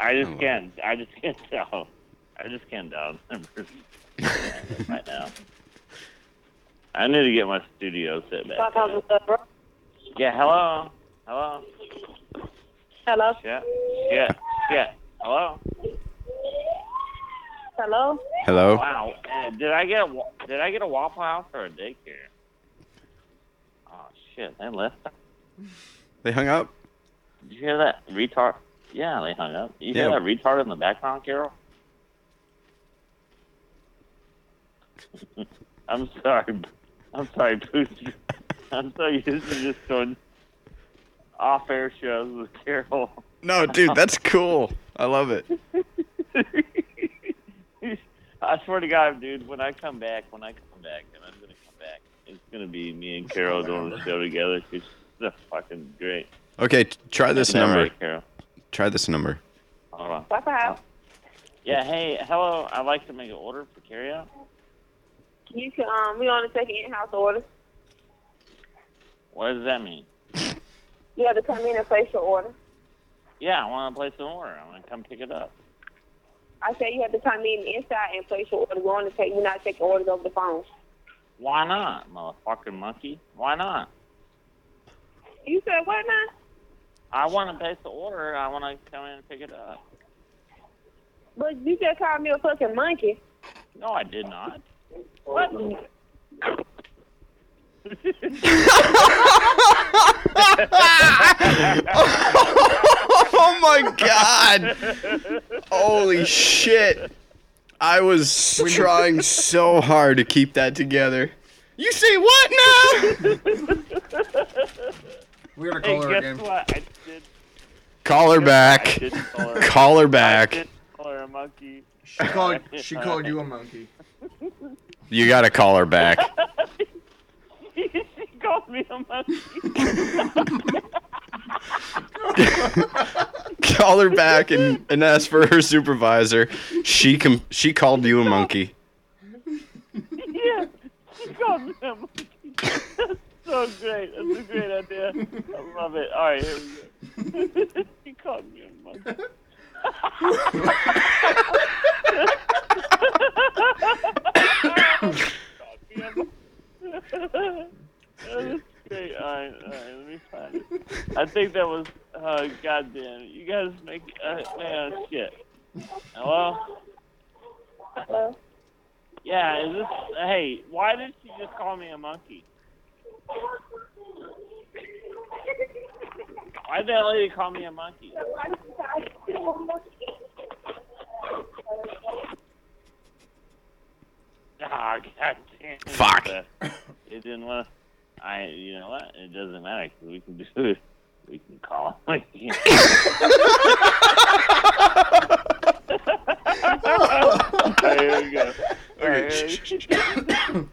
I just love can't. I just can't tell. I just can't tell numbers right now. I need to get my studio set back. Yeah. Hello. Hello. Hello. Yeah. Yeah. Yeah. Hello. Hello. Hello? Wow. Uh, did I get a Did I get a Waffle House or a daycare? Oh shit! They left. They hung up? Did you hear that retard? Yeah, they hung up. You hear Yeah. that retard in the background, Carol? I'm sorry. I'm sorry, Booster. I'm so used to just going off-air shows with Carol. No, dude, that's cool. I love it. I swear to God, dude, when I come back, when I come back, and I'm gonna come back, it's gonna be me and Carol doing the show together. It's so fucking great. Okay, t- try this Isn't number. right, Carol? Try this number. Hold on. What's up? Yeah, hey, hello. I'd like to make an order for carryout. You can um we only take in-house orders. What does that mean? You have to come in and place your order. Yeah, I want to place an order. I want to come pick it up. I said you have to come in inside and place your order. We're only take we're not taking orders over the phone. Why not, motherfucking monkey? Why not? You said what now? I want to place the order. I want to come in and pick it up. But you just called me a fucking monkey. No, I did not. What? oh my god! Holy shit! I was trying so hard to keep that together. You say what now? We're gonna Hey, call her guess again. what? I did. Call her back. did call her- Call her I back. did call her a monkey. She called. She called you a monkey. You gotta call her back. she called me a monkey. Call her back and, and ask for her supervisor. She com- she called you a monkey. yeah, she called me a monkey. That's so great. That's a great idea. I love it. All right, here we go. she called me a monkey. That's great. All right, all right. Let me find it. I think that was. Uh, goddamn. You guys make. Uh, man, shit. Hello. Hello. Yeah, is this? Hey, why did she just call me a monkey? Why did that lady call me a monkey? Ah, god damn. it. Fuck. It didn't want to. I, you know what? It doesn't matter 'cause we can do it. We can call him here we go. Alright, here we go.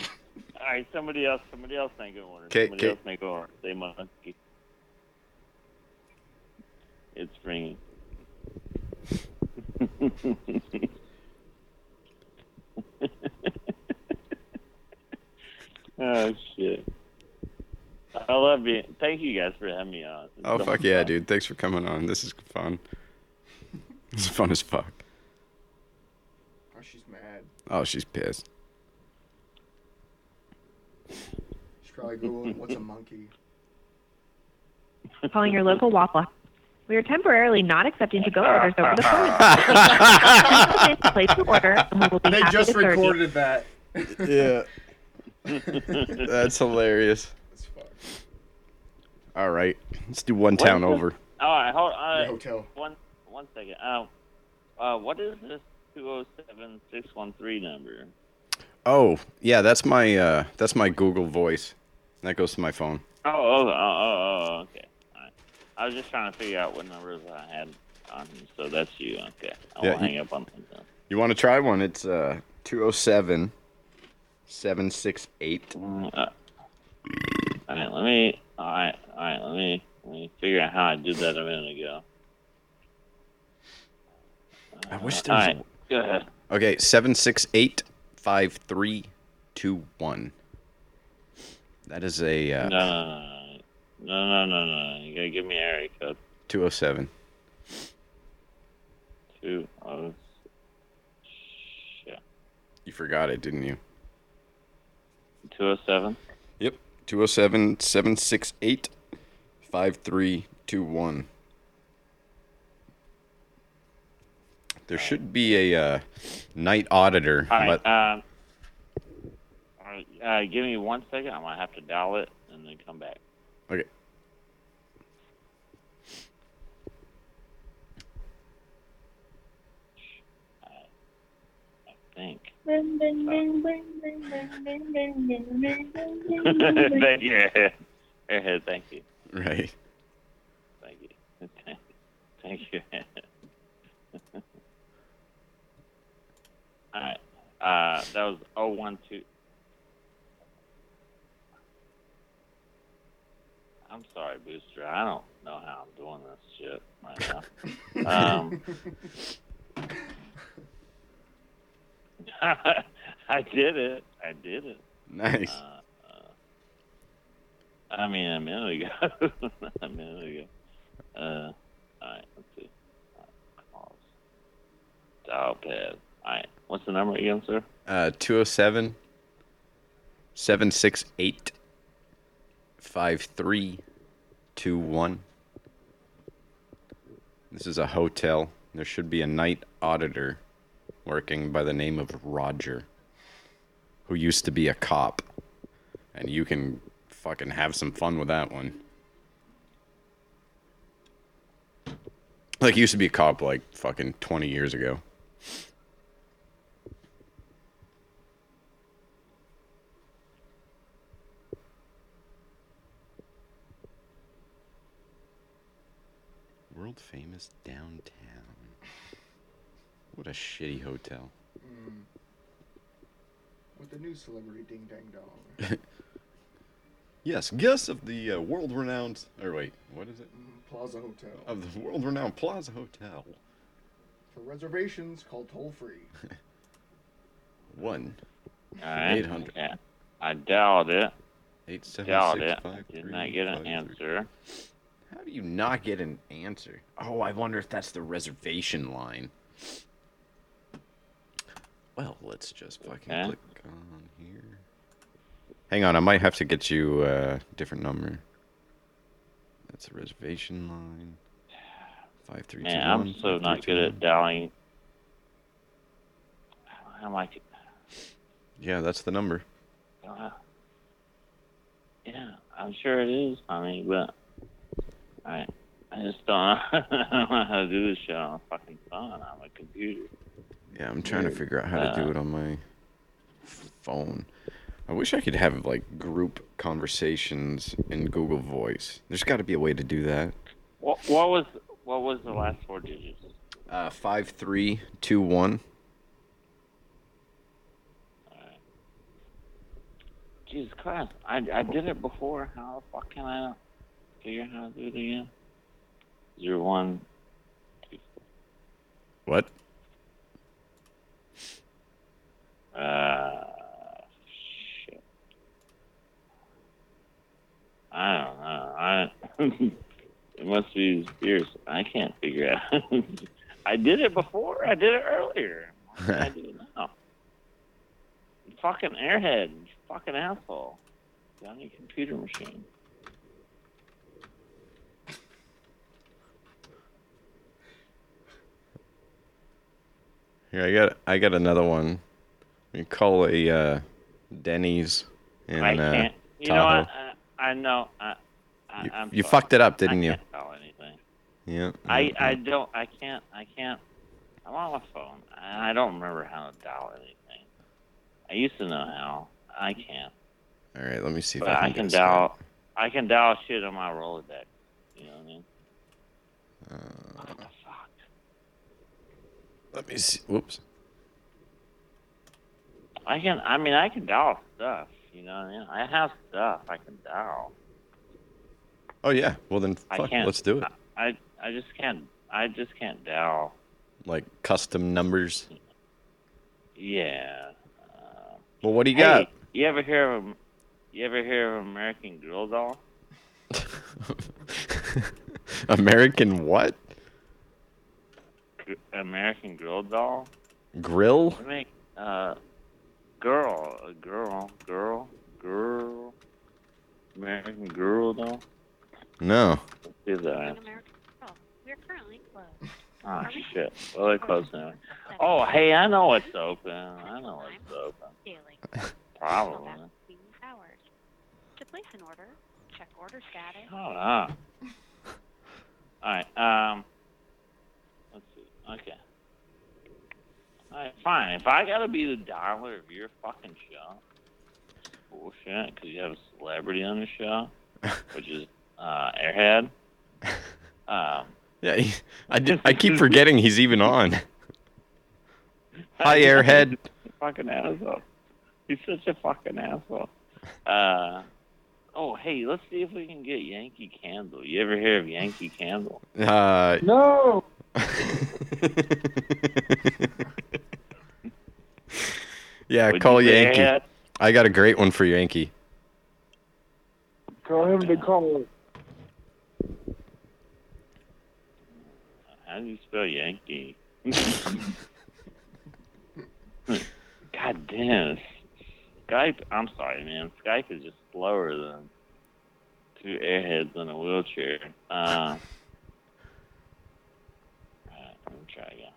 Alright, somebody else, somebody else make an order. 'Kay, somebody else make an order. Say monkey. It's ringing. oh shit! I love you. Thank you guys for having me on. It's Oh so fuck much yeah, fun. dude! Thanks for coming on. This is fun. It's fun as fuck. Oh, she's mad. Oh, she's pissed. She's probably googling what's a monkey. Calling your local Waffle. We are temporarily not accepting to-go orders over the phone. Please place your order, and we will be They happy just to serve you. recorded that. Yeah. That's hilarious. All right, let's do one town over. All right, hold on. The hotel. One, one second. Uh, uh, what is this two zero seven six one three number? Oh yeah, that's my uh, that's my Google Voice. That goes to my phone. Oh, oh, oh, oh, oh okay. All right. I was just trying to figure out what numbers I had on. So that's you. Okay. I Yeah, will you- hang up on that. You want to try one? It's uh 207 768. Uh, all right, let me. Uh, All right, all right. Let me let me figure out how I did that a minute ago. I wish All there was. right, go ahead. Okay, seven six eight five three two one. That is a uh, No, no, no, no, no, no, no. You gotta give me an area code. two oh seven. Two oh. Shit. You forgot it, didn't you? Two oh seven. Yep. 207 768 5321. There should be a uh, night auditor. All right. but- Um. All right. Uh, give me one second. I'm gonna have to dial it and then come back. okay. I think. Thank you. Thank you. Right. Thank you. Thank you. All right. Uh, that was 012. I'm sorry, Booster. I don't know how I'm doing this shit right now. Um, I did it. I did it. Nice. Uh, uh, I mean, a minute ago. a minute ago. Uh, all right, let's see. Calls. Dial pad. All right, what's the number again, sir? Uh, 207 768 5321. This is a hotel. There should be a night auditor working by the name of Roger, who used to be a cop. And you can fucking have some fun with that one. Like, he used to be a cop like fucking 20 years ago. World famous downtown. What a shitty hotel. Mm. With the new celebrity Ding Dang Dong. Yes, guests of the uh, world renowned. Or wait, what is it? Plaza Hotel. Of the world renowned Plaza Hotel. For reservations, call toll free. One. All right. 800. Yeah. I dialed it. Eight seven Dialed six it. five Did three not get an five three. answer. How do you not get an answer? Oh, I wonder if that's the reservation line. Well, let's just fucking Okay. click on here. Hang on, I might have to get you a different number. That's a reservation line. Five three two Man, I'm so five, not three, good two, at dialing. I'm like. Yeah, that's the number. uh, yeah, I'm sure it is, honey, but I, I just don't, I don't know how to do this shit on a fucking phone. on a computer. Yeah, I'm trying to figure out how to do Uh, it on my phone. I wish I could have like group conversations in Google Voice. There's got to be a way to do that. What, what was what was the last four digits? Uh, five three two one. Jesus Christ, I, I did it before. How the fuck can I not figure out how to do it again? Zero one. What? Uh, shit. I don't know. I it must be spears. I can't figure out. I did it before. I did it earlier. I do it now? Fucking airhead. Fucking asshole. On your computer machine. Here, I got I got another one. We call a uh, Denny's in I uh, can't. You Tahoe. know what? I, I know. I, I, I'm you sorry. fucked it up, didn't I you? Can't tell anything. Yeah. I, yeah, I don't I can't I can't I'm on my phone. I I don't remember how to dial anything. I used to know how. I can't. All right, let me see if But I I can, can get a dial I can dial shit on my Rolodex. You know what I mean? What the fuck? Let me see. Whoops. I can I mean I can dial stuff, you know what I mean? I have stuff I can dial. Oh yeah. Well then, fuck. Let's do it. I I just can't. I just can't dial. Like custom numbers. Yeah. Well, what do you Hey, got? You ever hear of you ever hear of American Girl doll? American what? American Girl doll? Grill? They make uh girl, a girl, girl, girl. American Girl though. No. Let's do that. We're currently closed. Oh shit. Well, they're closed now. Oh, hey, I know it's open. I know it's open. Daily. Probably. Two hours. To place an order, check order status. Oh, no. All right. Um. Let's see. Okay. All right. Fine. If I gotta be the dialer of your fucking show, bullshit, because you have a celebrity on the show, which is uh, Airhead. Um. Yeah. he- I did, I keep forgetting he's even on. Hi, Airhead. fucking asshole. He's such a fucking asshole. Uh. Oh, hey, let's see if we can get Yankee Candle. You ever hear of Yankee Candle? Uh, No. Yeah. Would Call you Yankee. Airhead? I got a great one for Yankee. Tell him to call. How do you spell Yankee? God damn. Skype, I'm sorry, man. Skype is just slower than two airheads in a wheelchair. Uh, alright, let me try again.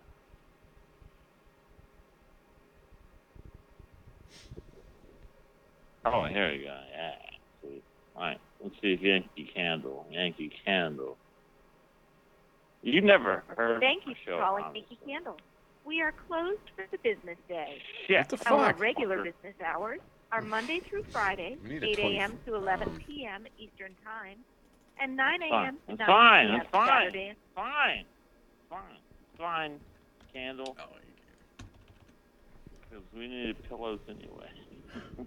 Oh, here we go. Yeah. sweet. Alright, let's see if Yankee Candle. Yankee Candle. You never heard Thank of you the show, for calling huh? Yankee Candle. We are closed for the business day. Shit. What the Our fuck? regular business hours are Monday through Friday, We need a 8 a.m. to 11 p.m. Eastern Time, and 9 a.m. to That's 9 fine. p.m. That's fine. Saturday. Fine. Fine. Fine. Candle. Because we needed pillows anyway.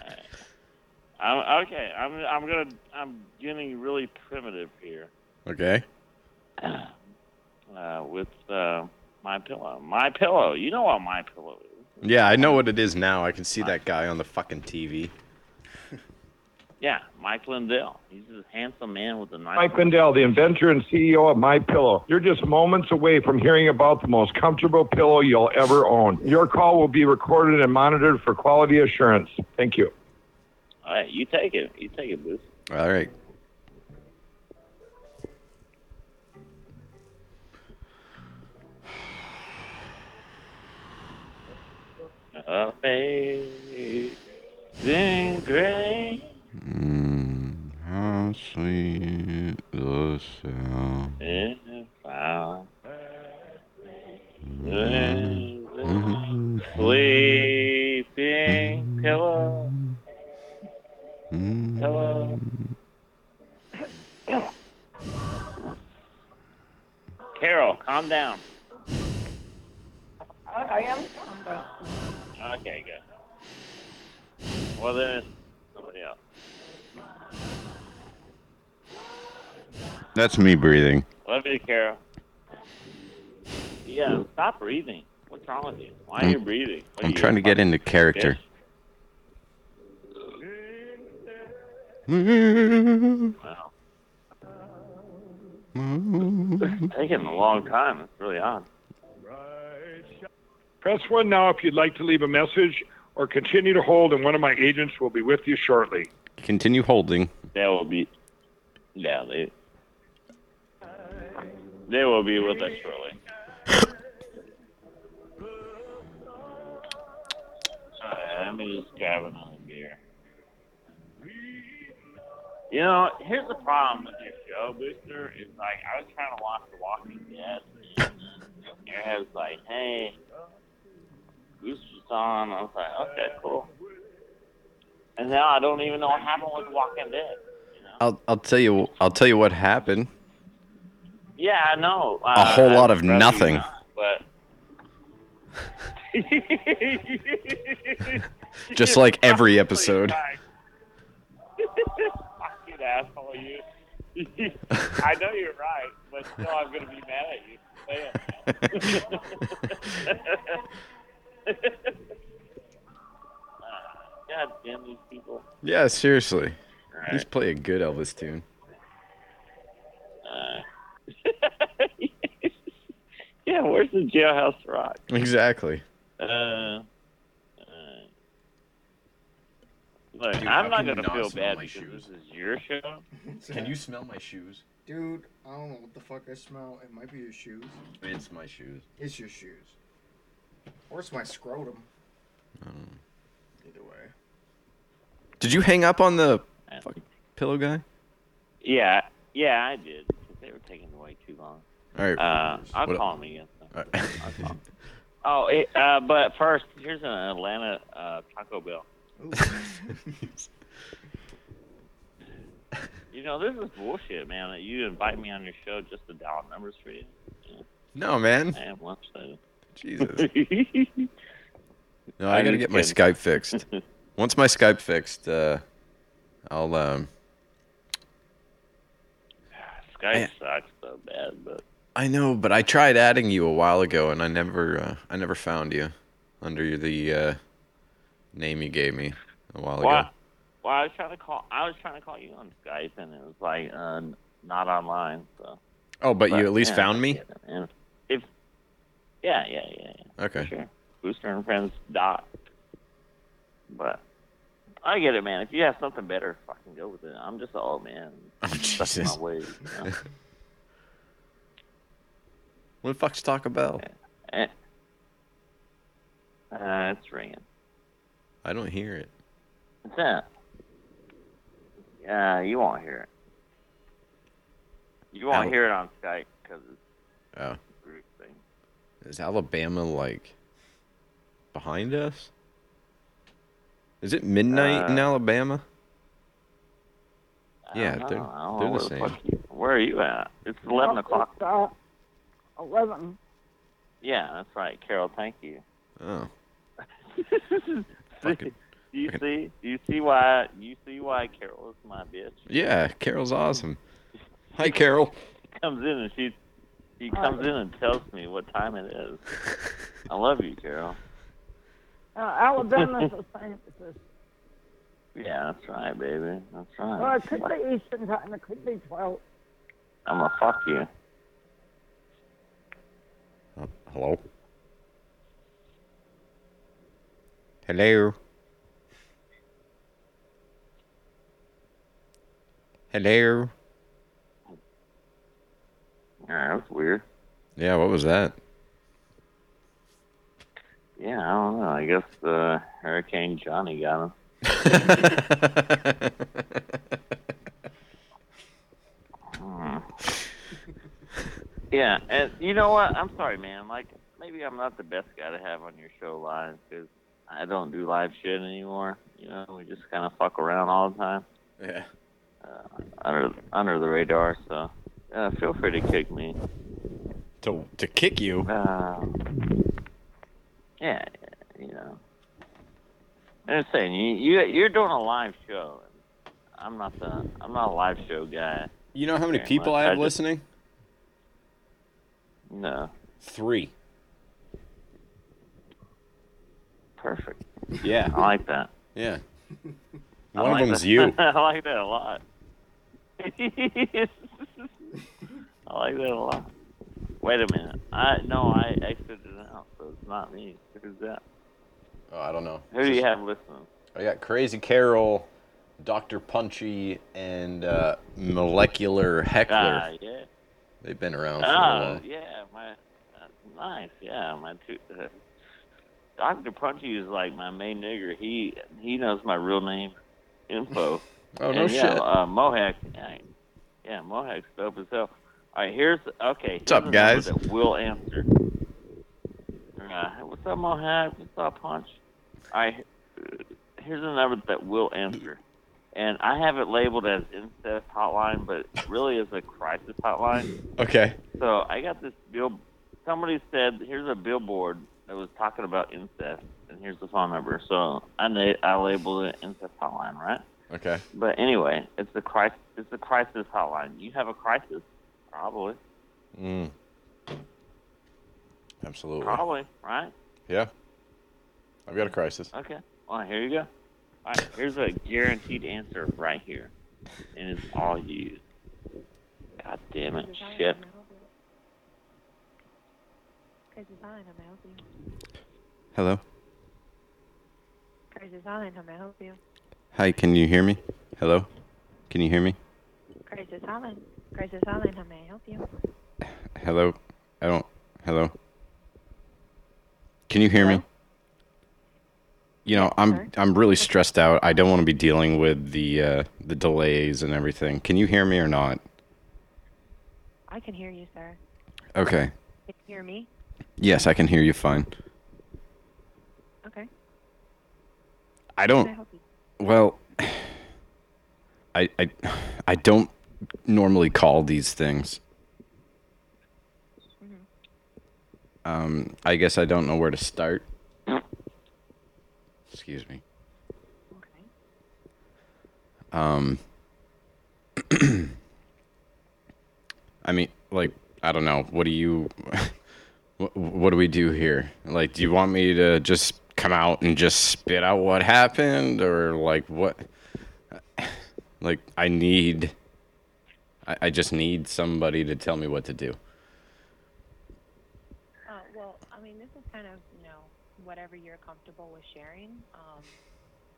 Alright. I'm, okay, I'm I'm gonna I'm getting really primitive here. Okay. Uh, with uh, my pillow. My pillow. You know what my pillow is? Yeah, I know what it is now. I can see that guy on the fucking TV. Yeah, Mike Lindell. He's this handsome man with a nice. Mike Lindell, the inventor and CEO of My Pillow. You're just moments away from hearing about the most comfortable pillow you'll ever own. Your call will be recorded and monitored for quality assurance. Thank you. All right, you take it. You take it, Booth. All right. Amazing grace. How sweet the sound. If I sleeping pillow. Pillow. Carol, calm down. I am. calm down. Okay, good. Well, then it's somebody else. That's me breathing. Love you, Carol. Yeah, stop breathing. What's wrong with you? Why are I'm- you breathing? What I'm you, trying to get into character. Wow. It's taking a long time. It's really odd. Press 1 now if you'd like to leave a message or continue to hold, and one of my agents will be with you shortly. Continue holding. That will be. Yeah, they. They will be with us shortly. Alright, let me just grab another beer. You know, here's the problem with this show, Booster. Is like I was trying to watch The Walking Dead. and I was like, hey, Goose was on. I was like, okay, cool. And now I don't even know what happened with Walking Dead. I'll I'll tell you I'll tell you what happened. Yeah, I know. A Uh, whole lot of nothing. not, but Just like every episode. Fuck you, asshole, you. I know you're right, but still, I'm gonna be mad at you. God damn these people. Yeah, seriously. Alright. Just play a good Elvis tune. Uh, yeah, where's the jailhouse rock? Exactly. Uh, uh, look, Dude, I'm not gonna not feel bad my because shoes? this is your show. Can you smell my shoes? Dude, I don't know what the fuck I smell. It might be your shoes. It's my shoes. It's your shoes. Or it's my scrotum. Either way. Did you hang up on the fucking pillow guy? Yeah, yeah, I did. They were taking way too long. All right. Uh, I'll What- call him again. All right. I'll him. Oh, it, uh, but first, here's an Atlanta uh, Taco Bell. You know, this is bullshit, man. You invite me on your show just to dial numbers for you. Yeah. No, man. I am upset. Jesus. No, I I'm gotta get my. Skype fixed. Once my Skype fixed, uh, I'll um. Skype sucks so bad, but I know, but I tried adding you a while ago, and I never, uh, I never found you under the uh, name you gave me a while well, ago. well, I was trying to call. I was trying to call you on Skype, and it was like uh, not online. So. Oh, but you at least yeah, found me. And if yeah, yeah, yeah, yeah. Okay. Sure. Booster and Friends dot. But I get it, man. If you have something better, fucking go with it. I'm just an old man. Oh, Jesus. my ways. You know? What the fuck's Taco Bell? Eh. uh, it's ringing. I don't hear it. What's that? Yeah, you won't hear it. You won't Al- hear it on Skype because it's Oh, a group thing. is Alabama like behind us? Is it midnight in Uh, Alabama? I Yeah, don't they're. I don't they're know the same. you- where are you at? It's 11 Well, o'clock. It's, uh, 11. Yeah, that's right, Carol. Thank you. Oh, do you see? Do you see why? You see why Carol is my bitch? yeah. Carol's awesome. Hi, Carol. She comes in and she she comes in and tells me what time it is. I love you, Carol. Uh, Alabama's the same as this. Yeah, that's right, baby. That's right. Well, it could be Eastern time. It could be 12. I'm gonna fuck you. Oh, hello. Hello. Hello. Yeah, that's weird. Yeah, what was that? Yeah, I don't know. I guess uh, Hurricane Johnny got him. Hmm. Yeah, and you know what? I'm sorry, man. Like, maybe I'm not the best guy to have on your show live because I don't do live shit anymore. You know, we just kind of fuck around all the time. Yeah. Uh, under under the radar, so uh, feel free to kick me. To to kick you? Uh, yeah, you know. I'm just saying, you, you you're doing a live show. I'm not the I'm not a live show guy. You know how many people much. I have just- listening? No. Three. Perfect. Yeah. I like that. Yeah. I One like of them's that. you. I like that a lot. I like that a lot. Wait a minute. I no, I exited out, so it's not me. Who's that? Oh, I don't know. Who do you have listening? I got Crazy Carol, Dr. Punchy, and uh, Molecular Heckler. Ah, yeah. They've been around for a Oh, while. yeah, my uh, nice, yeah, my two. Uh, Doctor Punchy is like my main nigger. He he knows my real name, info. Oh, no and yeah, shit. Uh, Mohawk, yeah, Mohawk's dope as hell. All right, here's okay. What's up, here's a number guys? That will answer. Uh, what's up, Mohawk? What's up, Punch? I uh, here's a number that will answer. And I have it labeled as incest hotline, but it really is a crisis hotline. Okay. So I got this bill. Somebody said, "Here's a billboard that was talking about incest, and here's the phone number." So I na- I labeled it incest hotline, right? Okay. But anyway, it's the crisis. It's the crisis hotline. You have a crisis, probably, Mm. Absolutely. probably, right? Yeah. I've got a crisis. Okay. Well, here you go. All right. Here's a guaranteed answer right here, and it's all you. God damn it! Shit. Crisis Hotline, how may I help you? Hello. Crisis Hotline, how may I help you? Hi, can you hear me? Hello? Can you hear me? Crisis Hotline. Crisis Hotline, how may I help you? Hello? I don't. Hello? Can you hear me? You know, I'm I'm really stressed out. I don't want to be dealing with the uh, the delays and everything. Can you hear me or not? I can hear you, sir. Okay. Can you hear me? Yes, I can hear you fine. Okay. I don't. can I help you? Well, I I I don't normally call these things. Um, I guess I don't know where to start. Excuse me. Um, I mean, like, I don't know. What do you, what, what do we do here? Like, do you want me to just come out and just spit out what happened, or like what? Like, I need, I, I just need somebody to tell me what to do. Uh, well, I mean, this is kind of, you know, whatever you're comfortable with sharing. Um,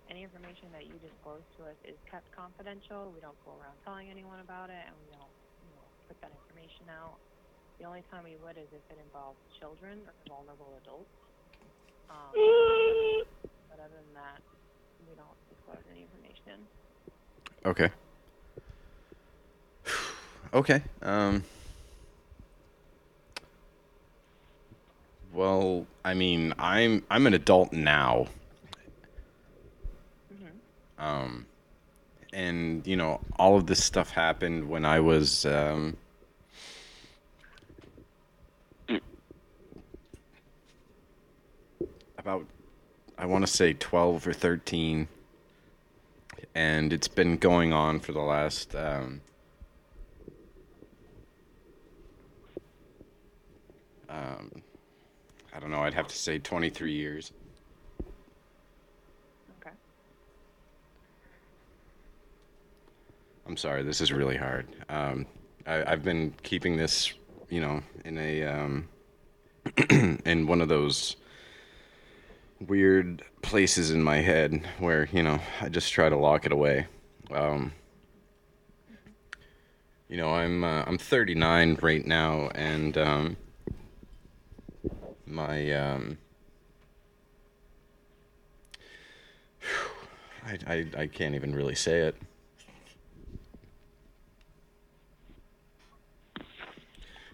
any information that you disclose to us is kept confidential. We don't go around telling anyone about it, and we don't, you know, put that information out. The only time we would is if it involves children or vulnerable adults. Um, but other than that, we don't disclose any information. Okay. Okay. Um. Well, I mean, I'm I'm an adult now. Um, and you know, all of this stuff happened when I was um. About, I want to say twelve or thirteen and it's been going on for the last um, um, I don't know. I'd have to say 23 years. Okay. I'm sorry. This is really hard. Um, I, I've been keeping this, you know, in a um, in one of those weird places in my head where you know I just try to lock it away. Um, you know, I'm uh, I'm 39 right now, and um, my um, I, I I can't even really say it.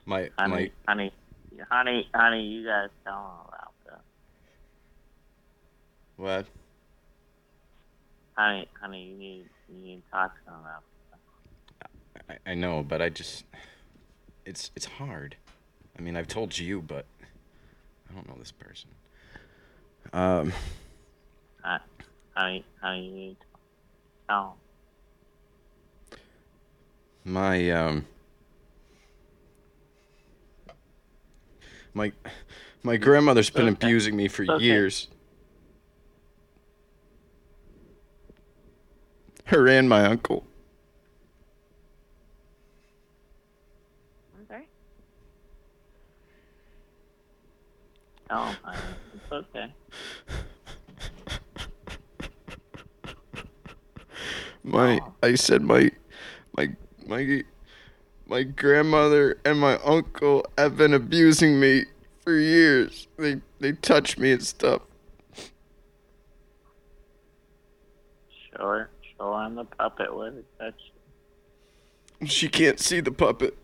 My Honey, my honey, honey, honey, you guys tell them about that. what? Honey, honey, you need, you need to talk to them about I, I know, but I just it's it's hard. I mean, I've told you, but I don't know this person. Um, Hon- Honey, honey, you need to tell my um, my my grandmother's been abusing me for Okay. years. Her and my uncle. I'm sorry? Oh, Tell them, honey. It's okay. My oh. I said my my my my grandmother and my uncle have been abusing me for years. They they touch me and stuff. Sure, her on the puppet where to touch. She can't see the puppet.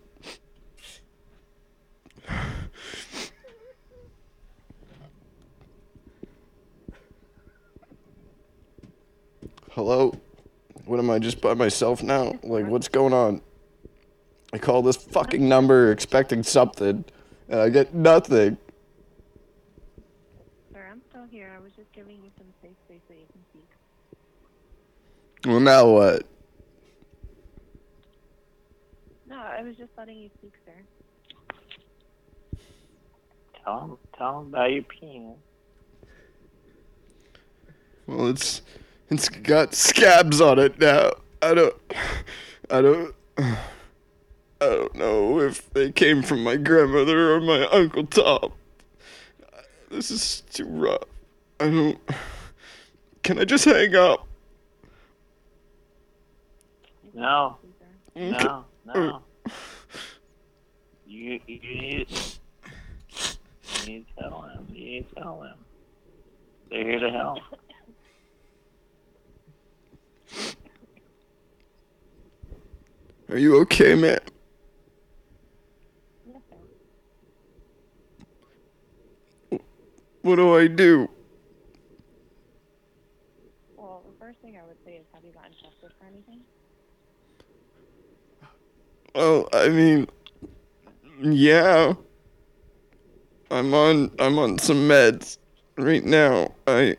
Hello? What am I just by myself now? Like what's going on? I call this fucking number expecting something and I get nothing. Sir, I'm still here. I was just giving you some safe space so you can speak. Well, now what? No, I was just letting you speak, sir. Tell him, tell him about your penis. Well, it's it's got scabs on it now. I don't I don't I don't know if they came from my grandmother or my uncle Tom. This is too rough. I don't. Can I just hang up? No. No, no. You, you need, you need to tell him. You need to tell him. They're here to help. Are you okay, man? What do I do? Well, the first thing I would say is have you gotten tested for anything? Well, I mean, yeah. I'm on I'm on some meds right now. I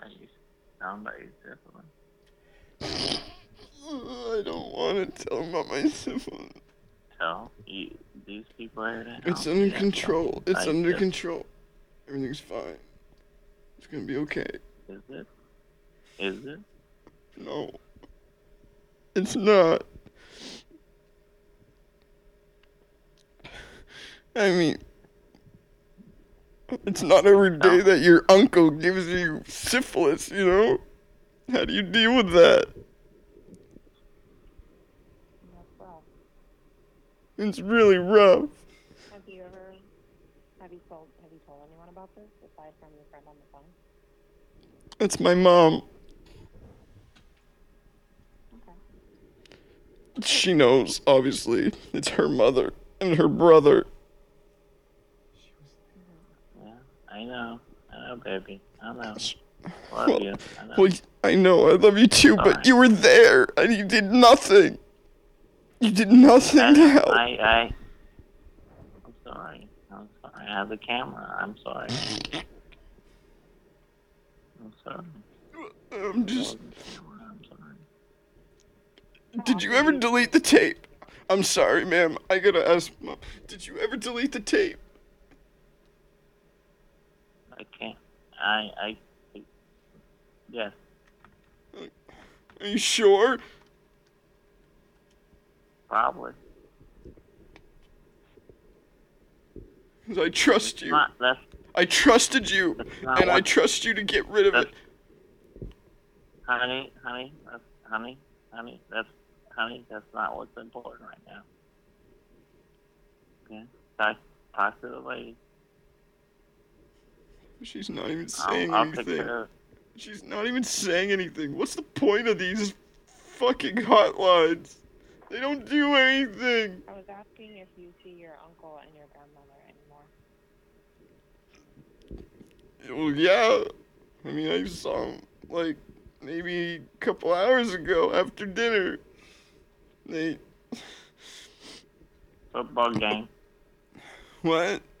that you, tell him about your syphilis. I don't want to tell him about my syphilis. Tell you, these people are help. It's under control. It's I under just- control. Everything's fine. It's gonna be okay. Is it? Is it? No. It's not. I mean, it's not every day that your uncle gives you syphilis, you know? How do you deal with that? It's really rough. Have you ever have you told have you told anyone about this aside from your friend on the phone? That's my mom. Okay. She knows, obviously. It's her mother and her brother. Yeah, I know. I know, baby. I know. Love you. I know. Well, I know, I love you too, but you were there and you did nothing. You did nothing to help. I, I, I'm sorry. I'm sorry. I have the camera. I'm sorry. I'm sorry. I'm just. I'm sorry. Did you ever delete the tape? I'm sorry, ma'am. I gotta ask. Mom. Did you ever delete the tape? I can't. I, I, yes. Are you sure? Probably. Because I trust you. Not, I trusted you, and I trust you to get rid of it. honey, honey, that's, honey, honey, that's, honey, that's not what's important right now. Okay? Talk, talk to the lady. She's not even I'll, saying I'll take anything. Care of She's not even saying anything. What's the point of these fucking hotlines? They don't do anything. I was asking if you see your uncle and your grandmother anymore. Well, yeah. I mean, I saw him like maybe a couple hours ago after dinner. They football game. what?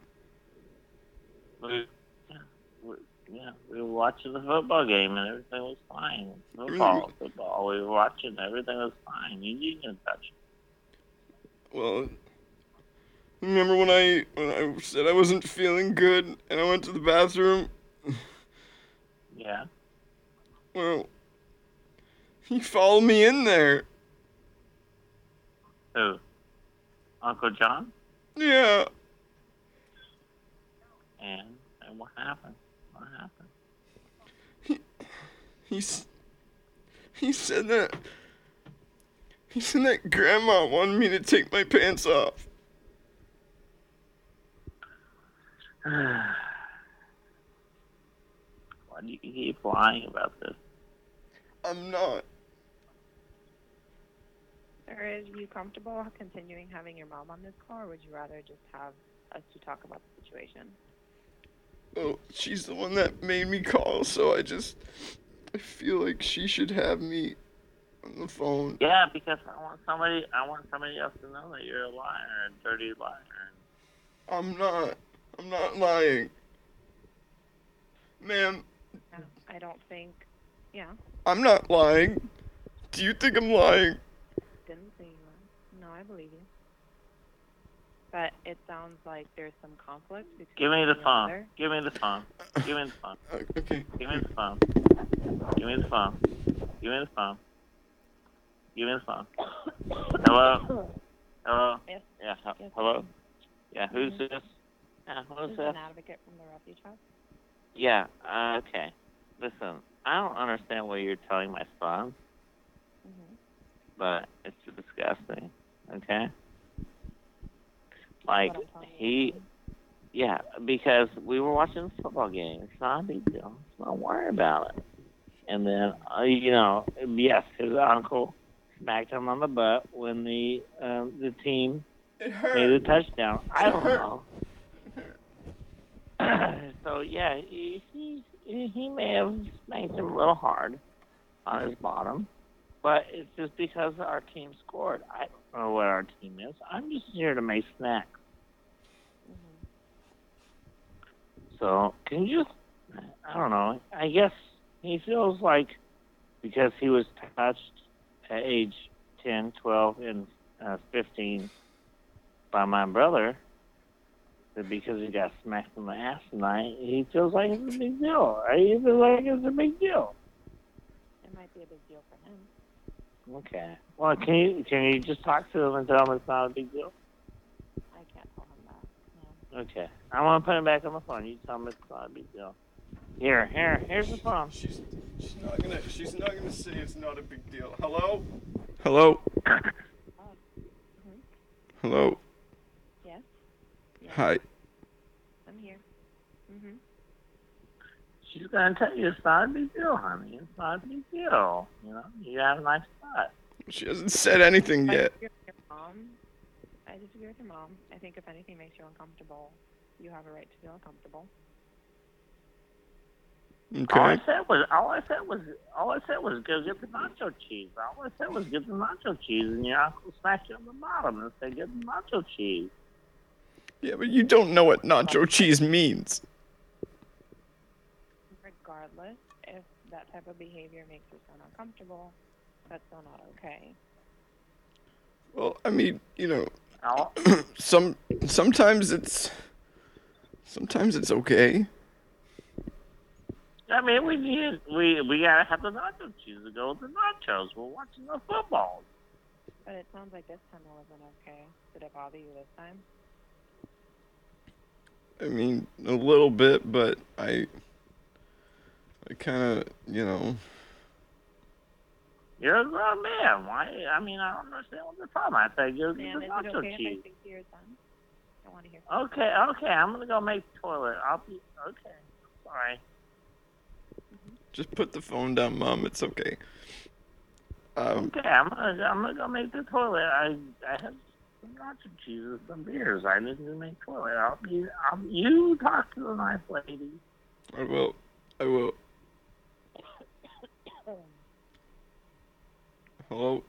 We, yeah, we, were watching the football game and everything was fine. Football, football. We were watching, everything was fine. You didn't touch it. Well, remember when I when I said I wasn't feeling good and I went to the bathroom? Yeah. Well, he followed me in there. Who? Uncle John? Yeah. And and? What happened? He's he said that he said that grandma wanted me to take my pants off. Why do you keep lying about this? I'm not. Sir, are you comfortable continuing having your mom on this call, or would you rather just have us to talk about the situation? Oh, she's the one that made me call, so I just I feel like she should have me on the phone. Yeah, because I want somebody. I want somebody else to know that you're a liar, a dirty liar. I'm not. I'm not lying. Ma'am, I don't think. Yeah, I'm not lying. Do you think I'm lying? didn't say you were. No, I believe you. But it sounds like there's some conflict between Give me the phone. mother. Give me the phone. Give me the phone. Okay. Give me the phone. Give me the phone. Give me the phone. Give me the phone. Hello? Hello? Yes. Yeah. he- Yes. Hello? Yeah. Who's Mhm. this? Yeah. Who's This is this? an advocate from the refuge house. Yeah. Uh, okay. Listen, I don't understand what you're telling my son, Mm-hmm. but it's disgusting. Okay. Like what I'm telling he, yeah, because we were watching the football game. It's not a big deal. Don't worry about it. And then, uh, you know, yes, his uncle smacked him on the butt when the um, the team made a touchdown. I don't know. so yeah, he, he he may have smacked him a little hard on his bottom, but it's just because our team scored. I don't know what our team is. I'm just here to make snacks. So can you just? I don't know. I guess he feels like because he was touched at age 10, 12, and uh, 15 by my brother, that because he got smacked in the ass tonight, he feels like it's a big deal. He feels like it's a big deal. It might be a big deal for. Okay. Well, can you can you just talk to him and tell him it's not a big deal? I can't tell him that. Okay. I want to put him back on the phone. You tell him it's not a big deal. Here, here, here's the phone. She's she's not gonna she's not gonna say it's not a big deal. Hello? Hello? Oh, Hello? Yes. Hi. I'm here. Mhm. She's gonna tell you it's not a big deal, honey. It's not a big deal. You know, you have a nice spot. She hasn't said anything I yet. disagree with your mom. I disagree with your mom. I think if anything makes you uncomfortable, you have a right to feel uncomfortable. Okay. All I Okay. said was all I said was all I said was go get the nacho cheese. All I said was get the nacho cheese, and your uncle smacked you on the bottom and said get the nacho cheese. Yeah, but you don't know what nacho cheese means. Regardless, if that type of behavior makes your son uncomfortable, that's still not okay. Well, I mean, you know, some sometimes it's sometimes it's okay. I mean, we need we we gotta have the nacho cheese to go with the nachos. We're watching the football. But it sounds like this time it wasn't okay. Did it bother you this time? I mean, a little bit, but I I kind of, you know, You're a grown man. Why? I mean, I don't understand what the problem. I say you're Ma'am, the is it nacho okay if I cheese. speak to your? I want to hear. Okay, okay. I'm gonna go make the toilet. I'll be okay. Sorry. just put the phone down, mom. It's okay. Um, Okay, I'm gonna I'm gonna go make the toilet. I I have some nacho cheese and some beers. I need to make toilet. I'll be. I'll, you talk to the nice lady. I will. I will. Hello.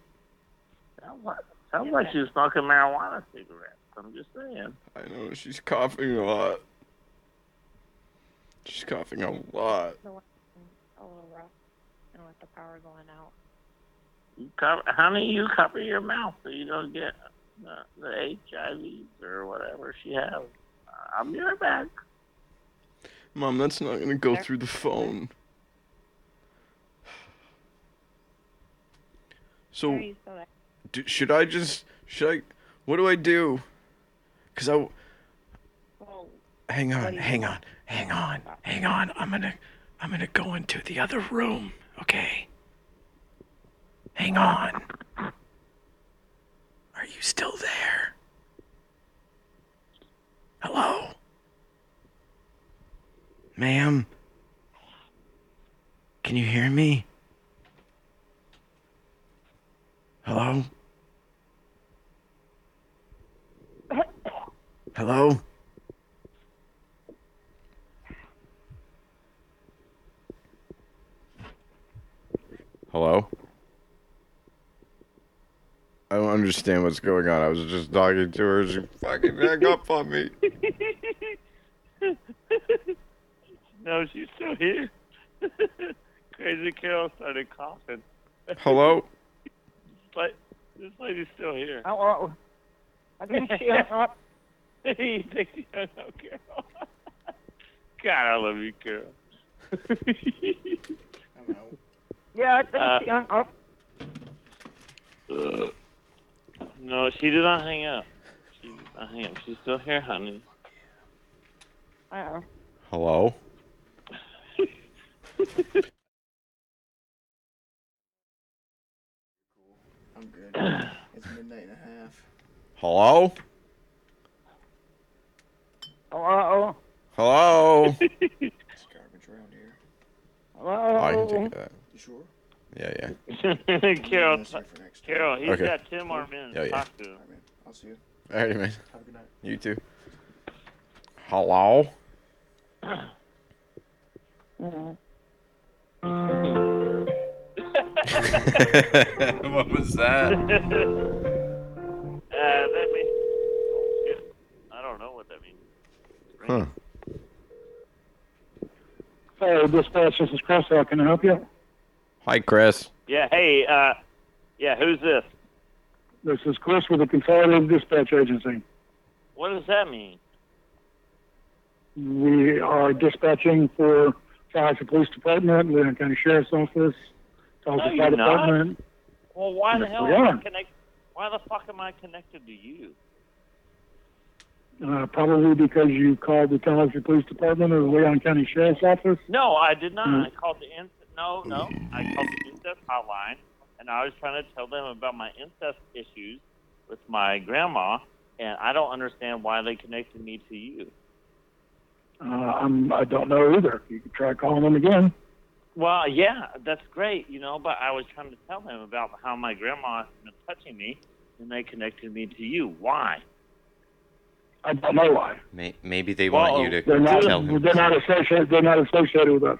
Sounds like, sounds like she's smoking marijuana cigarettes. I'm just saying. I know she's coughing a lot. She's coughing a lot. A little rough, and with the power going out. You cover, honey, you cover your mouth so you don't get the, the HIVs or whatever she has. I'm be right back. Mom, that's not gonna go through the phone. So, Are you still there? do, should I just should I? What do I do? Cause I. Well, Hang on, hang on, hang on, hang on. I'm gonna, I'm gonna go into the other room. Okay. Hang on. Are you still there? Hello? Ma'am? Can you hear me? Hello? Hello? Hello? I don't understand what's going on. I was just talking to her. She fucking hung up on me. no, she's still here. Crazy Carol started coughing. Hello? But this lady's still here. Hello. I think she hung up. you think she hung up, Carol? God, I love you, Carol. Yeah, I think Uh, she hung up. Ugh. No, she did not hang up. She did not hang up. She's still here, honey. Uh, Hello? I'm it's midnight and a half. Hello? hello. Hello? It's garbage around here. Hello. Oh, I can take that. You sure? Yeah, yeah. Carol, That's it for. Carol, he's Okay. got 10 more minutes Yeah, to yeah. talk to. I'll see you. Alrighty, man. Have a good night. You too. Hello? Mm-hmm. what was that? Uh, that means. Oh. I don't know what that means. Huh. Hey, dispatch, this is Chris. How can I help you? Hi, Chris. Yeah, hey, uh, yeah, who's this? This is Chris with the Consolidated Dispatch Agency. What does that mean? We are dispatching for Tallahassee Police Department, Leon County Sheriff's Office, Tallahassee No, Fire you're not. Department. Well, why the hell am I connected? Why the fuck am I connected to you? Uh, probably because you called the Tallahassee Police Department or the Leon County Sheriff's Office. No, I did not. Mm. I called the incest. No, no, I called the incest hotline, and I was trying to tell them about my incest issues with my grandma, and I don't understand why they connected me to you. Uh, I'm, I don't know either. You could try calling them again. Well, yeah, that's great, you know, but I was trying to tell them about how my grandma has been touching me, and they connected me to you. Why? I don't know why. May- Maybe they Well, want you to They're not. tell him. They're not associated. They're not associated with us.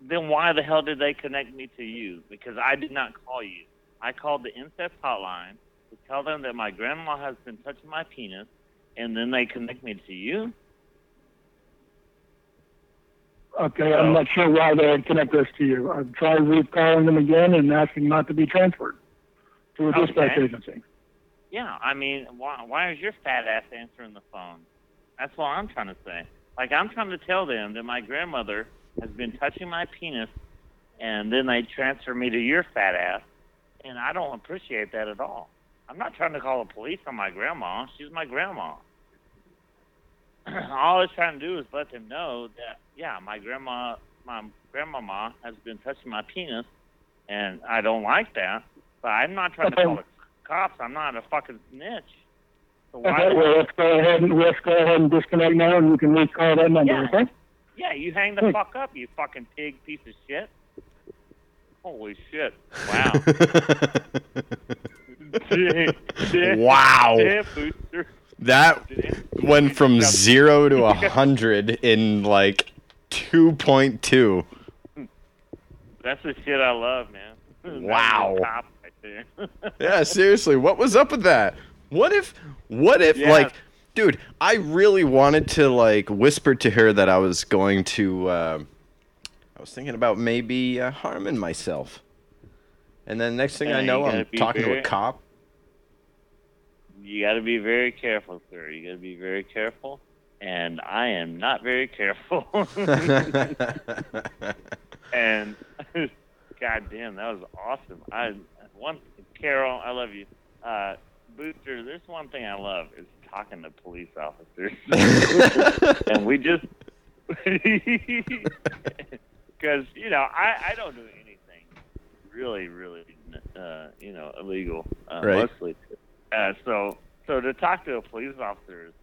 Then why the hell did they connect me to you? Because I did not call you. I called the incest hotline to tell them that my grandma has been touching my penis, and then they connect me to you. Okay, I'm not sure why they connect us to you. I've tried recalling them again and asking not to be transferred to a dispatch Okay. agency. Yeah, I mean, why, why is your fat ass answering the phone? That's what I'm trying to say. Like, I'm trying to tell them that my grandmother has been touching my penis, and then they transfer me to your fat ass, and I don't appreciate that at all. I'm not trying to call the police on my grandma. She's my grandma. all I was trying to do is let them know that, yeah, my grandma, my grandmama has been touching my penis, and I don't like that. But I'm not trying to call the cops. I'm not a fucking snitch. So why? Okay, well, let's go ahead and let's go ahead and disconnect now, and you can recall that number. Yeah. Okay? Yeah, you hang the fuck up, you fucking pig piece of shit. Holy shit! Wow. Damn, damn, Wow. That went from zero to a hundred in like two point two. That's the shit I love, man. Wow. right. Yeah, seriously, what was up with that? What if, what if, Yeah. like, dude, I really wanted to like whisper to her that I was going to, uh, I was thinking about maybe uh, harming myself, and then next thing Yeah, I know, I'm talking to a cop. you got to be very careful, sir. You got to be very careful, and I am not very careful. and God damn, that was awesome. I one Carol, I love you. Uh, Booster, there's one thing I love is talking to police officers, and we just because you know I I don't do anything really really uh, you know illegal uh, Right. mostly. Uh, so so to talk to a police officer is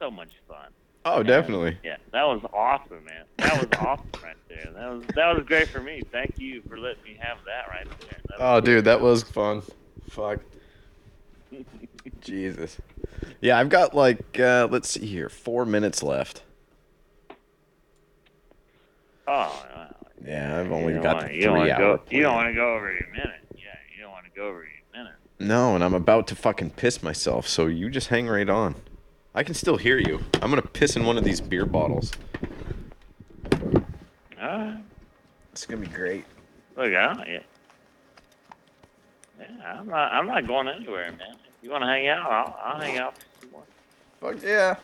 so much fun. Oh, definitely. Yeah, that was awesome, man. That was awesome right there. That was that was great for me. Thank you for letting me have that right there. That Oh, dude, that was fun. Fuck. Jesus. Yeah, I've got like, uh, let's see here, four minutes left. Oh. Yeah, I've only got wanna, the you don't three wanna go. You don't want to go over your minute. Yeah, you don't want to go over your minute. No, and I'm about to fucking piss myself, so you just hang right on. I can still hear you. I'm gonna piss in one of these beer bottles. Uh, It's gonna be great. Look, I don't, yeah. Yeah, I'm not. I'm not going anywhere, man. If you want to hang out, I'll, I'll hang out. some. Fuck yeah.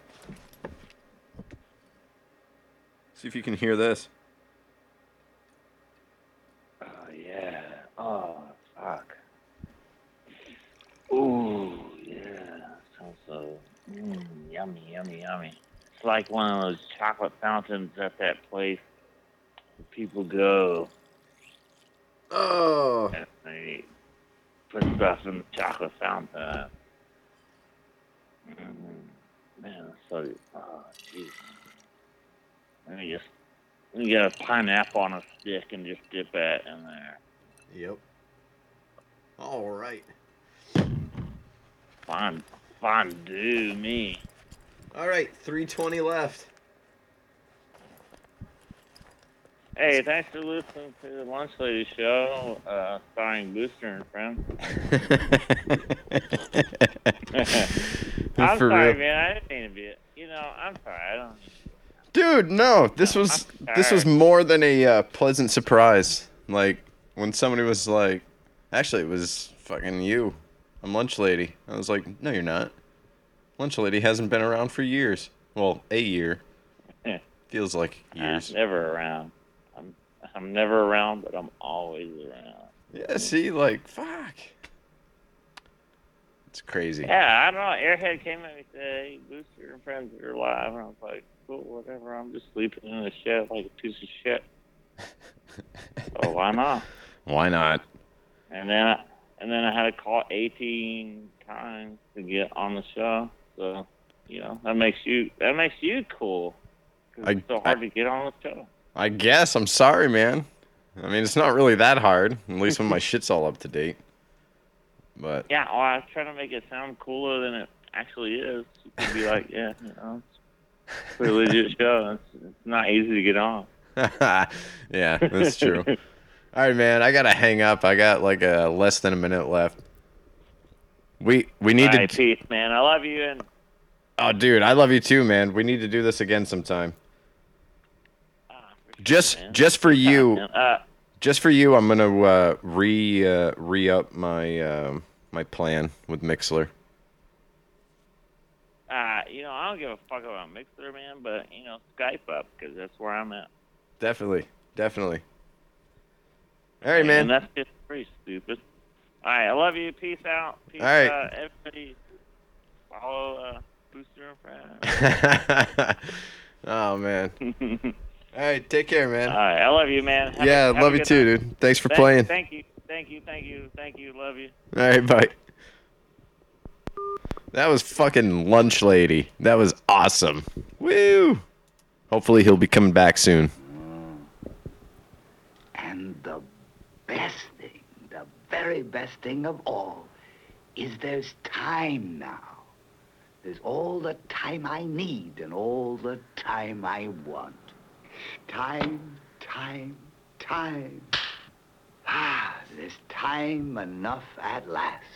See if you can hear this. Oh yeah. Oh fuck. Ooh yeah. Sounds so mm, yummy, yummy, yummy. It's like one of those chocolate fountains at that place where people go. Oh. And they put stuff in the chocolate fountain. Mm, man, so oh jeez. Let me just let me get a pineapple on a stick and just dip that in there. Yep. All right. Fond fondue me. All right, 320 left. Hey, thanks for listening to the Lunch Lady Show, uh, starring Booster and Friends. I'm For sorry, real. man. I didn't mean to be. You know, I'm sorry. I don't. Dude, no, this was this was more than a uh, pleasant surprise. Like when somebody was like, actually, it was fucking you. I'm lunch lady. I was like, no, you're not. Lunch lady hasn't been around for years. Well, a year. Yeah. Feels like years. I'm never around. I'm I'm never around, but I'm always around. Yeah, see, like, fuck. It's crazy. Yeah, I don't know. Airhead came at me and said, "Hey, Booster and Friends are live," and I was like, "Cool, whatever. I'm just sleeping in the shed like a piece of shit." so why not? Why not? And then, I, and then I had to call 18 times to get on the show. So, you know, that makes you that makes you cool. I- it's so hard to get on the show. I guess. I'm sorry, man. I mean, it's not really that hard, at least when my shit's all up to date. But Yeah, well, I was trying to make it sound cooler than it actually is. You could be like, yeah, you know, it's a pretty legit show. It's, it's not easy to get on. yeah, that's true. All right, man. I gotta hang up. I got like a less than a minute left. We we need All right, to. peace, man. I love you, and Oh, dude, I love you too, man. We need to do this again sometime. Just just for you, uh, just for you, I'm gonna uh, re uh, re up my um my plan with Mixlr. uh, you know, I don't give a fuck about Mixer, man, but you know, Skype up because that's where I'm at. Definitely, definitely. All right, man. And that's just pretty stupid. All right, I love you. Peace out. Peace All right. out. Everybody follow uh, Booster and Friends. oh man. All right, take care, man. All right, I love you, man. Have yeah, a love you too, night. dude. Thanks for Thank- playing. Thank you, thank you, thank you, thank you. Love you. All right, bye. That was fucking lunch lady. That was awesome. Woo! Hopefully he'll be coming back soon. And the best thing, the very best thing of all, is there's time now. There's all the time I need and all the time I want. Time, time, time. Ah, there's time enough at last.